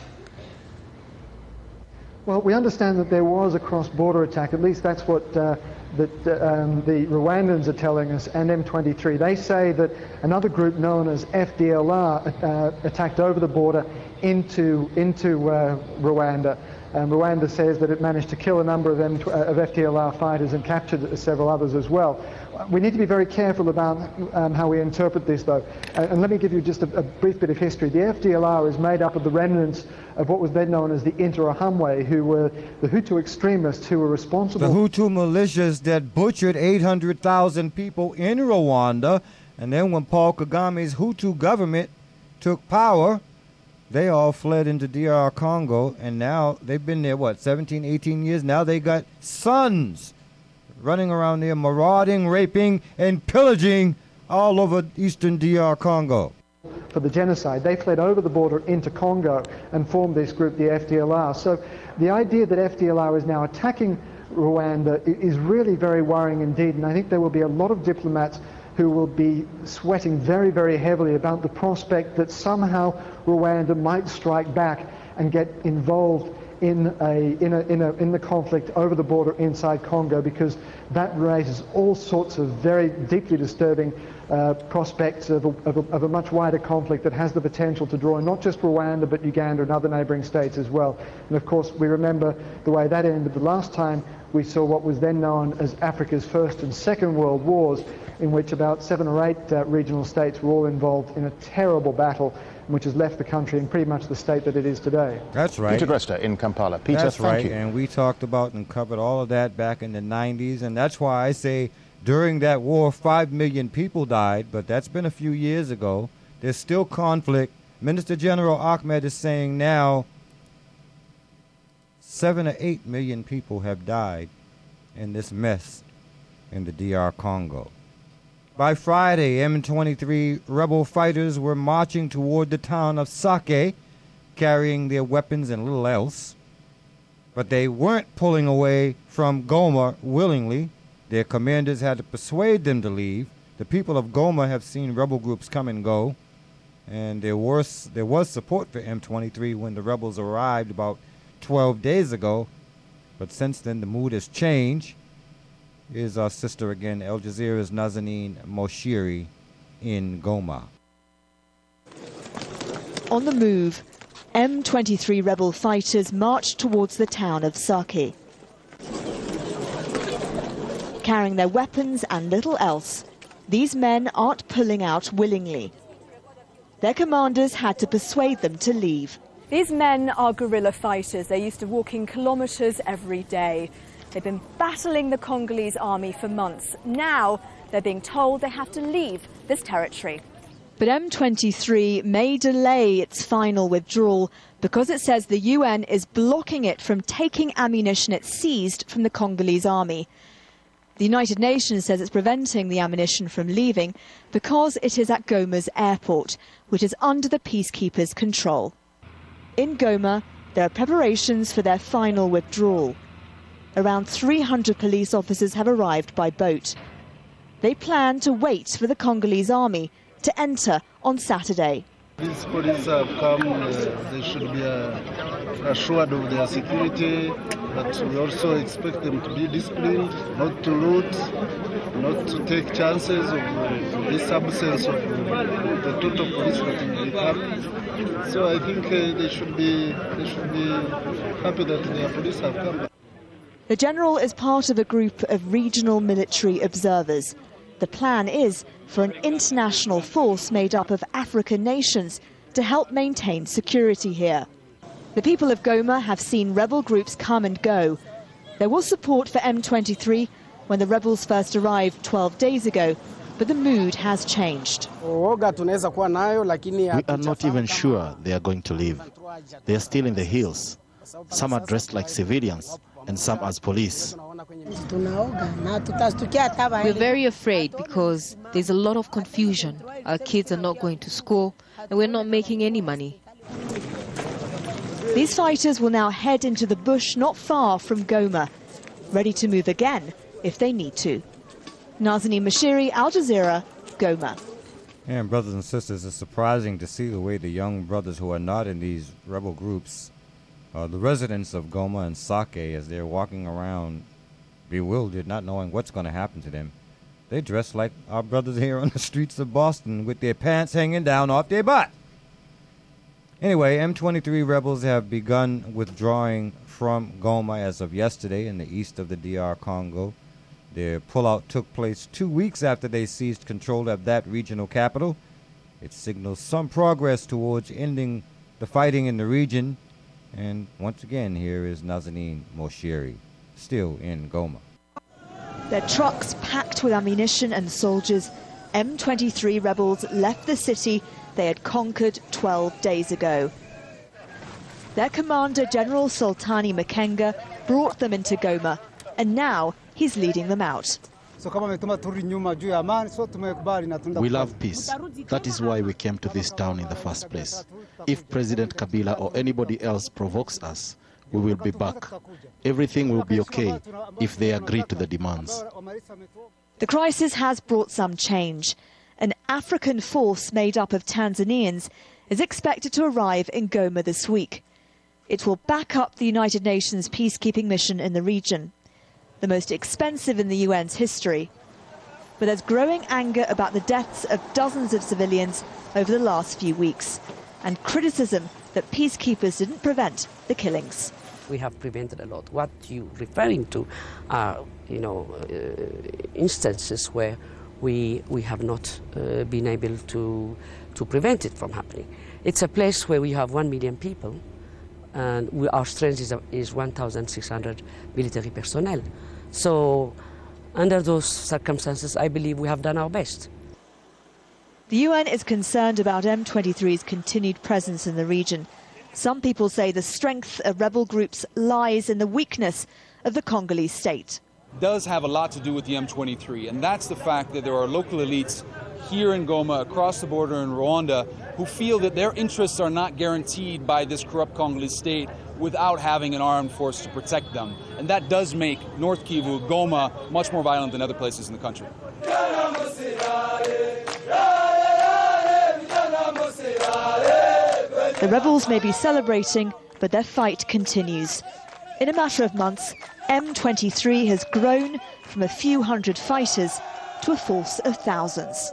Well, we understand that there was a cross-border attack. At least that's what uh, that um, the Rwandans are telling us and M23. They say that another group known as FDLR uh, attacked over the border into, into uh, Rwanda. Um, Rwanda says that it managed to kill a number of, M- of FDLR fighters and captured several others as well. We need to be very careful about um, how we interpret this, though. Uh, and let me give you just a, a, brief bit of history. The FDLR is made up of the remnants of what was then known as the Interahamwe, who were the Hutu extremists who were responsible. The Hutu militias that butchered 800,000 people in Rwanda. And then when Paul Kagame's Hutu government took power, they all fled into DR Congo. And now they've been there, what, 17, 18 years? Now they got sons running around there, marauding, raping, and pillaging all over eastern DR Congo. For the genocide, they fled over the border into Congo and formed this group, the FDLR. So the idea that FDLR is now attacking Rwanda is really very worrying indeed, and I think there will be a lot of diplomats who will be sweating very, very heavily about the prospect that somehow Rwanda might strike back and get involved in, a, in, a, in, a, in the conflict over the border inside Congo because that raises all sorts of very deeply disturbing uh, prospects of a, of, a, of a, much wider conflict that has the potential to draw in not just Rwanda but Uganda and other neighbouring states as well. And of course we remember the way that ended the last time we saw what was then known as Africa's First and Second World Wars in which about seven or eight uh, regional states were all involved in a terrible battle which has left the country in pretty much the state that it is today. That's right. Peter Greste in Kampala. Peter, that's right. You. And we talked about and covered all of that back in the 90s, and that's why I say during that war, five million people died, but that's been a few years ago. There's still conflict. Minister General Ahmad is saying now seven or eight million people have died in this mess in the DR Congo. By Friday, M23 rebel fighters were marching toward the town of Sake, carrying their weapons and little else. But they weren't pulling away from Goma willingly. Their commanders had to persuade them to leave. The people of Goma have seen rebel groups come and go, and there was, there was support for M23 when the rebels arrived about 12 days ago. But since then, the mood has changed is our sister again, Al Jazeera's Nazanin Moshiri in Goma. On the move, M23 rebel fighters marched towards the town of Sake. Carrying their weapons and little else, these men aren't pulling out willingly. Their commanders had to persuade them to leave. These men are guerrilla fighters. They're used to walking kilometres every day. They've been battling the Congolese army for months. Now they're being told they have to leave this territory. But M23 may delay its final withdrawal because it says the UN is blocking it from taking ammunition it seized from the Congolese army. The United Nations says it's preventing the ammunition from leaving because it is at Goma's airport, which is under the peacekeepers' control. In Goma, there are preparations for their final withdrawal. Around 300 police officers have arrived by boat. They plan to wait for the Congolese army to enter on Saturday. These police have come, uh, they should be uh, assured of their security, but we also expect them to be disciplined, not to loot, not to take chances of uh, this absence of the total police that will come. So I think uh, they should be they should be happy that their police have come. The general is part of a group of regional military observers. The plan is for an international force made up of African nations to help maintain security here. The people of Goma have seen rebel groups come and go. There was support for M23 when the rebels first arrived 12 days ago, but the mood has changed. We are not even sure they are going to leave. They are still in the hills. Some are dressed like civilians, and some as police. We're very afraid because there's a lot of confusion. Our kids are not going to school and we're not making any money. These fighters will now head into the bush not far from Goma, ready to move again if they need to. Nazanin Moshiri, Al Jazeera, Goma. And brothers and sisters, it's surprising to see the way the young brothers who are not in these rebel groups uh, the residents of Goma and Sake, as they're walking around bewildered, not knowing what's going to happen to them, they dress like our brothers here on the streets of Boston with their pants hanging down off their butt. Anyway, M23 rebels have begun withdrawing from Goma as of yesterday in the east of the DR Congo. Their pullout took place two weeks after they seized control of that regional capital. It signals some progress towards ending the fighting in the region and once again, here is Nazanin Moshiri, still in Goma. Their trucks packed with ammunition and soldiers, M23 rebels left the city they had conquered 12 days ago. Their commander, General Sultani Makenga, brought them into Goma, and now he's leading them out. We love peace. That is why we came to this town in the first place. If President Kabila or anybody else provokes us, we will be back. Everything will be okay if they agree to the demands. The crisis has brought some change. An African force made up of Tanzanians is expected to arrive in Goma this week. It will back up the United Nations peacekeeping mission in the region the most expensive in the UN's history. But there's growing anger about the deaths of dozens of civilians over the last few weeks and criticism that peacekeepers didn't prevent the killings. We have prevented a lot. What you're referring to are, you know, uh, instances where we, we have not uh, been able to, to prevent it from happening. It's a place where we have one million people and we, our strength is, is 1,600 military personnel. So, under those circumstances, I believe we have done our best. The UN is concerned about M23's continued presence in the region. Some people say the strength of rebel groups lies in the weakness of the Congolese state. Does have a lot to do with the M23, and that's the fact that there are local elites here in Goma, across the border in Rwanda, who feel that their interests are not guaranteed by this corrupt Congolese state without having an armed force to protect them. And that does make North Kivu, Goma, much more violent than other places in the country. The rebels may be celebrating, but their fight continues. In a matter of months, M23 has grown from a few hundred fighters to a force of thousands.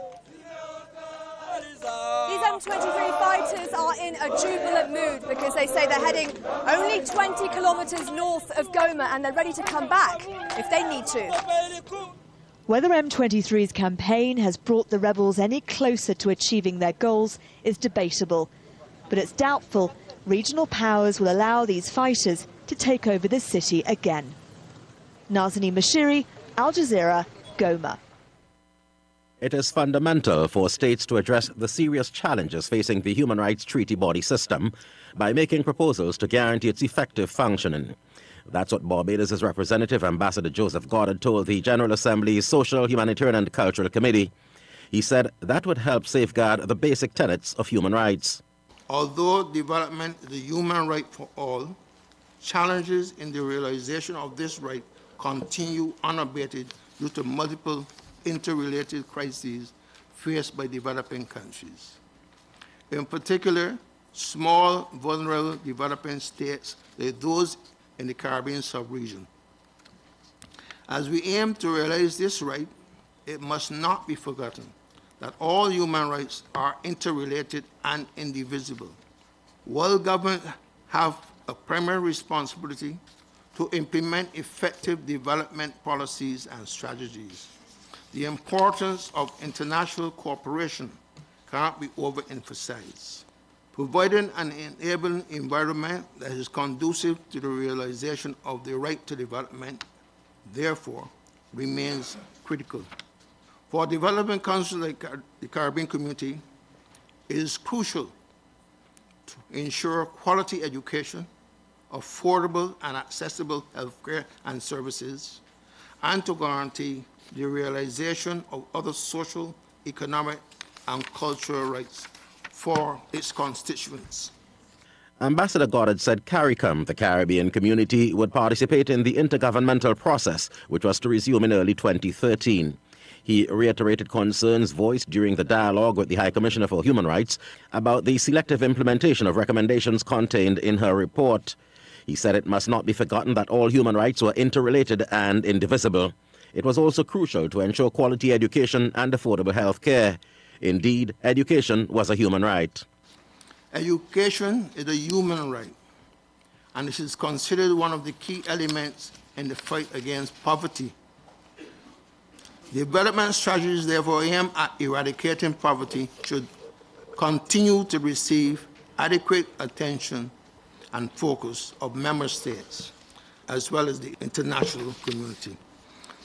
M23 fighters are in a jubilant mood because they say they're heading only 20 kilometres north of Goma and they're ready to come back if they need to. Whether M23's campaign has brought the rebels any closer to achieving their goals is debatable, but it's doubtful regional powers will allow these fighters to take over the city again. Nazanin Moshiri, Al Jazeera, Goma. It is fundamental for states to address the serious challenges facing the human rights treaty body system by making proposals to guarantee its effective functioning. That's what Barbados' representative, Ambassador Joseph Goddard, told the General Assembly's Social, Humanitarian and Cultural Committee. He said that would help safeguard the basic tenets of human rights. Although development is a human right for all, challenges in the realization of this right continue unabated due to multiple interrelated crises faced by developing countries. In particular, small, vulnerable developing states like those in the Caribbean sub-region. As we aim to realize this right, it must not be forgotten that all human rights are interrelated and indivisible. World governments have a primary responsibility to implement effective development policies and strategies. The importance of international cooperation cannot be overemphasized. Providing an enabling environment that is conducive to the realization of the right to development, therefore, remains critical. For development countries like the Caribbean community, it is crucial to ensure quality education, affordable and accessible healthcare and services, and to guarantee the realization of other social, economic, and cultural rights for its constituents. Ambassador Goddard said CARICOM, the Caribbean community, would participate in the intergovernmental process, which was to resume in early 2013. He reiterated concerns voiced during the dialogue with the High Commissioner for Human Rights about the selective implementation of recommendations contained in her report. He said it must not be forgotten that all human rights were interrelated and indivisible. It was also crucial to ensure quality education and affordable health care. Indeed, education was a human right. Education is a human right, and it is considered one of the key elements in the fight against poverty. Development strategies, therefore, aim at eradicating poverty should continue to receive adequate attention and focus of member states, as well as the international community.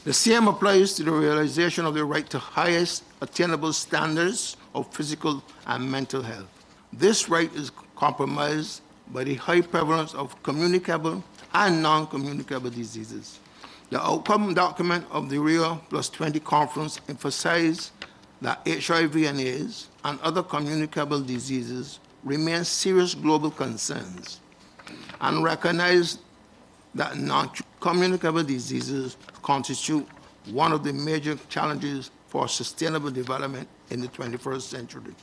The same applies to the realization of the right to highest attainable standards of physical and mental health. This right is compromised by the high prevalence of communicable and non-communicable diseases. The outcome document of the Rio Plus 20 conference emphasized that HIV and AIDS and other communicable diseases remain serious global concerns and recognized that non-communicable diseases constitute one of the major challenges for sustainable development in the 21st century.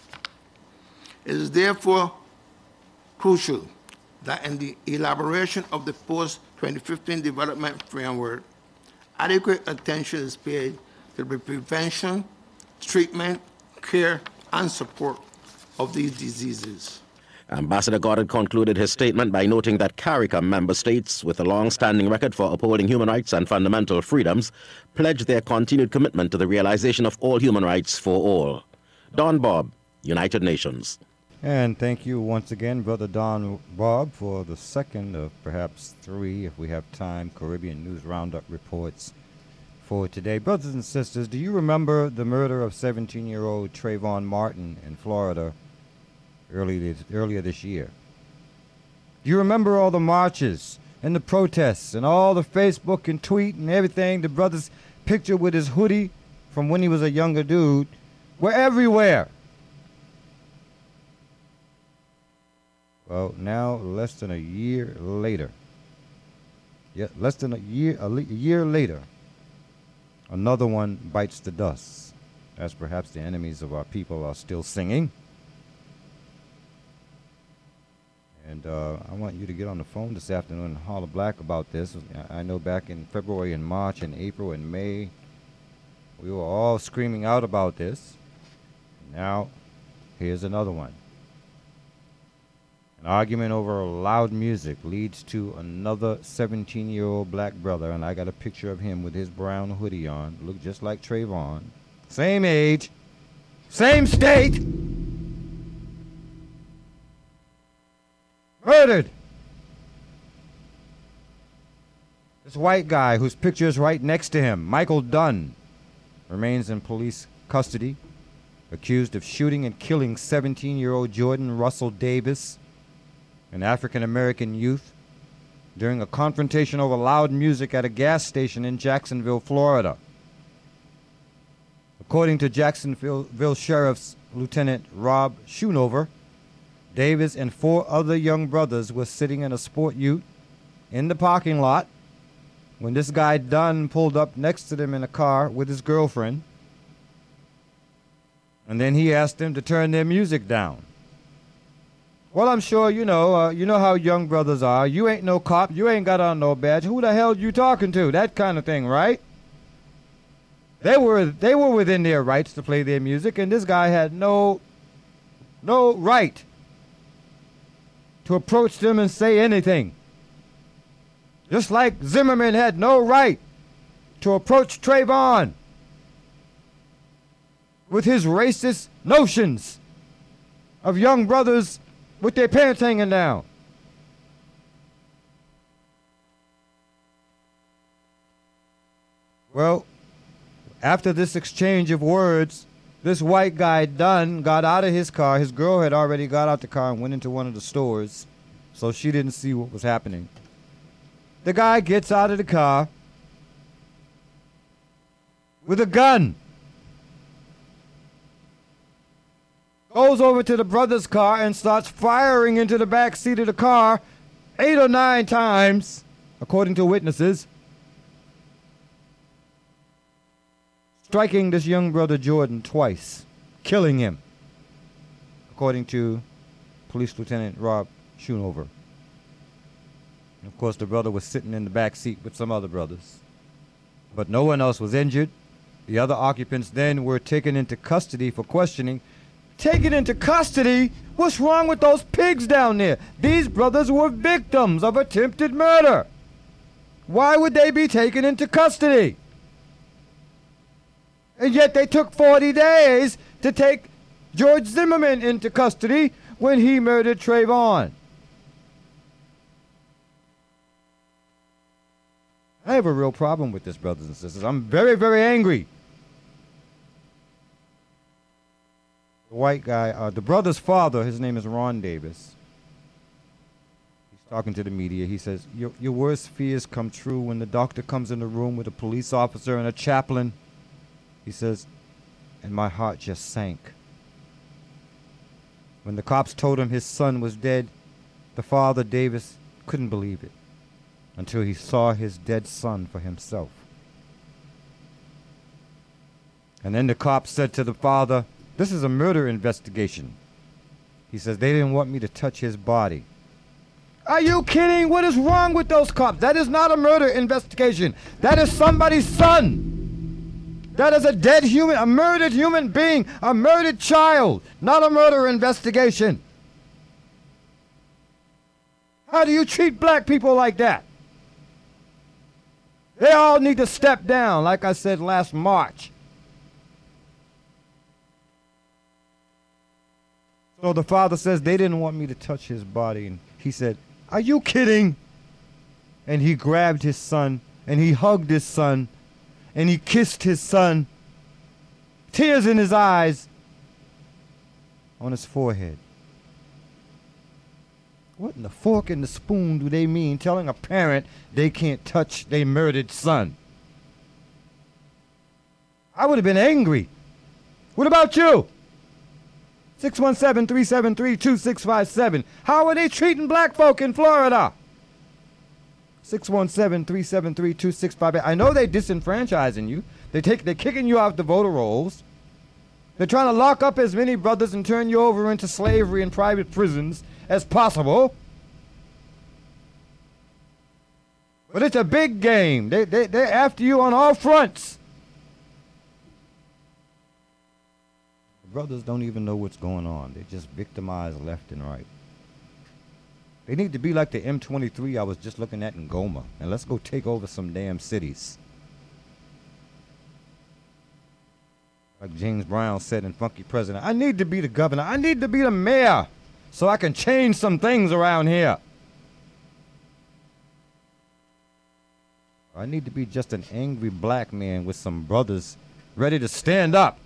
It is therefore crucial that in the elaboration of the post-2015 development framework, adequate attention is paid to the prevention, treatment, care, and support of these diseases. Ambassador Goddard concluded his statement by noting that CARICOM member states, with a long-standing record for upholding human rights and fundamental freedoms, pledge their continued commitment to the realization of all human rights for all. Donn Bobb, United Nations. And thank you once again, Brother Donn Bobb, for the second of perhaps three, if we have time, Caribbean News Roundup reports for today. Brothers and sisters, do you remember the murder of 17 year old Trayvon Martin in Florida earlier this, earlier this year? Do you remember all the marches and the protests and all the Facebook and tweet and everything? The brother's picture with his hoodie from when he was a younger dude were everywhere. Well, now less than a year later, yeah, less than a year a, le- a year later, another one bites the dust, as perhaps the enemies of our people are still singing. And uh, I want you to get on the phone this afternoon and holler black about this. I know back in February and March and April and May, we were all screaming out about this. Now, Here's another one. An argument over loud music leads to another 17 year old black brother, and I got a picture of him with his brown hoodie on. Look just like Trayvon. Same age, same state. Murdered. This white guy, whose picture is right next to him, Michael Dunn, remains in police custody, accused of shooting and killing 17 year old Jordan Russell Davis an African American youth, during a confrontation over loud music at a gas station in Jacksonville, Florida. According to Jacksonville Sheriff's Lieutenant Rob Schoonover, Davis and four other young brothers were sitting in a sport ute in the parking lot when this guy Dunn pulled up next to them in a car with his girlfriend. And then he asked them to turn their music down. Well, I'm sure you know. Uh, you know how young brothers are. You ain't no cop. You ain't got on no badge. Who the hell you talking to? That kind of thing, right? They were they were within their rights to play their music, and this guy had no no right to approach them and say anything. Just like Zimmerman had no right to approach Trayvon with his racist notions of young brothers with their pants hanging down. Well, after this exchange of words, this white guy Dunn got out of his car. His girl had already got out the car and went into one of the stores, so she didn't see what was happening. The guy gets out of the car with a gun. goes over to the brother's car and starts firing into the back seat of the car eight or nine times, according to witnesses, striking this young brother Jordan twice, killing him, according to Police Lieutenant Rob Schoonover. of course, the brother was sitting in the back seat with some other brothers. But no one else was injured. The other occupants then were taken into custody for questioning taken into custody. What's wrong with those pigs down there? These brothers were victims of attempted murder. Why would they be taken into custody? And yet they took 40 days to take George Zimmerman into custody when he murdered Trayvon. I have a real problem with this, brothers and sisters. I'm very, very angry. the white guy, uh, the brother's father, his name is Ron Davis. He's talking to the media. He says, your, your worst fears come true when the doctor comes in the room with a police officer and a chaplain. He says, and my heart just sank. When the cops told him his son was dead, the father, Davis, couldn't believe it until he saw his dead son for himself. And then the cops said to the father, this is a murder investigation. He says they didn't want me to touch his body. Are you kidding? What is wrong with those cops? That is not a murder investigation. That is somebody's son. That is a dead human, a murdered human being, a murdered child, not a murder investigation. How do you treat black people like that? They all need to step down, like I said last March. So the father says they didn't want me to touch his body. And he said, Are you kidding? And he grabbed his son and he hugged his son and he kissed his son, tears in his eyes, on his forehead. What in the fork and the spoon do they mean telling a parent they can't touch their murdered son? I would have been angry. What about you? 617-373-2657. How are they treating black folk in Florida? 617-373-2658. I know they're disenfranchising you. They take they're kicking you off the voter rolls. They're trying to lock up as many brothers and turn you over into slavery in private prisons as possible. But it's a big game. They, they, they're after you on all fronts. Brothers don't even know what's going on. They just victimize left and right. They need to be like the M23 I was just looking at in Goma. And let's go take over some damn cities. Like James Brown said in Funky President, I need to be the governor. I need to be the mayor so I can change some things around here. I need to be just an angry black man with some brothers ready to stand up.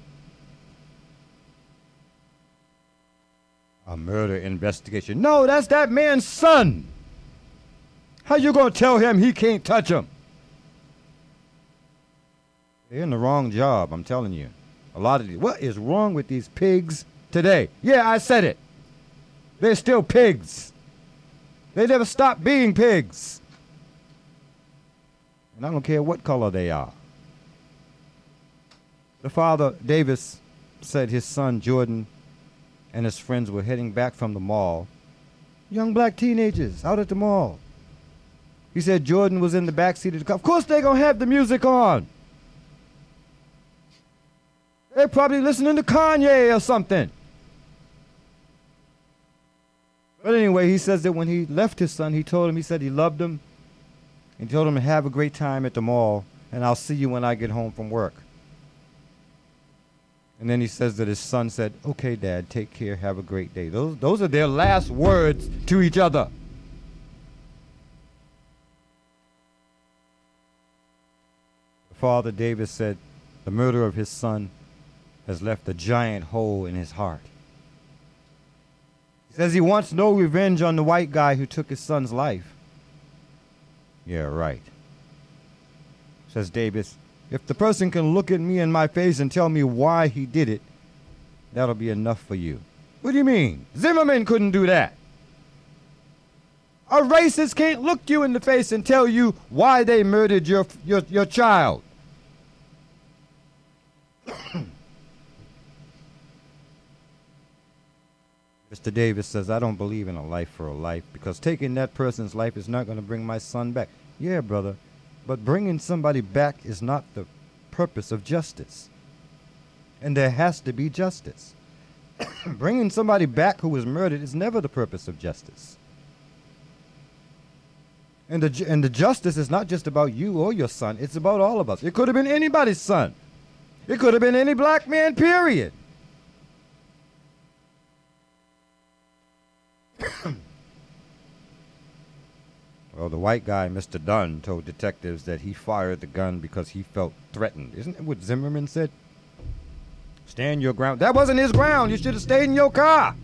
A murder investigation. No, that's that man's son. How you gonna tell him he can't touch him? They're in the wrong job, I'm telling you. A lot of these. What is wrong with these pigs today? Yeah, I said it. They're still pigs. They never stop being pigs. And I don't care what color they are. The father, Davis, said his son Jordan and his friends were heading back from the mall. Young black teenagers out at the mall. He said Jordan was in the back seat of the car. Of course they're going to have the music on. They're probably listening to Kanye or something. But anyway, he says that when he left his son, he told him, he said he loved him. And told him to have a great time at the mall, and I'll see you when I get home from work. And then he says that his son said, Okay, Dad, take care, have a great day. Those, those are their last words to each other. Father, Davis, said the murder of his son has left a giant hole in his heart. He says he wants no revenge on the white guy who took his son's life. Yeah, right. Says Davis, if the person can look at me in my face and tell me why he did it, that'll be enough for you. What do you mean? Zimmerman couldn't do that. A racist can't look you in the face and tell you why they murdered your, your, your child. Mr. Davis says, I don't believe in a life for a life because taking that person's life is not going to bring my son back. Yeah, brother, but bringing somebody back is not the purpose of justice. And there has to be justice. bringing somebody back who was murdered is never the purpose of justice. And the, and the justice is not just about you or your son, it's about all of us. It could have been anybody's son. It could have been any black man, period. the white guy, Mr. Dunn, told detectives that he fired the gun because he felt threatened. Isn't that what Zimmerman said? Stand your ground. That wasn't his ground. You should have stayed in your car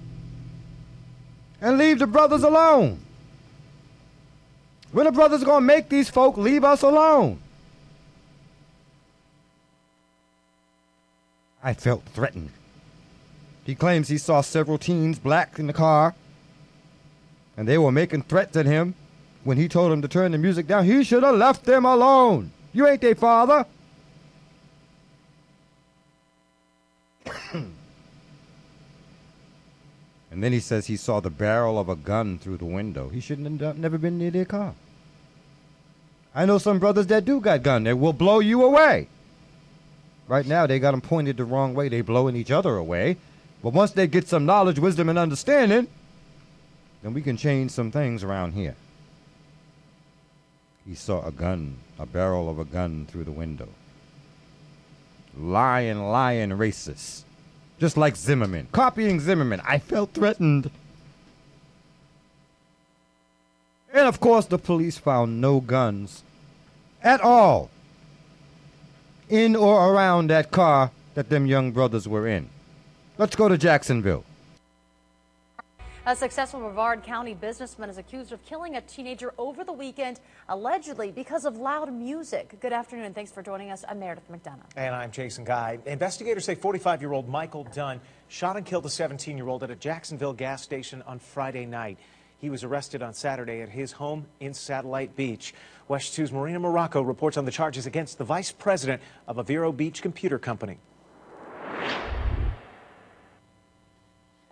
and leave the brothers alone. When the brothers going to make these folk leave us alone? I felt threatened. He claims he saw several teens, black, in the car and they were making threats at him when he told him to turn the music down. He should have left them alone. You ain't their father. and then he says he saw the barrel of a gun through the window. He shouldn't have never been near their car. I know some brothers that do got gun. They will blow you away. Right now, they got them pointed the wrong way. They blowing each other away. But once they get some knowledge, wisdom, and understanding, then we can change some things around here. He saw a gun, a barrel of a gun through the window. Lying, lying racist. Just like Zimmerman. Copying Zimmerman. I felt threatened. And of course, the police found no guns at all in or around that car that them young brothers were in. Let's go to Jacksonville. A successful Brevard County businessman is accused of killing a teenager over the weekend, allegedly because of loud music. Good afternoon, and thanks for joining us. I'm Meredith McDonough. And I'm Jason Guy. Investigators say 45 year old Michael Dunn shot and killed a 17 year old at a Jacksonville gas station on Friday night. He was arrested on Saturday at his home in Satellite Beach. WESH 2's Marina Marraco reports on the charges against the vice president of a Beach Computer Company.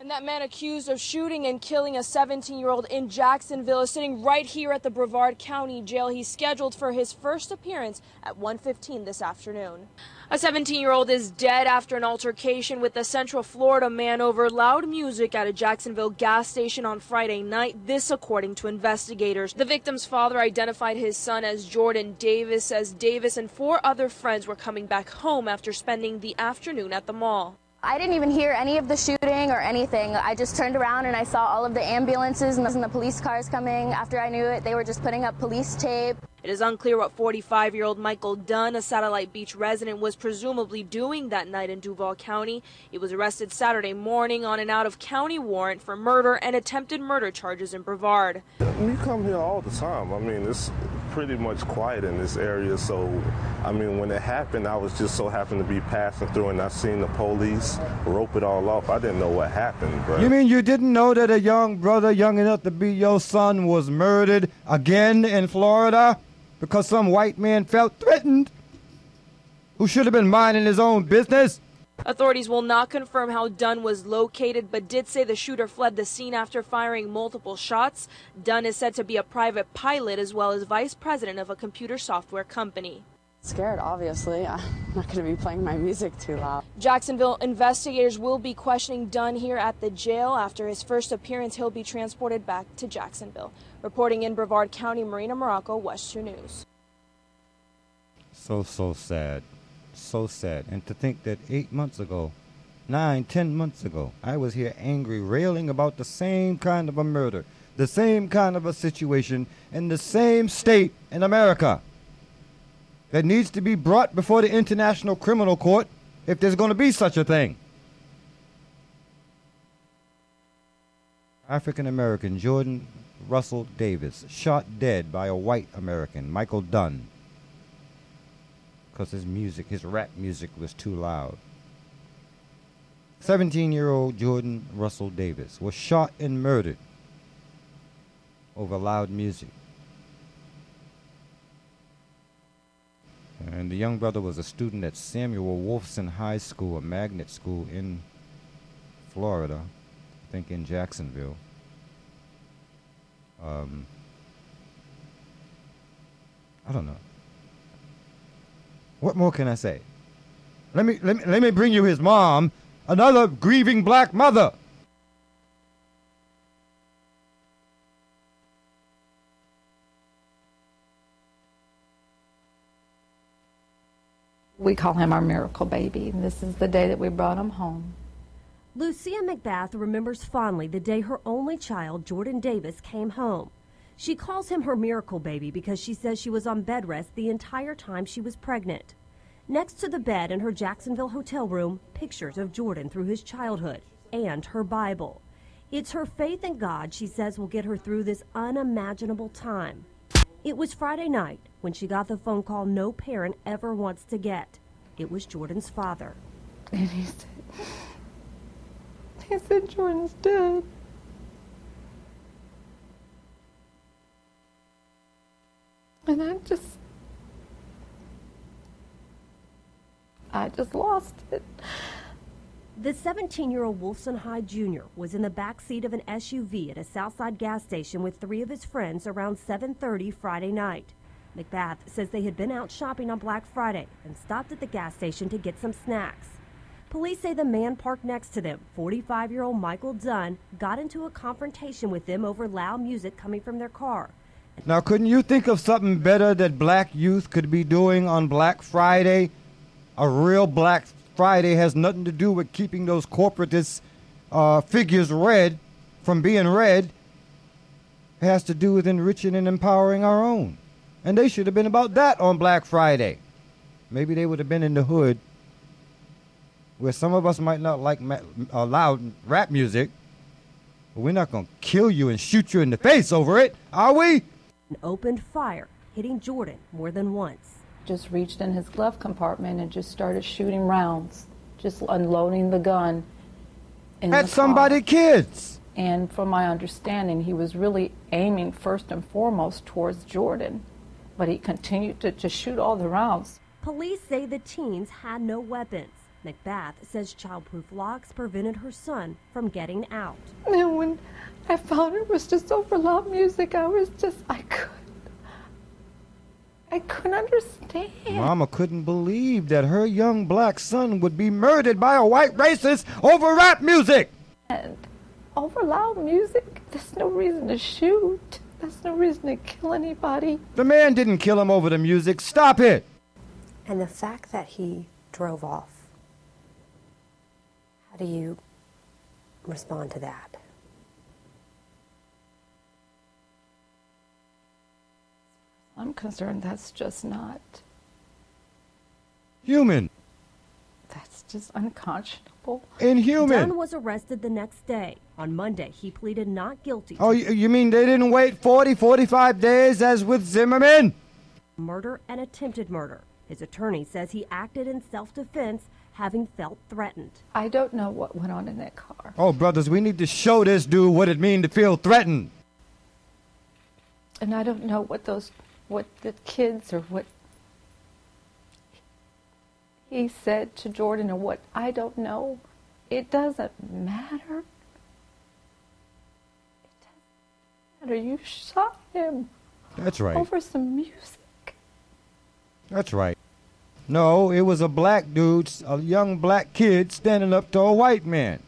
That man accused of shooting and killing a 17 year old in Jacksonville is sitting right here at the Brevard County Jail. He's scheduled for his first appearance at 1:15 this afternoon. A 17 year old is dead after an altercation with a Central Florida man over loud music at a Jacksonville gas station on Friday night. This, according to investigators. The victim's father identified his son as Jordan Davis, as Davis and four other friends were coming back home after spending the afternoon at the mall. I didn't even hear any of the shooting or anything. I just turned around and I saw all of the ambulances and the police cars coming. After I knew it, they were just putting up police tape. It is unclear what 45 year old Michael Dunn, a Satellite Beach resident, was presumably doing that night in Duval County. He was arrested Saturday morning on an out of county warrant for murder and attempted murder charges in Brevard. We come here all the time. I mean, it's pretty much quiet in this area. So, I mean, when it happened, I was just so happened to be passing through and I seen the police rope it all off. I didn't know what happened. But You mean you didn't know that a young brother, young enough to be your son, was murdered again in Florida? Because some white man felt threatened who should have been minding his own business. Authorities will not confirm how Dunn was located, but did say the shooter fled the scene after firing multiple shots. Dunn is said to be a private pilot as well as vice president of a computer software company. Scared, obviously. I'm not going to be playing my music too loud. Jacksonville investigators will be questioning Dunn here at the jail. After his first appearance, he'll be transported back to Jacksonville. Reporting in Brevard County, Marina Marraco, WESH 2 News. So, so sad. So sad. And to think that eight months ago, nine, ten months ago, I was here angry, railing about the same kind of a murder, the same kind of a situation in the same state in America that needs to be brought before the International Criminal Court if there's going to be such a thing. African American Jordan Russell Davis, shot dead by a white American, Michael Dunn, because his music, his rap music, was too loud. 17 year old Jordan Russell Davis was shot and murdered over loud music. And the young brother was a student at Samuel Wolfson High School, a magnet school in Florida, I think in Jacksonville. Um, I don't know. What more can I say? Let me, let me let me bring you his mom, another grieving black mother. We call him our miracle baby, and this is the day that we brought him home. Lucia McBath remembers fondly the day her only child, Jordan Davis, came home. She calls him her miracle baby because she says she was on bed rest the entire time she was pregnant. Next to the bed in her Jacksonville hotel room, pictures of Jordan through his childhood and her Bible. It's her faith in God she says will get her through this unimaginable time. It was Friday night when she got the phone call no parent ever wants to get. It was Jordan's father. And he said, he said Jordan's dead. And I just, I just lost it. The 17 year old Wolfson High Jr. was in the back seat of an SUV at a Southside gas station with three of his friends around 7:30 Friday night. McBath says they had been out shopping on Black Friday and stopped at the gas station to get some snacks. Police say the man parked next to them, 45 year old Michael Dunn, got into a confrontation with them over loud music coming from their car. Now, couldn't you think of something better that black youth could be doing on Black Friday? A real Black Friday has nothing to do with keeping those corporatist uh, figures red from being red. It has to do with enriching and empowering our own. And they should have been about that on Black Friday. Maybe they would have been in the hood where some of us might not like ma- uh, loud rap music, but we're not going to kill you and shoot you in the face over it, are we? and opened fire, hitting Jordan more than once. Just reached in his glove compartment and just started shooting rounds, just unloading the gun. In At somebody kids. And from my understanding, he was really aiming first and foremost towards Jordan, but he continued to, to shoot all the rounds. Police say the teens had no weapons. McBath says childproof locks prevented her son from getting out. And when I found it was just over loud music, I was just, I couldn't. I couldn't understand. Mama couldn't believe that her young black son would be murdered by a white racist over rap music. And over loud music, there's no reason to shoot. There's no reason to kill anybody. The man didn't kill him over the music. Stop it. And the fact that he drove off, how do you respond to that? I'm concerned that's just not, Human. That's just unconscionable. Inhuman. Dunn was arrested the next day. On Monday, he pleaded not guilty Oh, you, you mean they didn't wait 40, 45 days as with Zimmerman? murder and attempted murder. His attorney says he acted in self-defense, having felt threatened. I don't know what went on in that car. Oh, brothers, we need to show this dude what it means to feel threatened. And I don't know what those, what the kids or what he said to Jordan or what I don't know. It doesn't matter. It doesn't matter. You shot him That's right. over some music. That's right. No, it was a black dude, a young black kid standing up to a white man.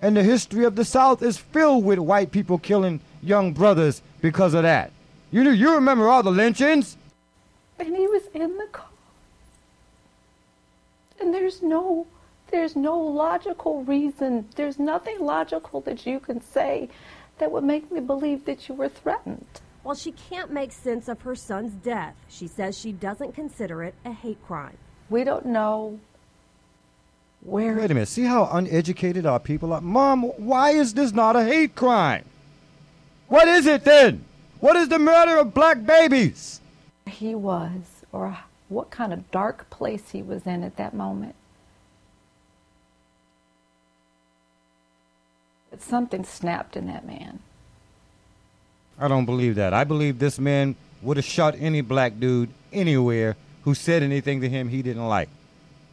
And the history of the South is filled with white people killing young brothers because of that. You you remember all the lynchings? And he was in the car. And there's no there's no logical reason. There's nothing logical that you can say that would make me believe that you were threatened. While she can't make sense of her son's death, she says she doesn't consider it a hate crime. We don't know where Wait a minute. See how uneducated our people are? Mom, why is this not a hate crime? What is it then? What is the murder of black babies? he was or what kind of dark place he was in at that moment. But something snapped in that man. I don't believe that. I believe this man would have shot any black dude anywhere who said anything to him he didn't like.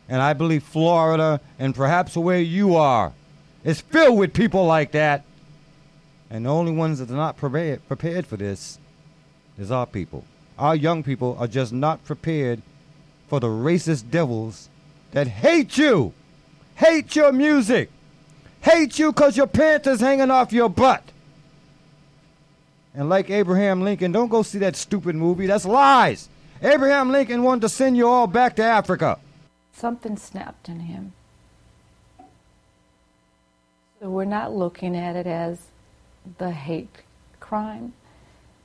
And I believe Florida and perhaps where you are is filled with people like that. And the only ones that are not prepared, prepared for this is our people. Our young people are just not prepared for the racist devils that hate you, hate your music, hate you because your pants is hanging off your butt. And like Abraham Lincoln, don't go see that stupid movie. That's lies. Abraham Lincoln wanted to send you all back to Africa. Something snapped in him. So we're not looking at it as the hate crime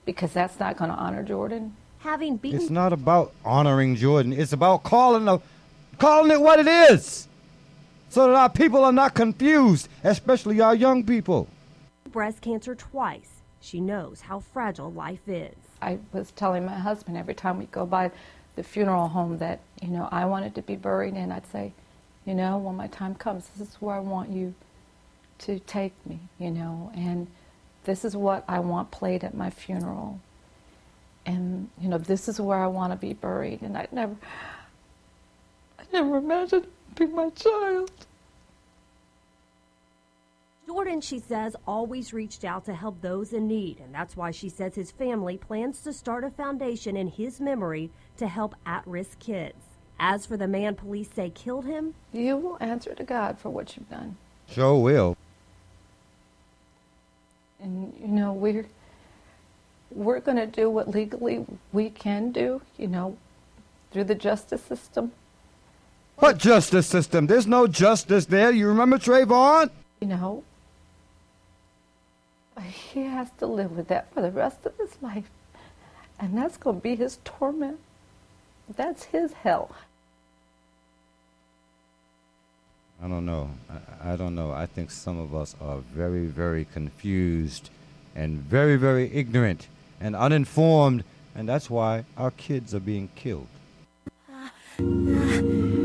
because that's not going to honor Jordan. Having beaten It's not about honoring Jordan. It's about calling the, calling it what it is, so that our people are not confused, especially our young people. breast cancer twice, she knows how fragile life is. I was telling my husband every time we go by the funeral home that, you know, I wanted to be buried in. I'd say, you know, when my time comes, this is where I want you to take me, you know, and this is what I want played at my funeral. And, you know, this is where I want to be buried. And I never, I never imagined being my child. Jordan, she says, always reached out to help those in need, and that's why she says his family plans to start a foundation in his memory to help at risk kids. As for the man police say killed him, You will answer to God for what you've done. Sure will. And, you know, we're, we're going to do what legally we can do, you know, through the justice system. What justice system? There's no justice there. You remember Trayvon? You know, he has to live with that for the rest of his life. And that's going to be his torment. That's his hell. I don't know. I, I don't know. I think some of us are very, very confused and very, very ignorant and uninformed, and that's why our kids are being killed. Ah. Ah.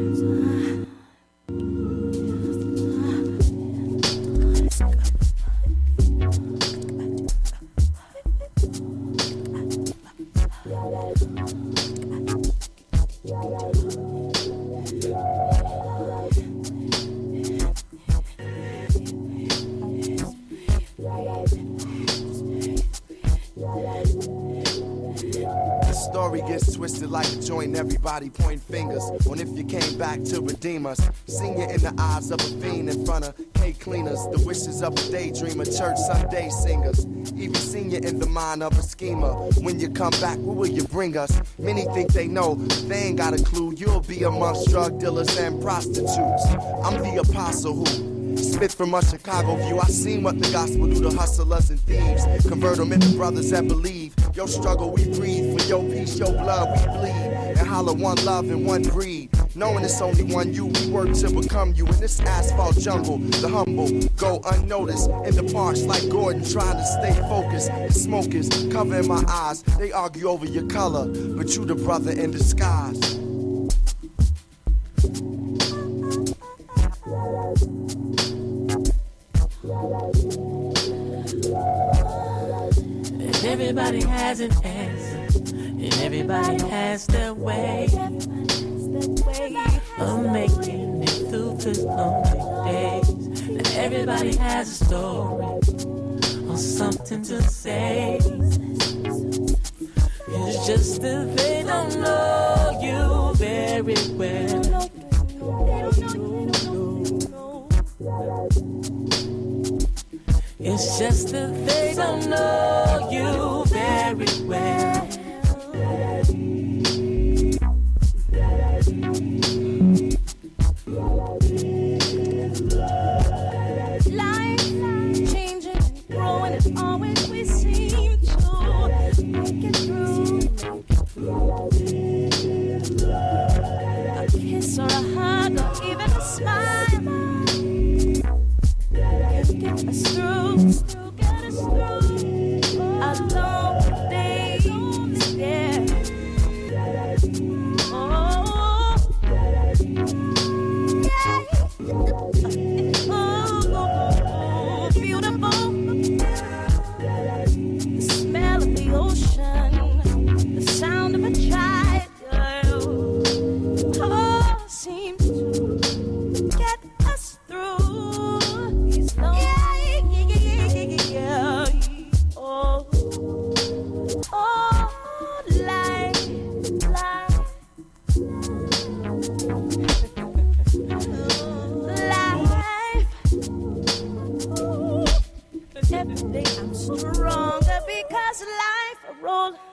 Gets twisted like a joint, everybody point fingers on if you came back to redeem us. Seen you in the eyes of a fiend in front of cake cleaners, the wishes of a daydreamer, church Sunday singers. Even seen you in the mind of a schemer. When you come back, what will you bring us? Many think they know, they ain't got a clue. You'll be amongst drug dealers and prostitutes. I'm the apostle who Spit from a Chicago view. I seen what the gospel do to hustlers and thieves. Convert them into brothers that believe. Your struggle we breathe. For your peace, your blood we bleed. And holler one love and one breed. Knowing it's only one you, we work to become you. In this asphalt jungle, the humble go unnoticed. In the parks like Gordon, trying to stay focused. The smokers covering my eyes. They argue over your color, but you the brother in disguise. Everybody has an answer, and everybody has their way of making it through the lonely days. And everybody has a story or something to say. It's just that they don't know you very well. It's just that they don't know you very well.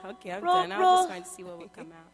Okay, I'm roll, done. I roll. was just trying to see what would come out.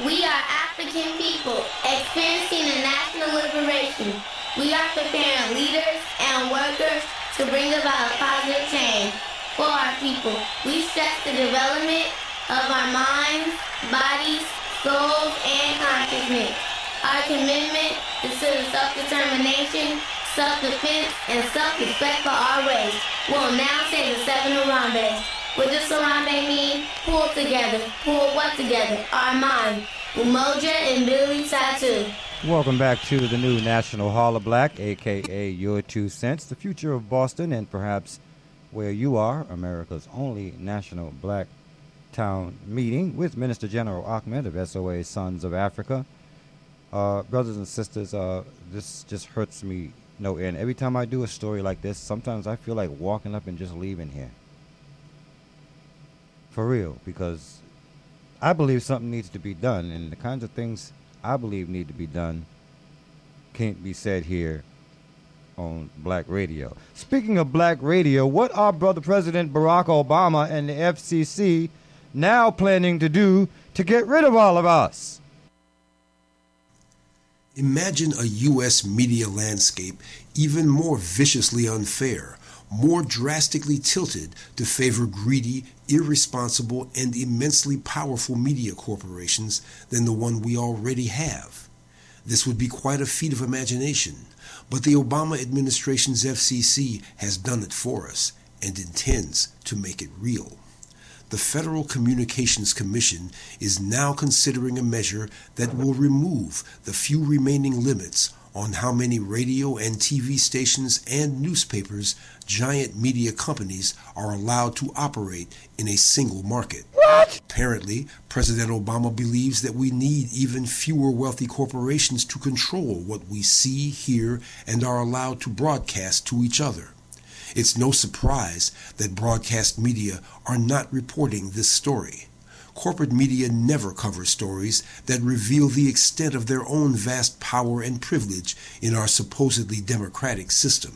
We are African people experiencing a national liberation. We are preparing leaders and workers to bring about a positive change for our people. We stress the development of our minds, bodies, souls, and consciousness. Our commitment is to the self-determination, self-defense, and self-respect for our race. We'll now say the seven Harambee's. What does Harambee mean? Pull together. Pull what together? Our mind. Umoja and Billy Tattoo. Welcome back to the new National Hollah Black, aka Your Two Cents, the future of Boston, and perhaps where you are, America's only national black town meeting with Minister General Ahmad of SOA Sons of Africa. Uh, brothers and sisters, uh, this just hurts me no end. Every time I do a story like this, sometimes I feel like walking up and just leaving here. For real, because I believe something needs to be done, and the kinds of things I believe need to be done can't be said here on black radio. Speaking of black radio, what are Brother President Barack Obama and the FCC now planning to do to get rid of all of us? Imagine a U.S. media landscape even more viciously unfair, more drastically tilted to favor greedy, irresponsible, and immensely powerful media corporations than the one we already have. This would be quite a feat of imagination, but the Obama administration's FCC has done it for us and intends to make it real. The Federal Communications Commission is now considering a measure that will remove the few remaining limits on how many radio and TV stations and newspapers giant media companies are allowed to operate in a single market. What? Apparently, President Obama believes that we need even fewer wealthy corporations to control what we see, hear, and are allowed to broadcast to each other. It's no surprise that broadcast media are not reporting this story. Corporate media never cover stories that reveal the extent of their own vast power and privilege in our supposedly democratic system.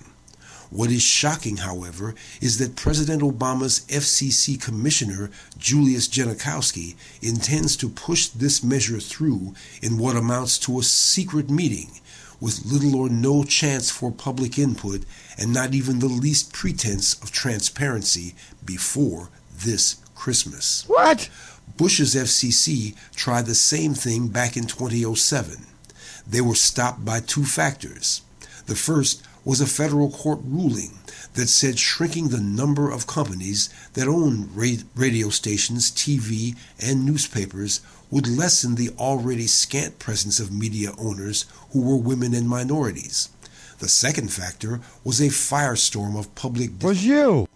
What is shocking, however, is that President Obama's FCC Commissioner, Julius Genachowski, intends to push this measure through in what amounts to a secret meeting with little or no chance for public input and not even the least pretense of transparency before this Christmas. What? Bush's FCC tried the same thing back in 2007. They were stopped by two factors. The first was a federal court ruling that said shrinking the number of companies that own radio stations, TV, and newspapers would lessen the already scant presence of media owners who were women and minorities. The second factor was a firestorm of public. Was you?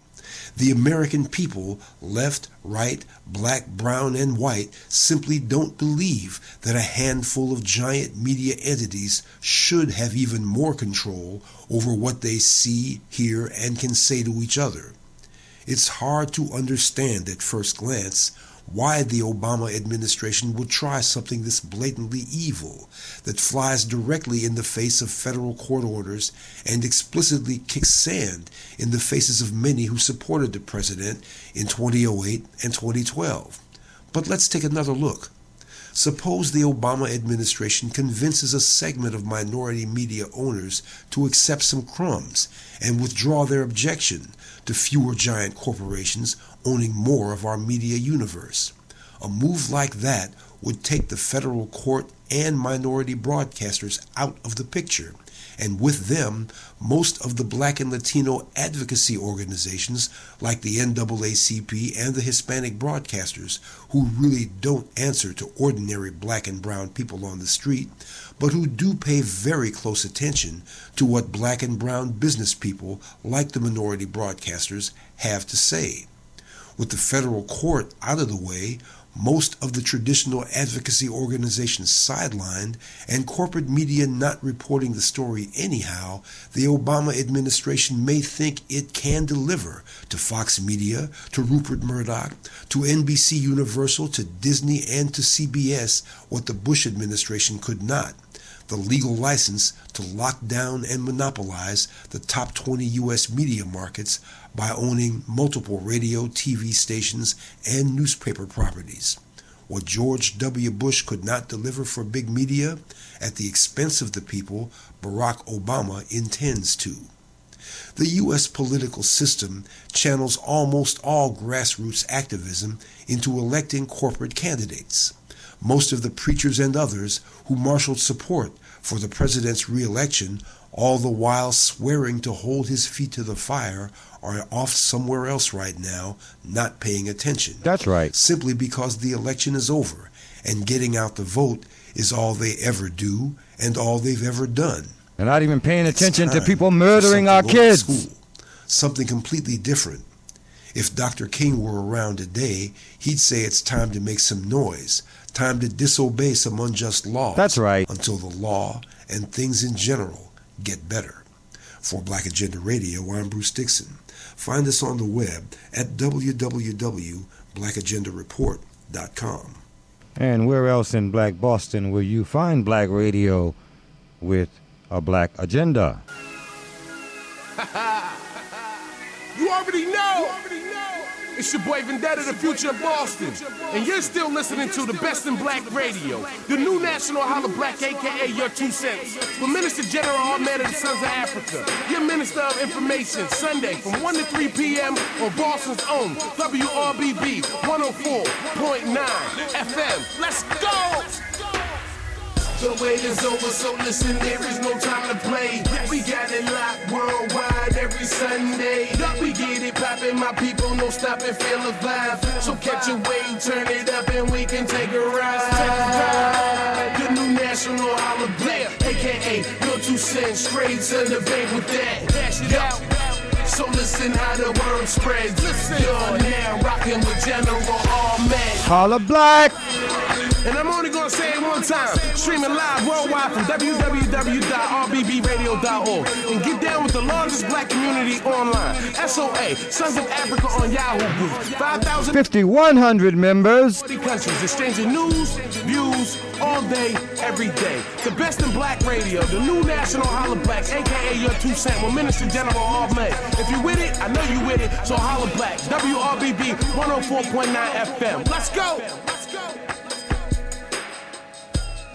The American people, left, right, black, brown, and white, simply don't believe that a handful of giant media entities should have even more control over what they see, hear, and can say to each other. It's hard to understand at first glance why the Obama administration would try something this blatantly evil that flies directly in the face of federal court orders and explicitly kicks sand in the faces of many who supported the president in 2008 and 2012. But let's take another look. Suppose the Obama administration convinces a segment of minority media owners to accept some crumbs and withdraw their objection to fewer giant corporations owning more of our media universe. A move like that would take the federal court and minority broadcasters out of the picture, and with them, most of the black and Latino advocacy organizations like the NAACP and the Hispanic broadcasters, who really don't answer to ordinary black and brown people on the street, but who do pay very close attention to what black and brown business people like the minority broadcasters have to say. With the federal court out of the way, most of the traditional advocacy organizations sidelined, and corporate media not reporting the story anyhow, the Obama administration may think it can deliver to Fox Media, to Rupert Murdoch, to NBC Universal, to Disney, and to CBS what the Bush administration could not the legal license to lock down and monopolize the top 20 U.S. media markets by owning multiple radio, TV stations, and newspaper properties. What George W. Bush could not deliver for big media at the expense of the people, Barack Obama intends to. The U.S. political system channels almost all grassroots activism into electing corporate candidates most of the preachers and others who marshaled support for the president's reelection, all the while swearing to hold his feet to the fire, are off somewhere else right now, not paying attention. That's right. Simply because the election is over and getting out the vote is all they ever do and all they've ever done. They're not even paying attention to people murdering our kids. school, something completely different. If Dr. King were around today, he'd say it's time to make some noise, time to disobey some unjust laws. That's right. Until the law and things in general get better. For Black Agenda Radio, I'm Bruce Dixon. Find us on the web at www.blackagendareport.com. And where else in Black Boston will you find black radio with a black agenda? You already know. It's your boy Vendetta, the future of Boston. And you're still listening to the best in black radio. The new National Hollah Black, aka Your Two Cents. With Minister General Ahmad of the Sons of Africa. Your Minister of Information, Sunday from 1 to 3 p.m. on Boston's own WRBB 104.9 FM. Let's go! The wait is over, so listen, there is no time to play. We got it locked worldwide every Sunday. We get it poppin', my people, no stopping, feel the vibe. So catch a wave, turn it up, and we can take a ride. The new national holla black, aka your two cents, straight to the bank with that. Cash. So listen how the word spreads. You're now rocking with General Ahmad. Holla black! And I'm only gonna say it one time. Streaming live worldwide from www.rbbradio.org. And get down with the largest black community online. SOA, Sons of Africa on Yahoo Group. 5,000 5,100 members. 40 countries exchanging news, views, all day, every day. The best in black radio, the new national holla black, aka your two cent with Minister General Ahmad. If you with it, I know you with it, so holla black. WRBB 104.9 FM. Let's go!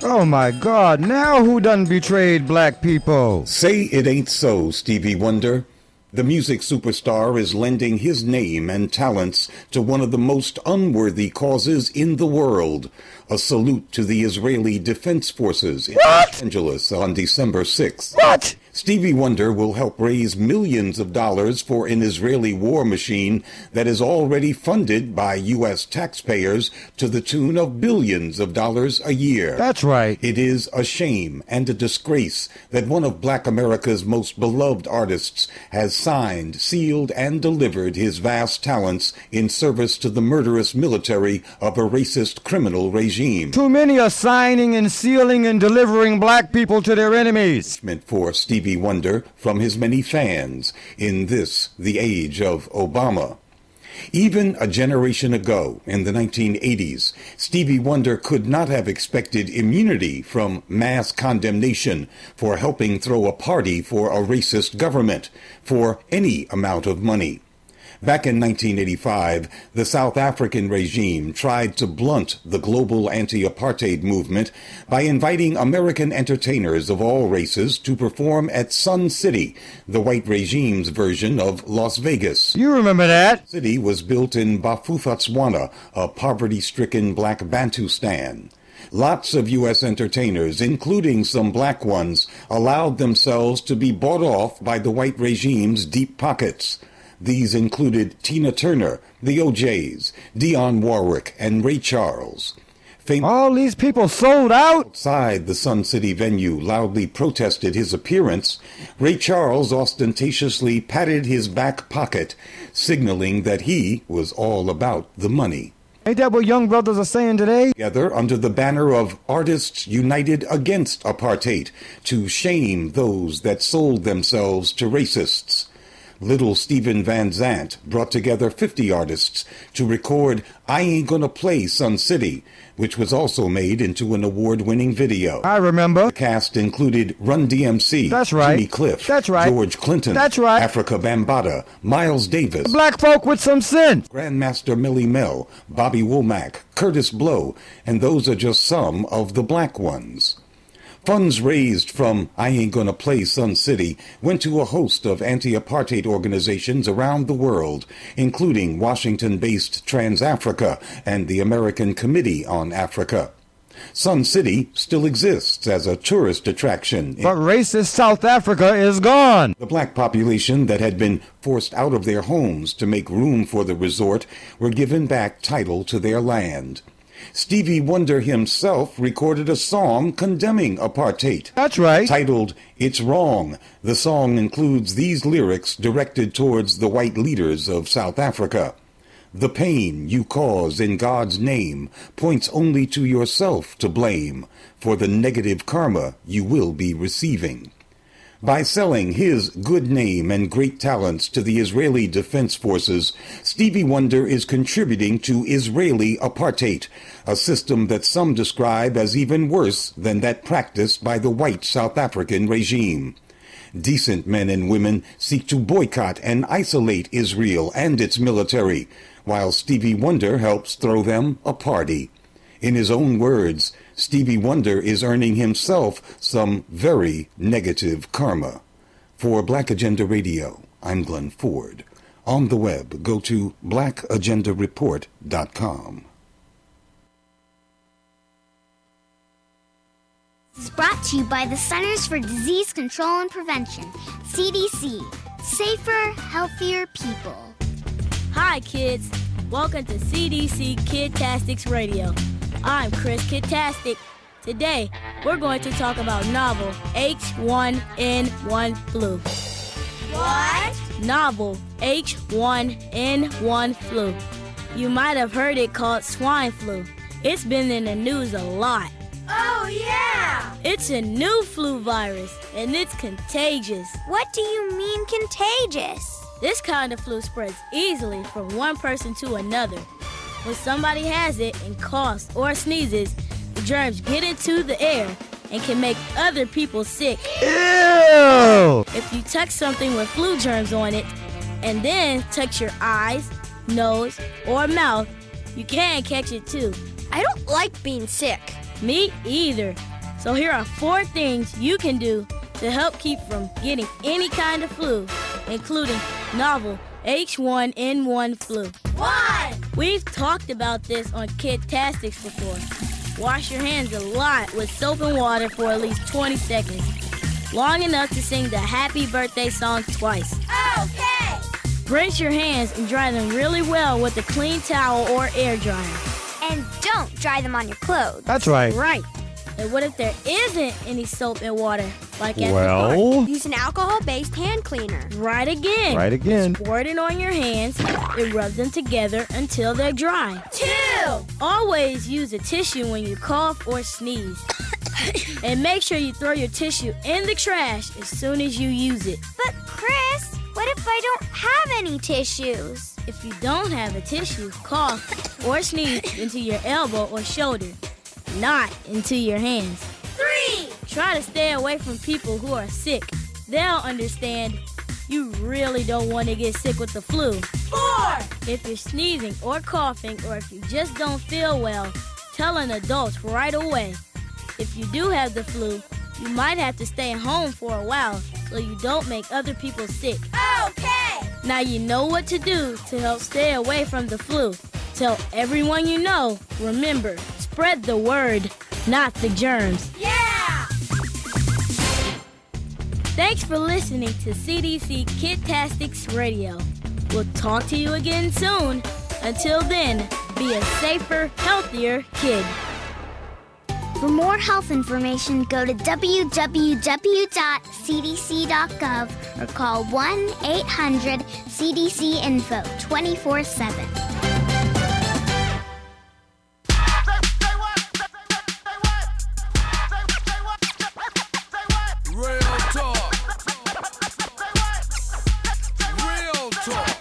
Oh my God, now who done betrayed black people? Say it ain't so, Stevie Wonder. The music superstar is lending his name and talents to one of the most unworthy causes in the world. A salute to the Israeli Defense Forces in Los Angeles on December 6th. What? Stevie Wonder will help raise millions of dollars for an Israeli war machine that is already funded by U.S. taxpayers to the tune of billions of dollars a year. That's right. It is a shame and a disgrace that one of black America's most beloved artists has signed, sealed, and delivered his vast talents in service to the murderous military of a racist criminal regime. Too many are signing and sealing and delivering black people to their enemies. For Stevie Wonder from his many fans in this, the age of Obama. Even a generation ago, in the 1980s, Stevie Wonder could not have expected immunity from mass condemnation for helping throw a party for a racist government for any amount of money. Back in 1985, the South African regime tried to blunt the global anti-apartheid movement by inviting American entertainers of all races to perform at Sun City, the white regime's version of Las Vegas. You remember that? City was built in Bophuthatswana, a poverty-stricken black Bantustan. Lots of U.S. entertainers, including some black ones, allowed themselves to be bought off by the white regime's deep pockets. These included Tina Turner, the O'Jays, Dionne Warwick, and Ray Charles. Fam- All these people sold out? Outside the Sun City venue loudly protested his appearance, Ray Charles ostentatiously patted his back pocket, signaling that he was all about the money. Ain't that what young brothers are saying today? Together under the banner of Artists United Against Apartheid to shame those that sold themselves to racists. Little Steven Van Zandt brought together 50 artists to record I Ain't Gonna Play Sun City, which was also made into an award-winning video. I remember. The cast included Run DMC, That's right. Jimmy Cliff, That's right. George Clinton, That's right. Afrika Bambaataa, Miles Davis, Black folk with some sense. Grandmaster Melle Mel, Bobby Womack, Kurtis Blow, and those are just some of the black ones. Funds raised from I Ain't Gonna Play Sun City went to a host of anti-apartheid organizations around the world, including Washington-based Trans-Africa and the American Committee on Africa. Sun City still exists as a tourist attraction. But racist South Africa is gone. The black population that had been forced out of their homes to make room for the resort were given back title to their land. Stevie Wonder himself recorded a song condemning apartheid. That's right. Titled It's Wrong. The song includes these lyrics directed towards the white leaders of South Africa. The pain you cause in God's name points only to yourself to blame for the negative karma you will be receiving. By selling his good name and great talents to the Israeli Defense Forces, Stevie Wonder is contributing to Israeli apartheid, a system that some describe as even worse than that practiced by the white South African regime. Decent men and women seek to boycott and isolate Israel and its military, while Stevie Wonder helps throw them a party. In his own words, Stevie Wonder is earning himself some very negative karma. For Black Agenda Radio, I'm Glenn Ford. On the web, go to blackagendareport.com. is brought to you by the Centers for Disease Control and Prevention, CDC. Safer, healthier people. Hi, kids. Welcome to CDC Kidtastics Radio. I'm Chris Kidtastic. Today, we're going to talk about novel H1N1 flu. What? Novel H1N1 flu. You might have heard it called swine flu. It's been in the news a lot. Oh, yeah! It's a new flu virus, and it's contagious. What do you mean contagious? This kind of flu spreads easily from one person to another. When somebody has it and coughs or sneezes, the germs get into the air and can make other people sick. Ew! If you touch something with flu germs on it and then touch your eyes, nose, or mouth, you can catch it too. I don't like being sick. Me either. So here are four things you can do to help keep from getting any kind of flu, including novel H1N1 flu. One! We've talked about this on Kid Kidtastics before. Wash your hands a lot with soap and water for at least 20 seconds, long enough to sing the happy birthday song twice. Okay! Rinse your hands and dry them really well with a clean towel or air dryer. And don't dry them on your clothes. That's right. Right. And what if there isn't any soap and water, like at the Well? park? Use an alcohol-based hand cleaner. Right again. Right again. Pour it on your hands and rub them together until they're dry. Two! Always use a tissue when you cough or sneeze. and make sure you throw your tissue in the trash as soon as you use it. But Chris, what if I don't have any tissues? If you don't have a tissue, cough or sneeze into your elbow or shoulder, not into your hands. Three! Try to stay away from people who are sick. They'll understand you really don't want to get sick with the flu. Four! If you're sneezing or coughing, or if you just don't feel well, tell an adult right away. If you do have the flu, you might have to stay home for a while so you don't make other people sick. Okay! Now you know what to do to help stay away from the flu. Tell everyone you know. Remember, spread the word, not the germs. Yeah! Thanks for listening to CDC Kidtastics Radio. We'll talk to you again soon. Until then, be a safer, healthier kid. For more health information, go to www.cdc.gov or call 1 800 CDC Info 24 7. Real talk. Real talk.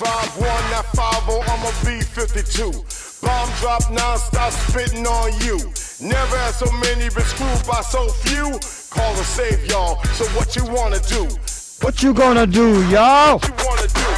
5-1, not 5 I'm a B-52. Bomb drop non-stop spitting on you. Never had so many been screwed by so few. Call to save y'all, so what you wanna do? What you gonna do, y'all? What you wanna do?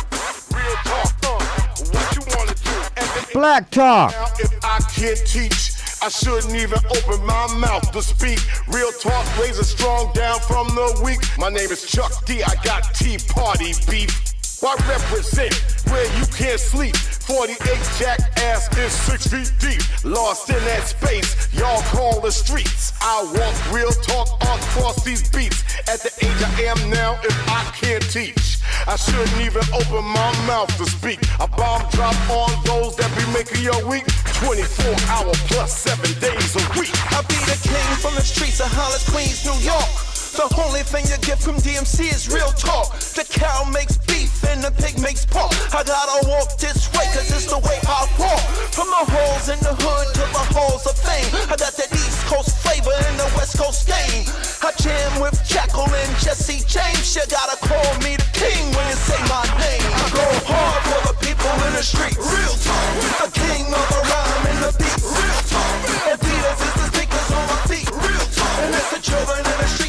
Real talk, uh, what you wanna do? And Black talk. Now, if I can't teach, I shouldn't even open my mouth to speak. Real talk razor strong down from the weak. My name is Chuck D. I got Tea Party beef. I represent where you can't sleep. 48 jackass is six feet deep. Lost in that space, y'all call the streets. I walk real talk across these beats. At the age I am now, if I can't teach, I shouldn't even open my mouth to speak. A bomb drop on those that be making your week. 24 hour plus seven days a week. I be the king from the streets of Hollis, Queens, New York. The only thing you get from DMC is real talk. The cow makes beef and the pig makes pork. I gotta walk this way, cause it's the way I walk. From the holes in the hood to the halls of fame. I got that East Coast flavor and the West Coast game. I jam with Jackal and Jesse James. You gotta call me the king when you say my name. I go hard for the people in the street. Real talk. The king of the rhyme and the beat. Real talk. Adidas is the sneakers on my feet. Real talk. And it's the children in the streets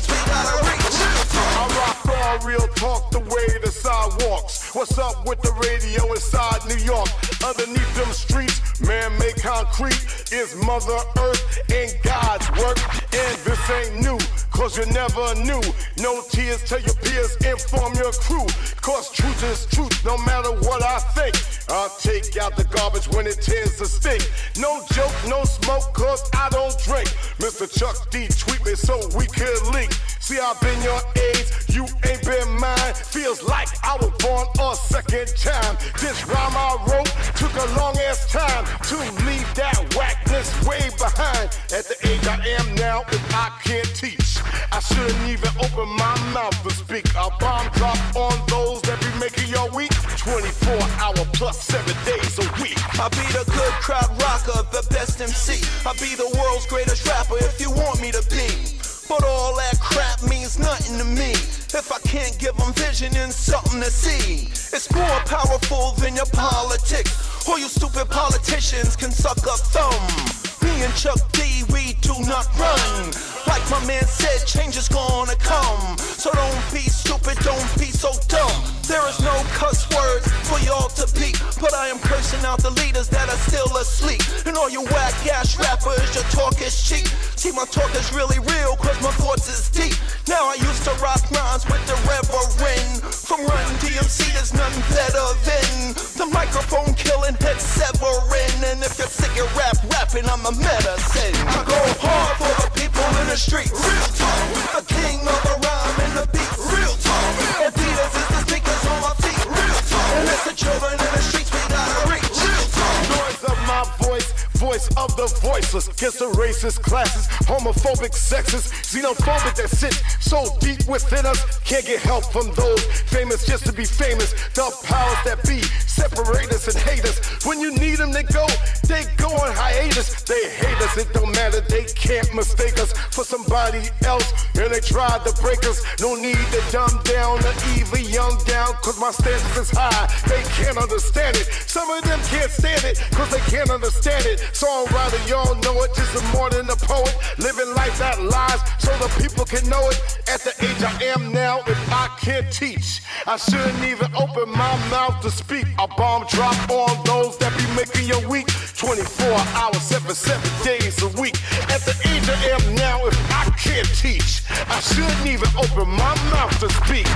talk the way the sidewalks. What's up with the radio inside New York? Underneath them streets, man-made concrete is Mother Earth and God's work. And this ain't new, cause you never knew. No tears, tell your peers, inform your crew. Cause truth is truth, no matter what I think. I'll take out the garbage when it tends to stink. No joke, no smoke, cause I don't drink. Mr. Chuck D tweet me so we could link. See, I've been your age, you ain't been mine. Feels like I was born a second time. This rhyme I wrote took a long ass time to leave that whackness way behind. At the age I am now, if I can't teach, I shouldn't even open my mouth to speak. A bomb drop on those that be making your week. 24 hour plus seven days a week. I'll be the good crowd rocker, the best MC. I'll be the world's greatest rapper if you want me to be. But all that crap means nothing to me. If I can't give them vision and something to see, it's more powerful than your politics. All you stupid politicians can suck a thumb. Me and Chuck D, we do not run. Like my man said, change is gonna come. So don't be stupid, don't be so dumb. There is no cuss words for y'all to peak, but I am cursing out the leaders that are still asleep. And all you whack ass rappers, your talk is cheap. See, my talk is really real, cause my thoughts is deep. Now I used to rock rhymes with the Reverend. From Run DMC, there's none better than the microphone killing head severing. And if you're sick of rap rapping, I'm a medicine. I go hard for the people in the streets. Real talk. The king of the rhyme and the beat. Real talk. Adidas is the speakers on my feet. Real talk. And it's the children in the streets we gotta reach. Real talk. Noise of my voice, voice of the voiceless. Against the racist classes, homophobic sexes, xenophobic that sits so deep within us. Can't get help from those famous just to be famous. The powers that be separate us and hate us. When you need them, they go, they go on hiatus. They hate us, it don't matter, they can't mistake us for somebody else. And they tried to break us. No need to dumb down or even young down, cause my standards is high. They can't understand it. Some of them can't stand it, cause they can't understand it. Songwriter, y'all know it, just a more than a poet. Living life that lies so the people can know it. At the age I am now, if I can't teach, I shouldn't even open my mouth to speak. A bomb drop on those that be making you weak. 24 hours, 7, 7 days a week. At the age I am now, if I can't teach, I shouldn't even open my mouth to speak.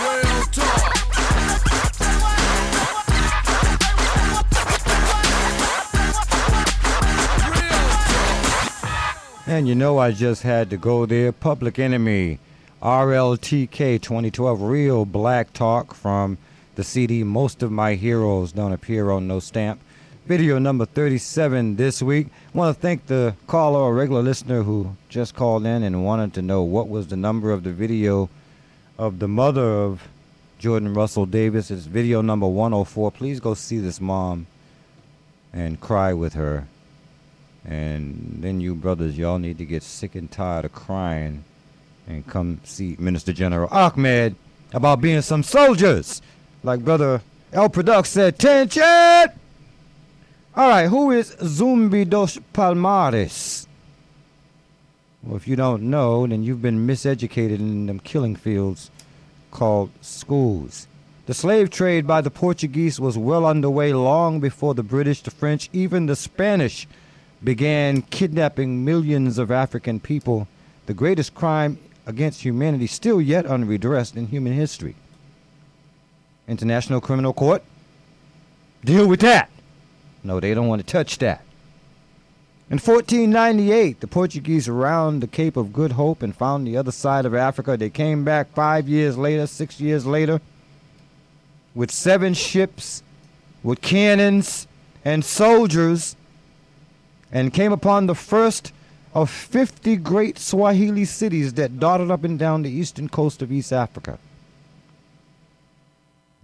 Real talk. And you know I just had to go there. Public Enemy, RLTK 2012, real black talk from the CD. Most of my heroes don't appear on no stamp. Video number 37 this week. Want to thank the caller or regular listener who just called in and wanted to know what was the number of the video of the mother of Jordan Russell Davis. It's video number 104. Please go see this mom and cry with her. And then you brothers, y'all need to get sick and tired of crying and come see Minister General Ahmad about being some soldiers. Like Brother El Product said, Tension! All right, who is Zumbi dos Palmares? Well, if you don't know, then you've been miseducated in them killing fields called schools. The slave trade by the Portuguese was well underway long before the British, the French, even the Spanish began kidnapping millions of African people, the greatest crime against humanity still yet unredressed in human history. International Criminal Court, deal with that. No, they don't want to touch that. In 1498, the Portuguese rounded the Cape of Good Hope and found the other side of Africa. They came back five years later, six years later, with seven ships, with cannons and soldiers, and came upon the first of 50 great Swahili cities that dotted up and down the eastern coast of East Africa.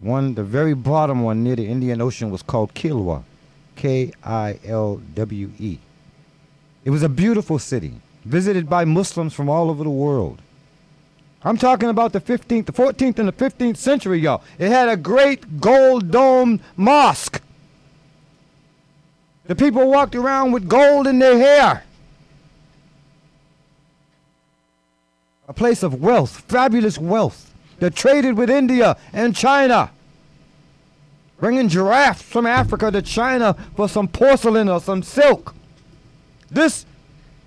One, the very bottom one near the Indian Ocean, was called Kilwa, K I L W E. It was a beautiful city, visited by Muslims from all over the world. I'm talking about the 15th, the 14th, and the 15th century, y'all. It had a great gold domed mosque. The people walked around with gold in their hair. A place of wealth, fabulous wealth, that traded with India and China, bringing giraffes from Africa to China for some porcelain or some silk. This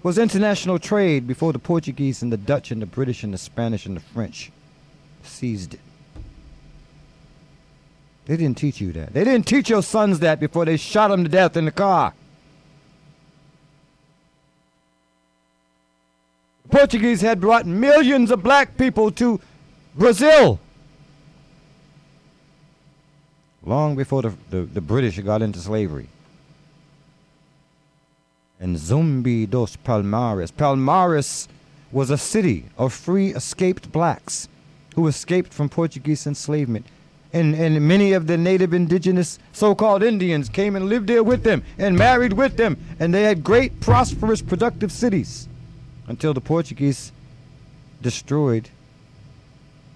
was international trade before the Portuguese and the Dutch and the British and the Spanish and the French seized it. They didn't teach you that. They didn't teach your sons that before they shot them to death in the car. The Portuguese had brought millions of black people to Brazil long before the, the, the British got into slavery. And Zumbi dos Palmares. Palmares was a city of free escaped blacks. who escaped from Portuguese enslavement. And, and many of the native indigenous so called Indians came and lived there with them and married with them. And they had great, prosperous, productive cities until the Portuguese destroyed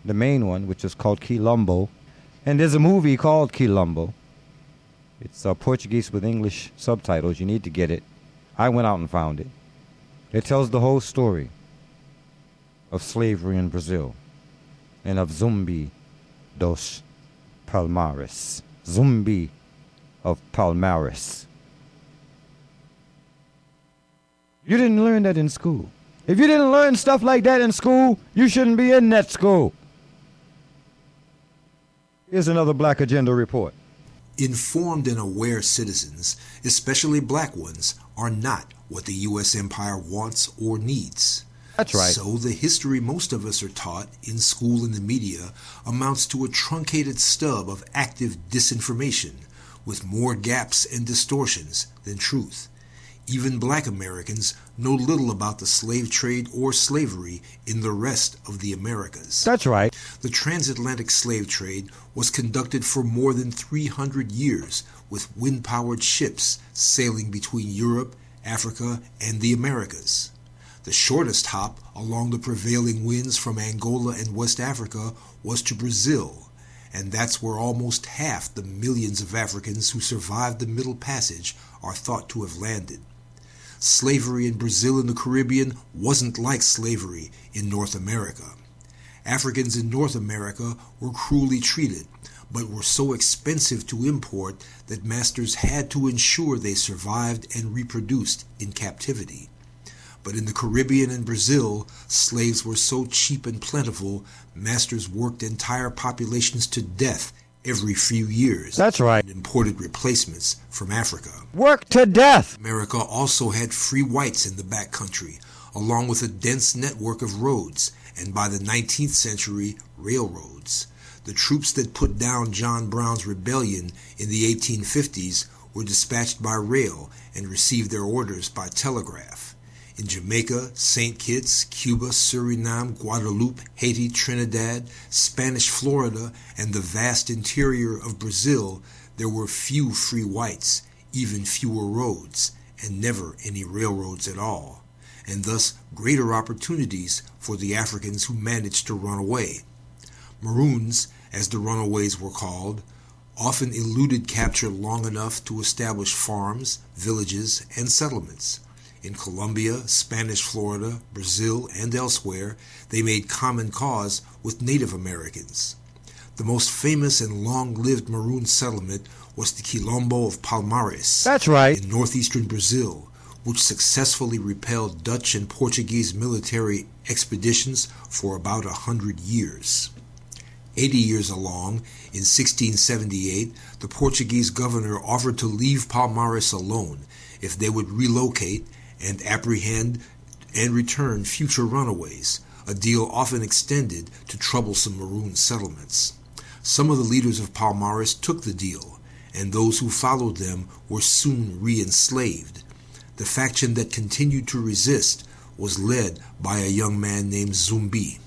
the main one, which is called Quilombo. And there's a movie called Quilombo. It's uh, Portuguese with English subtitles. You need to get it. I went out and found it. It tells the whole story of slavery in Brazil and of Zumbi dos Palmares. Zumbi of Palmares. You didn't learn that in school. If you didn't learn stuff like that in school, you shouldn't be in that school. Here's another Black Agenda report. Informed and aware citizens, especially black ones, are not what the U.S. empire wants or needs. That's right. So the history most of us are taught in school and the media amounts to a truncated stub of active disinformation with more gaps and distortions than truth. Even black Americans know little about the slave trade or slavery in the rest of the Americas. That's right. The transatlantic slave trade was conducted for more than 300 years with wind powered ships sailing between Europe, Africa, and the Americas. The shortest hop along the prevailing winds from Angola and West Africa was to Brazil, and that's where almost half the millions of Africans who survived the Middle Passage are thought to have landed. Slavery in Brazil and the Caribbean wasn't like slavery in North America. Africans in North America were cruelly treated, but were so expensive to import that masters had to ensure they survived and reproduced in captivity. But in the Caribbean and Brazil, slaves were so cheap and plentiful, masters worked entire populations to death every few years. That's right. And imported replacements from Africa. Work to death. America also had free whites in the back country, along with a dense network of roads, and by the 19th century, railroads. The troops that put down John Brown's rebellion in the 1850s were dispatched by rail and received their orders by telegraph. In Jamaica, St. Kitts, Cuba, Suriname, Guadeloupe, Haiti, Trinidad, Spanish Florida, and the vast interior of Brazil, there were few free whites, even fewer roads, and never any railroads at all, and thus greater opportunities for the Africans who managed to run away. Maroons, as the runaways were called, often eluded capture long enough to establish farms, villages, and settlements. In Colombia, Spanish Florida, Brazil, and elsewhere, they made common cause with Native Americans. The most famous and long lived Maroon settlement was the Quilombo of Palmares. That's right. In northeastern Brazil, which successfully repelled Dutch and Portuguese military expeditions for about a hundred years. Eighty years along, in 1678, the Portuguese governor offered to leave Palmares alone if they would relocate and apprehend and return future runaways, a deal often extended to troublesome maroon settlements. Some of the leaders of Palmares took the deal, and those who followed them were soon re enslaved. The faction that continued to resist was led by a young man named Zumbi.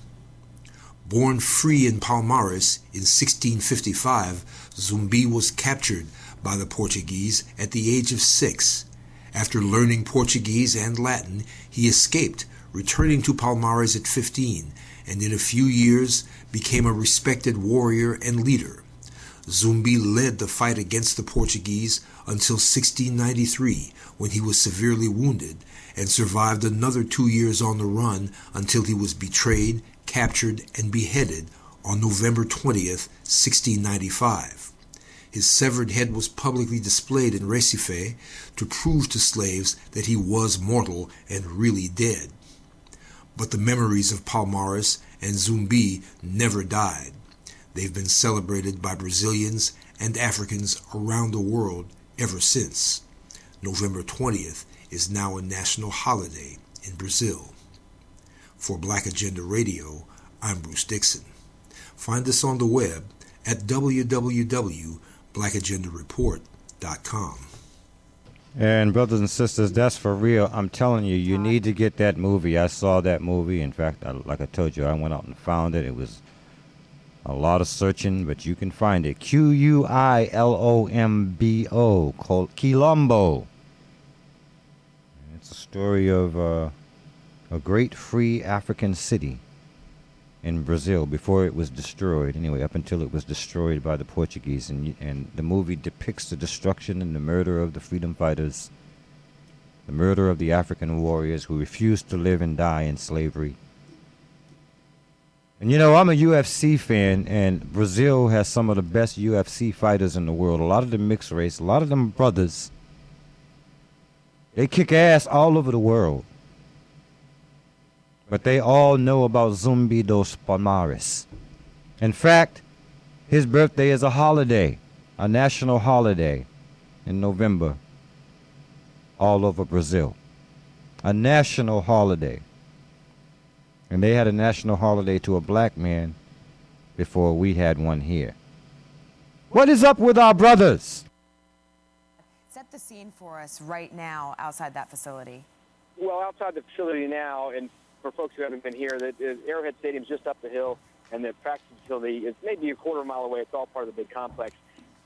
Born free in Palmares in 1655, Zumbi was captured by the Portuguese at the age of six. After learning Portuguese and Latin, he escaped, returning to Palmares at 15, and in a few years became a respected warrior and leader. Zumbi led the fight against the Portuguese until 1693, when he was severely wounded, and survived another two years on the run until he was betrayed, captured, and beheaded on November 20th, 1695. His severed head was publicly displayed in Recife to prove to slaves that he was mortal and really dead. But the memories of Palmares and Zumbi never died. They've been celebrated by Brazilians and Africans around the world ever since. November 20th is now a national holiday in Brazil. For Black Agenda Radio, I'm Bruce Dixon. Find us on the web at www.blackagendareport.com. And brothers and sisters, that's for real. I'm telling you, you need to get that movie. I saw that movie. In fact, I, like I told you, I went out and found it. It was A lot of searching, but you can find it. Q U I L O M B O, called Quilombo. It's a story of uh, a great free African city in Brazil before it was destroyed. Anyway, up until it was destroyed by the Portuguese, and and the movie depicts the destruction and the murder of the freedom fighters, the murder of the African warriors who refused to live and die in slavery. And you know, I'm a UFC fan, and Brazil has some of the best UFC fighters in the world. A lot of them mixed race, a lot of them brothers. They kick ass all over the world. But they all know about Zumbi dos Palmares. In fact, his birthday is a holiday, a national holiday in November all over Brazil. A national holiday. And they had a national holiday to a black man before we had one here. What is up with our brothers? Set the scene for us right now outside that facility. Well, outside the facility now, and for folks who haven't been here, that Arrowhead Stadium's just up the hill, and the practice facility is maybe a quarter mile away. It's all part of the big complex.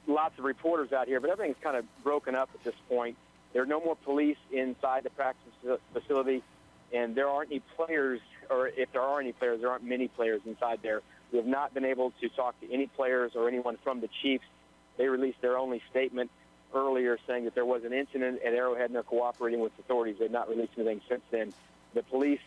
Lots of reporters out here, but everything's kind of broken up at this point. There are no more police inside the practice facility, and there aren't any players, or if there are any players, there aren't many players inside there. We have not been able to talk to any players or anyone from the Chiefs. They released their only statement earlier saying that there was an incident at Arrowhead and they're cooperating with authorities. They've not released anything since then. The police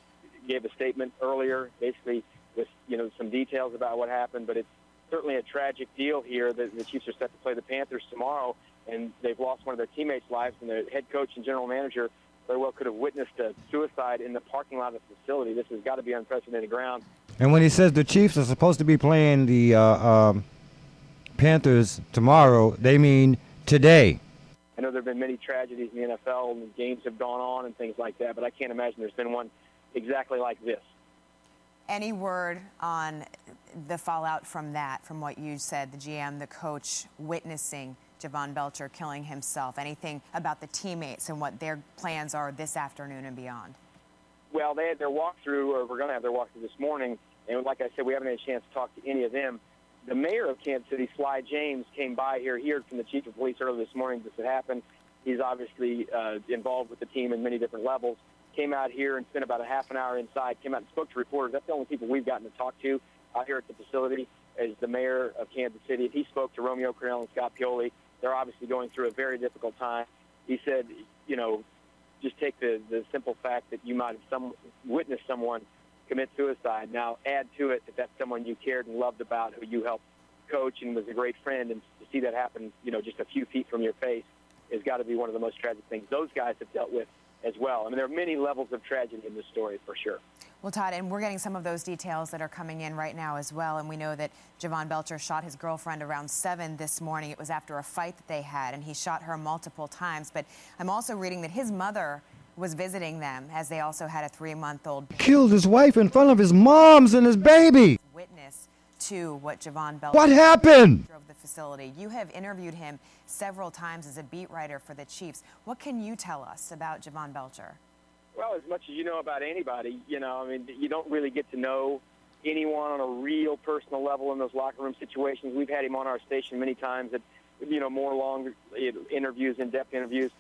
gave a statement earlier, basically with you know some details about what happened, but it's certainly a tragic deal here. The, the Chiefs are set to play the Panthers tomorrow, and they've lost one of their teammates' lives, and the head coach and general manager very well could have witnessed a suicide in the parking lot of the facility. This has got to be unprecedented ground. And when he says the Chiefs are supposed to be playing the uh, um, Panthers tomorrow, they mean today. I know there have been many tragedies in the NFL, and games have gone on and things like that, but I can't imagine there's been one exactly like this. Any word on the fallout from that, from what you said, the GM, the coach witnessing Jovan Belcher killing himself? Anything about the teammates and what their plans are this afternoon and beyond? Well, they had their walkthrough, or we're going to have their walkthrough this morning, and like I said, we haven't had a chance to talk to any of them. The mayor of Kansas City, Sly James, came by here, he heard from the chief of police earlier this morning this had happened. He's obviously uh, involved with the team in many different levels. Came out here and spent about a half an hour inside. Came out and spoke to reporters. That's the only people we've gotten to talk to out here at the facility. Is the mayor of Kansas City. He spoke to Romeo Crennel and Scott Pioli. They're obviously going through a very difficult time. He said, you know, just take the, the simple fact that you might have some witnessed someone commit suicide. Now add to it that that's someone you cared and loved about, who you helped coach and was a great friend, and to see that happen, you know, just a few feet from your face, has got to be one of the most tragic things those guys have dealt with as well. I mean, there are many levels of tragedy in this story for sure. Well, Todd, and we're getting some of those details that are coming in right now as well. And we know that Jovan Belcher shot his girlfriend around 7 this morning. It was after a fight that they had, and he shot her multiple times. But I'm also reading that his mother was visiting them as they also had a three month old Killed his wife in front of his moms and his baby. Witness to what Jovan Belcher What happened? Of the facility. You have interviewed him several times as a beat writer for the Chiefs. What can you tell us about Jovan Belcher? Well, as much as you know about anybody, you know, I mean, you don't really get to know anyone on a real personal level in those locker room situations. We've had him on our station many times at, you know, more long interviews, in-depth interviews,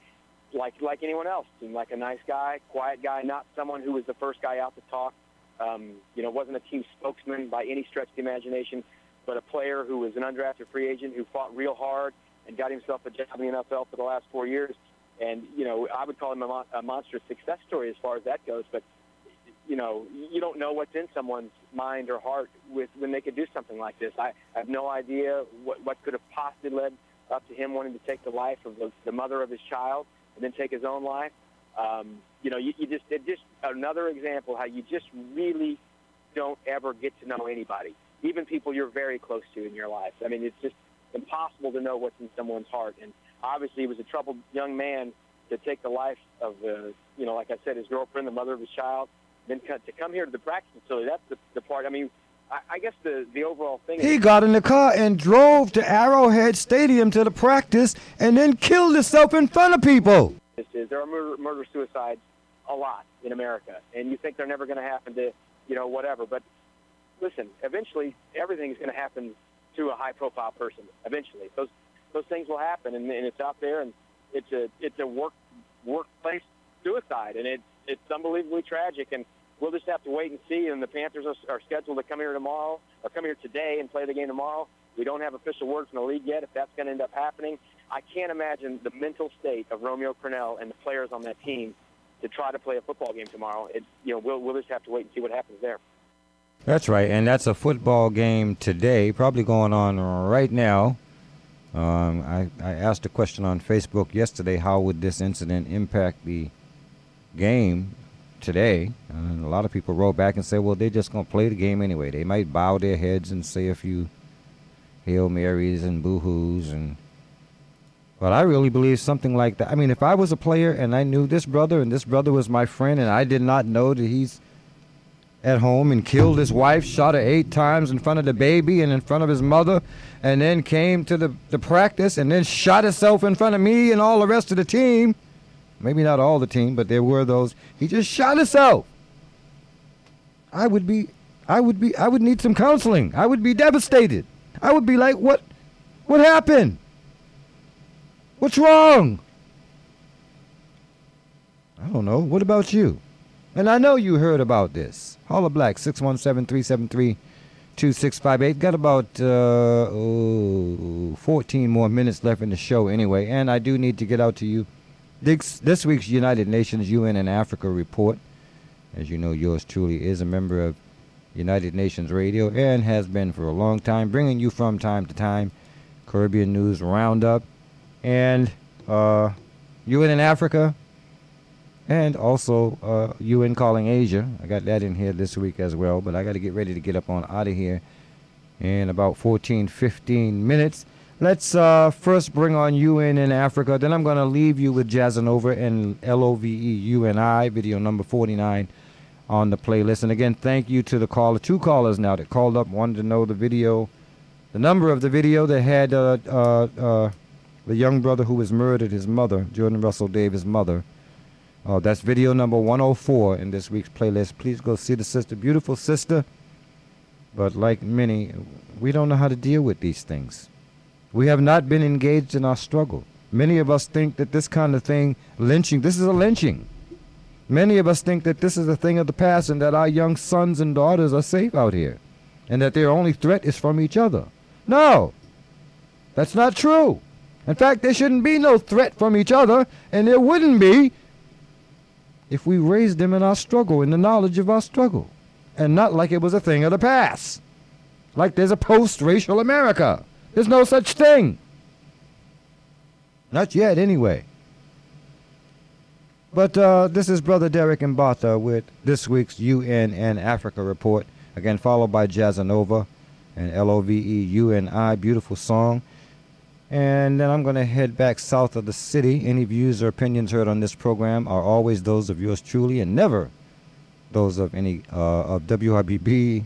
like like anyone else. Seemed like a nice guy, quiet guy, not someone who was the first guy out to talk. Um, you know, wasn't a team spokesman by any stretch of the imagination, but a player who was an undrafted free agent who fought real hard and got himself a job in the NFL for the last four years. And you know, I would call him a, mon- a monstrous success story as far as that goes. But you know, you don't know what's in someone's mind or heart with when they could do something like this. I, I have no idea what, what could have possibly led up to him wanting to take the life of the, the mother of his child and then take his own life. Um, you know, you, you just it just another example how you just really don't ever get to know anybody, even people you're very close to in your life. I mean, it's just impossible to know what's in someone's heart. And obviously, he was a troubled young man to take the life of, uh, you know, like I said, his girlfriend, the mother of his child, then to come here to the practice facility. That's the, the part. I mean, I, I guess the the overall thing. He is, got in the car and drove to Arrowhead Stadium to the practice and then killed himself in front of people. Is, is there are murder, murder suicides a lot in America, and you think they're never going to happen to, you know, whatever. But listen, eventually everything's going to happen to a high-profile person. Eventually, those those things will happen, and, and it's out there, and it's a it's a work workplace suicide, and it's it's unbelievably tragic, and we'll just have to wait and see. And the Panthers are, are scheduled to come here tomorrow, or come here today and play the game tomorrow. We don't have official word from the league yet if that's going to end up happening. I can't imagine the mental state of Romeo Crennel and the players on that team to try to play a football game tomorrow. It, you know, we'll we'll just have to wait and see what happens there. That's right, and that's a football game today, probably going on right now. Um, I, I asked a question on Facebook yesterday how would this incident impact the game today? And a lot of people wrote back and said, well, they're just going to play the game anyway. They might bow their heads and say a few Hail Marys and boo hoos. And, but I really believe something like that. I mean, if I was a player and I knew this brother and this brother was my friend and I did not know that he's at home and killed his wife, shot her eight times in front of the baby and in front of his mother, and then came to the, the practice and then shot himself in front of me and all the rest of the team. Maybe not all the team, but there were those. He just shot himself. I would be, I would be, I would need some counseling. I would be devastated. I would be like, what, what happened? What's wrong? I don't know. What about you? And I know you heard about this. Hollah Black, 617-373-2658. Got about uh, oh, 14 more minutes left in the show anyway, and I do need to get out to you. This, this week's United Nations UN and Africa report, as you know, yours truly is a member of United Nations Radio and has been for a long time, bringing you from time to time Caribbean News Roundup and uh, UN in Africa and also uh, UN Calling Asia. I got that in here this week as well, but I got to get ready to get up on out of here in about 14, 15 minutes. Let's uh, first bring on UN in Africa. Then I'm going to leave you with Jazzanova and LOVE UNI, video number 49 on the playlist. And again, thank you to the caller, two callers now that called up, wanted to know the video, the number of the video that had uh, uh, uh, the young brother who was murdered, his mother, Jordan Russell Davis' mother. Uh, that's video number 104 in this week's playlist. Please go see the sister, beautiful sister. But like many, we don't know how to deal with these things. We have not been engaged in our struggle. Many of us think that this kind of thing, lynching, this is a lynching. Many of us think that this is a thing of the past and that our young sons and daughters are safe out here and that their only threat is from each other. No, that's not true. In fact, there shouldn't be no threat from each other, and there wouldn't be if we raised them in our struggle, in the knowledge of our struggle, and not like it was a thing of the past. Like there's a post racial America. There's no such thing. Not yet, anyway. But uh, this is Brother Derek Mbatha with this week's UN and Africa report. Again, followed by Jazzanova and L O V E U N I. Beautiful song. And then I'm going to head back south of the city. Any views or opinions heard on this program are always those of yours truly and never those of any uh, of WRBB,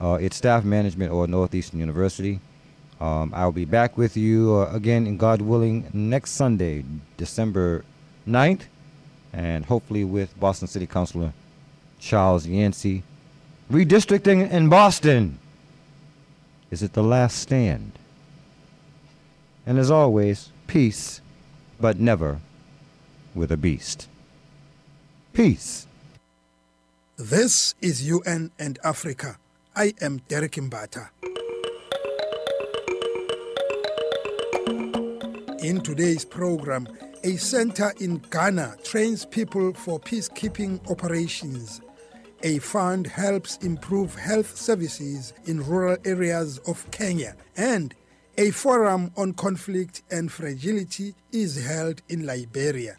uh, its staff management, or Northeastern University. Um, I'll be back with you uh, again, in God willing, next Sunday, December 9th, and hopefully with Boston City Councilor Charles Yancey. Redistricting in Boston. Is it the last stand? And as always, peace, but never with a beast. Peace. This is UN and Africa. I am Derek Mbatha. In today's program, a center in Ghana trains people for peacekeeping operations. A fund helps improve health services in rural areas of Kenya. And a forum on conflict and fragility is held in Liberia.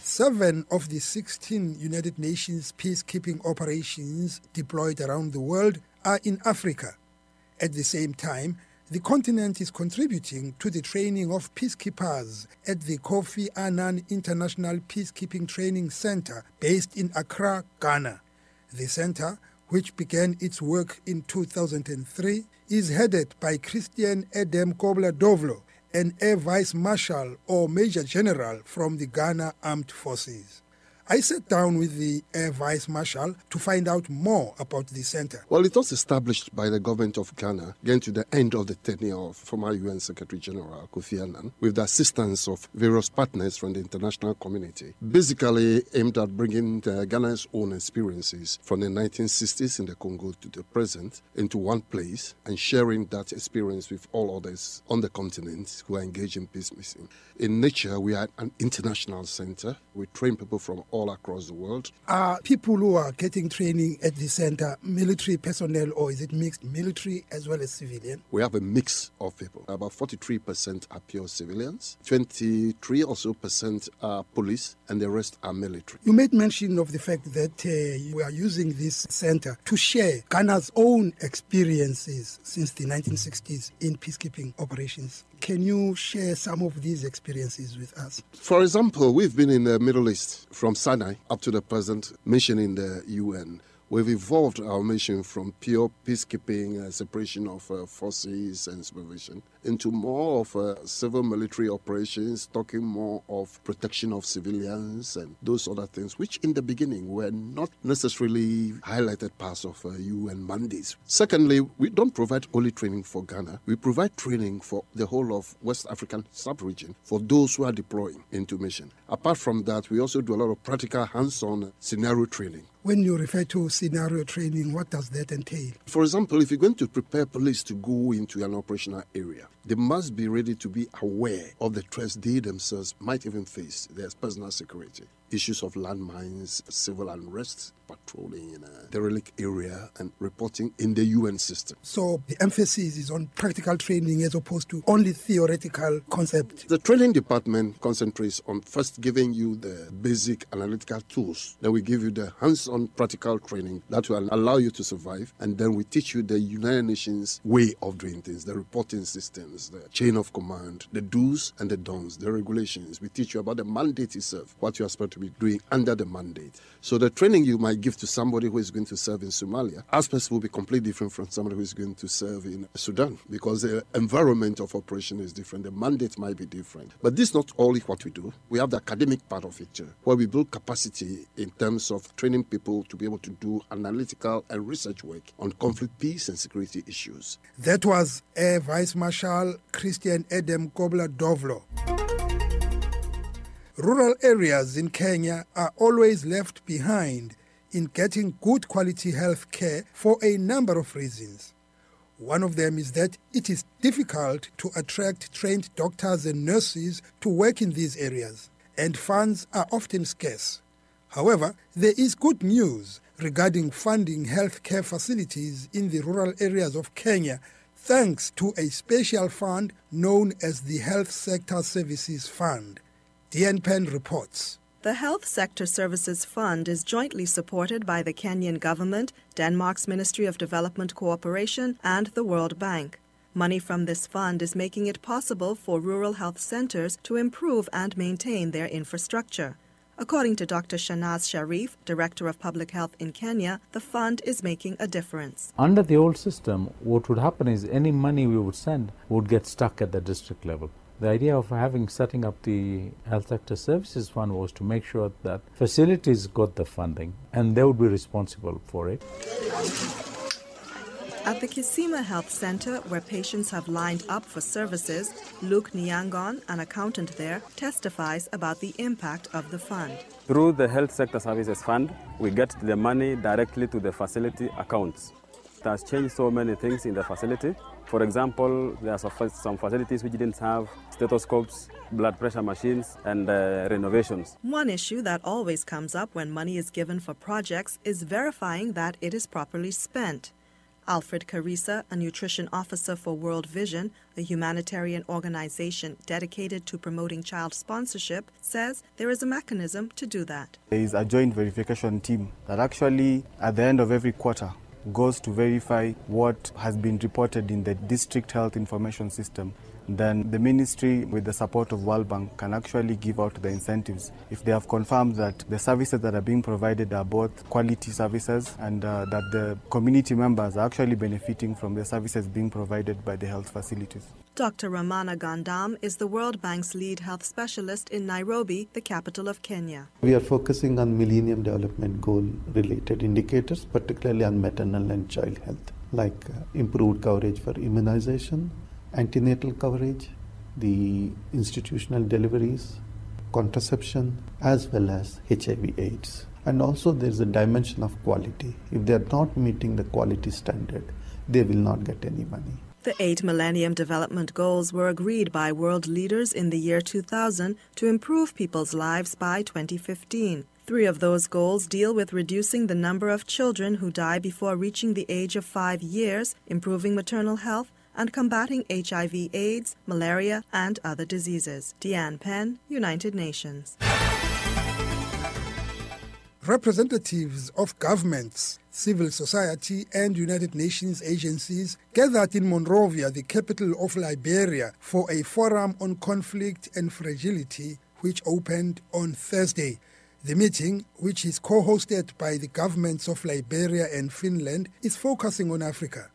Seven of the 16 United Nations peacekeeping operations deployed around the world are in Africa. At the same time, the continent is contributing to the training of peacekeepers at the Kofi Annan International Peacekeeping Training Center based in Accra, Ghana. The center, which began its work in 2003, is headed by Christian Edem Kobler Dovlo, an Air Vice Marshal or Major General from the Ghana Armed Forces. I sat down with the Air Vice Marshal to find out more about the center. Well, it was established by the government of Ghana, getting to the end of the tenure of former UN Secretary General Kofi Annan, with the assistance of various partners from the international community, basically aimed at bringing the Ghana's own experiences from the 1960s in the Congo to the present into one place and sharing that experience with all others on the continent who are engaged in peacekeeping. In nature, we are an international center. We train people from all across the world. Are people who are getting training at the center military personnel or is it mixed military as well as civilian? We have a mix of people. About 43% are pure civilians, 23 or so percent are police, and the rest are military. You made mention of the fact that uh, we are using this center to share Ghana's own experiences since the 1960s in peacekeeping operations. Can you share some of these experiences with us? For example, we've been in the Middle East from Sinai up to the present mission in the UN. We've evolved our mission from pure peacekeeping, uh, separation of uh, forces and supervision, into more of uh, civil military operations, talking more of protection of civilians and those other things, which in the beginning were not necessarily highlighted parts of uh, UN mandates. Secondly, we don't provide only training for Ghana, we provide training for the whole of West African sub-region for those who are deploying into mission. Apart from that, we also do a lot of practical hands-on scenario training. When you refer to scenario training, what does that entail? For example, if you're going to prepare police to go into an operational area, they must be ready to be aware of the threats they themselves might even face, their personal security, issues of landmines, civil unrest, patrolling in a derelict area, and reporting in the UN system. So the emphasis is on practical training as opposed to only theoretical concept. The training department concentrates on first giving you the basic analytical tools. Then we give you the hands-on practical training that will allow you to survive, and then we teach you the United Nations way of doing things, the reporting systems, the chain of command, the do's and the don'ts, the regulations. We teach you about the mandate itself, what you are supposed to be doing under the mandate. So the training you might give to somebody who is going to serve in Somalia, aspects will be completely different from somebody who is going to serve in Sudan because the environment of operation is different, the mandate might be different. But this is not only what we do. We have the academic part of it too, where we build capacity in terms of training people to be able to do analytical and research work on conflict, peace, and security issues. That was Air Vice Marshal Christian Edem Gobler Dovlo. Rural areas in Kenya are always left behind in getting good quality health care for a number of reasons. One of them is that it is difficult to attract trained doctors and nurses to work in these areas, and funds are often scarce. However, there is good news regarding funding healthcare facilities in the rural areas of Kenya thanks to a special fund known as the Health Sector Services Fund. Dianne Penn reports. The Health Sector Services Fund is jointly supported by the Kenyan government, Denmark's Ministry of Development Cooperation, and the World Bank. Money from this fund is making it possible for rural health centers to improve and maintain their infrastructure. According to Dr. Shahnaz Sharif, Director of Public Health in Kenya, the fund is making a difference. Under the old system, what would happen is any money we would send would get stuck at the district level. The idea of having setting up the health sector services fund was to make sure that facilities got the funding and they would be responsible for it. At the Kisima Health Center, where patients have lined up for services, Luke Nyangon, an accountant there, testifies about the impact of the fund. Through the Health Sector Services Fund, we get the money directly to the facility accounts. It has changed so many things in the facility. For example, there are some facilities which didn't have stethoscopes, blood pressure machines, and uh, renovations. One issue that always comes up when money is given for projects is verifying that it is properly spent. Alfred Carissa, a nutrition officer for World Vision, a humanitarian organization dedicated to promoting child sponsorship, says there is a mechanism to do that. There is a joint verification team that actually, at the end of every quarter, goes to verify what has been reported in the district health information system then the ministry, with the support of World Bank, can actually give out the incentives if they have confirmed that the services that are being provided are both quality services and uh, that the community members are actually benefiting from the services being provided by the health facilities. Dr. Ramana Gandam is the World Bank's lead health specialist in Nairobi, the capital of Kenya. We are focusing on Millennium Development Goal related indicators, particularly on maternal and child health, like uh, improved coverage for immunization, antenatal coverage, the institutional deliveries, contraception, as well as HIV/AIDS. And also, there is a dimension of quality. If they are not meeting the quality standard, they will not get any money. The eight Millennium Development Goals were agreed by world leaders in the year 2000 to improve people's lives by 2015. Three of those goals deal with reducing the number of children who die before reaching the age of five years, improving maternal health, and combating HIV, AIDS, malaria, and other diseases. Dianne Penn, United Nations. Representatives of governments, civil society, and United Nations agencies gathered in Monrovia, the capital of Liberia, for a forum on conflict and fragility, which opened on Thursday. The meeting, which is co hosted by the governments of Liberia and Finland, is focusing on Africa.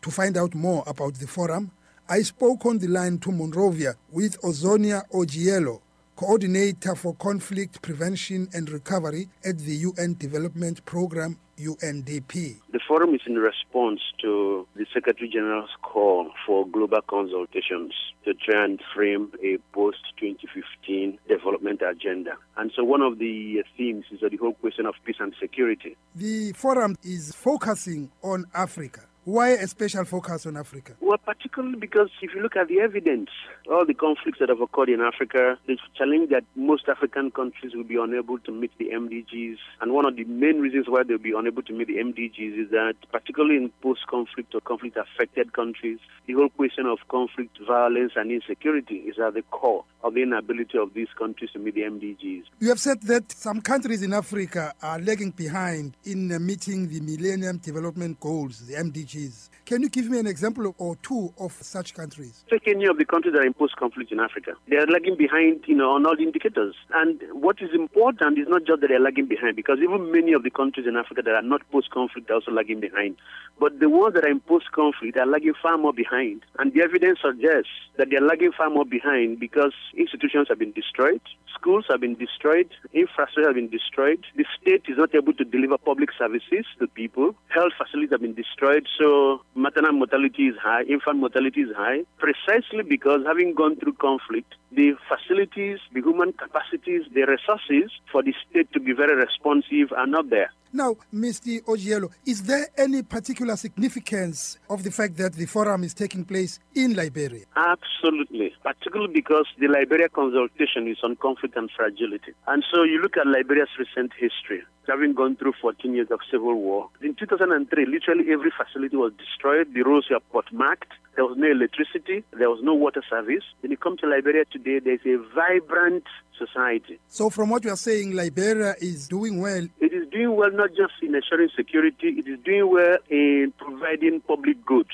To find out more about the forum, I spoke on the line to Monrovia with Ozonnia Ojielo, coordinator for conflict prevention and recovery at the UN Development Programme UNDP. The forum is in response to the Secretary General's call for global consultations to try and frame a post 2015 development agenda. And so one of the uh, themes is the whole question of peace and security. The forum is focusing on Africa. Why a special focus on Africa? Well, particularly because if you look at the evidence, all the conflicts that have occurred in Africa, the challenge that most African countries will be unable to meet the MDGs. And one of the main reasons why they'll be unable to meet the MDGs is that, particularly in post conflict or conflict affected countries, the whole question of conflict, violence, and insecurity is at the core of the inability of these countries to meet the MDGs. You have said that some countries in Africa are lagging behind in meeting the Millennium Development Goals, the MDGs. Can you give me an example or two of such countries? Take any of the countries that are in post-conflict in Africa. They are lagging behind, you know, on all the indicators. And what is important is not just that they are lagging behind, because even many of the countries in Africa that are not post-conflict are also lagging behind. But the ones that are in post-conflict are lagging far more behind. And the evidence suggests that they are lagging far more behind because institutions have been destroyed, schools have been destroyed, infrastructure has been destroyed, the state is not able to deliver public services to people, health facilities have been destroyed. So maternal mortality is high, infant mortality is high, precisely because having gone through conflict, the facilities, the human capacities, the resources for the state to be very responsive are not there. Now, Mr. Ojielo, is there any particular significance of the fact that the forum is taking place in Liberia? Absolutely, particularly because the Liberia consultation is on conflict and fragility. And so you look at Liberia's recent history, having gone through 14 years of civil war. In 2003, literally every facility was destroyed, the roads were pot-marked, there was no electricity, there was no water service. When you come to Liberia today, there's a vibrant society. So, from what you are saying, Liberia is doing well. It is doing well not just in ensuring security, it is doing well in providing public goods.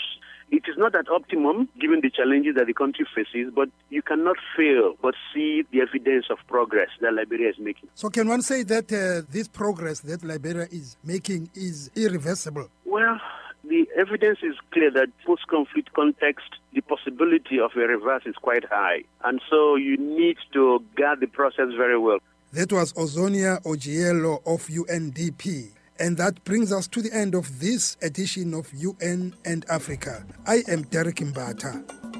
It is not at optimum given the challenges that the country faces, but you cannot fail but see the evidence of progress that Liberia is making. So, can one say that uh, this progress that Liberia is making is irreversible? Well, the evidence is clear that post-conflict context, the possibility of a reverse is quite high. And so you need to guard the process very well. That was Ozonnia Ojielo of UNDP. And that brings us to the end of this edition of UN and Africa. I am Derek Mbatha.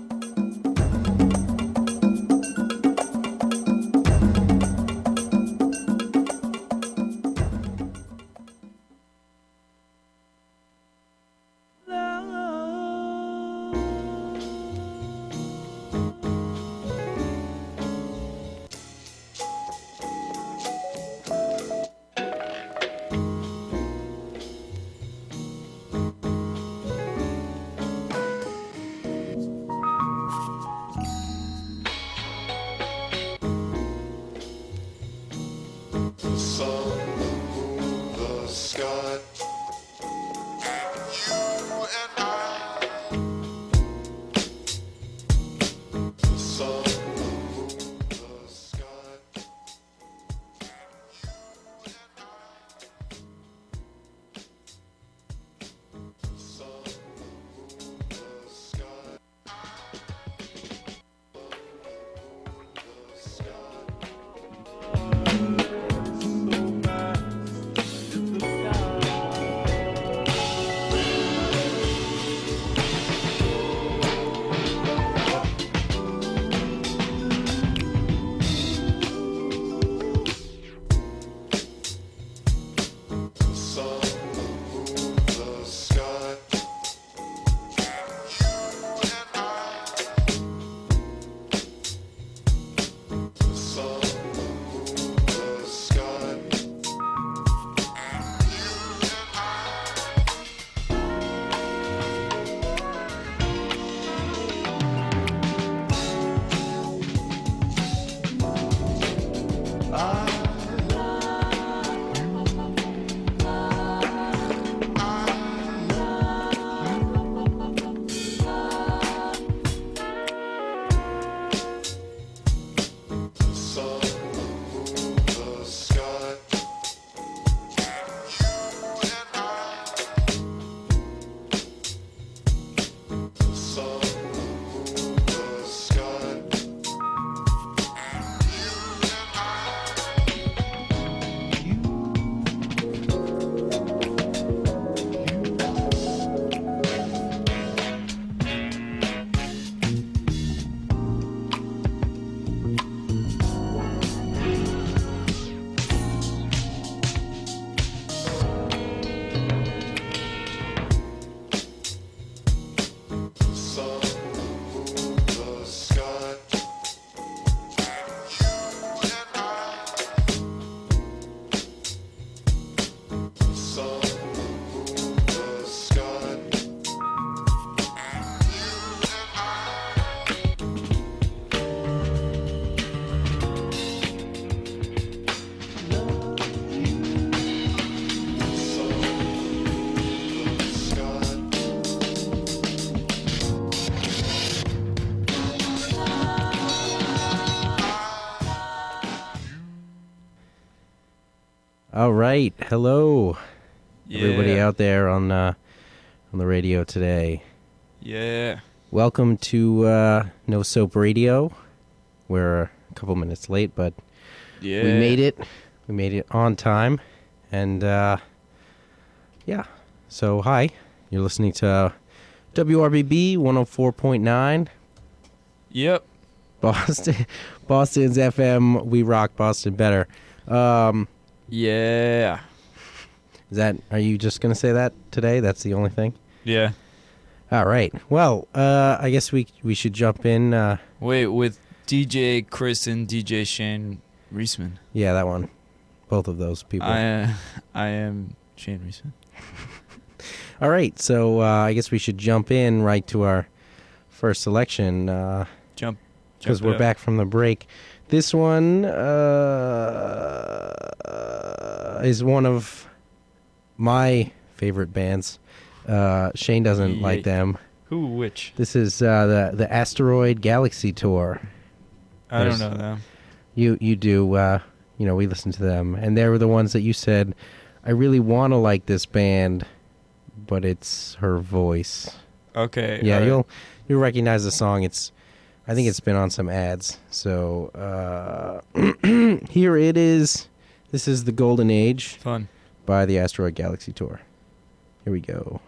All right. Hello, everybody out there on uh, on the radio today. Yeah. Welcome to uh, No Soap Radio. We're a couple minutes late, but yeah. we made it. We made it on time, and uh, yeah. So hi, you're listening to WRBB 104.9. Yep. Boston, Boston's FM. We rock Boston better. Um, yeah. Is that? Are you just gonna say that today? That's the only thing. Yeah. All right. Well, uh, I guess we we should jump in. Uh, Wait, with DJ Chris and DJ Shane Reisman. yeah, that one. Both of those people. I uh, I am Shane Reisman. All right. So uh, I guess we should jump in right to our first selection. Uh, Jump. because we're up. back from the break. This one uh, is one of my favorite bands. Uh, Shane doesn't like them. Who? Which? This is uh, the the Asteroid Galaxy Tour. I don't know them. You you do. Uh, you know we listen to them, and they were the ones that you said. I really want to like this band, but it's her voice. Okay. Yeah, alright. you'll you'll recognize the song. It's I think it's been on some ads. So uh, here it is. This is the Golden Age. Fun. By the Asteroid Galaxy Tour. Here we go.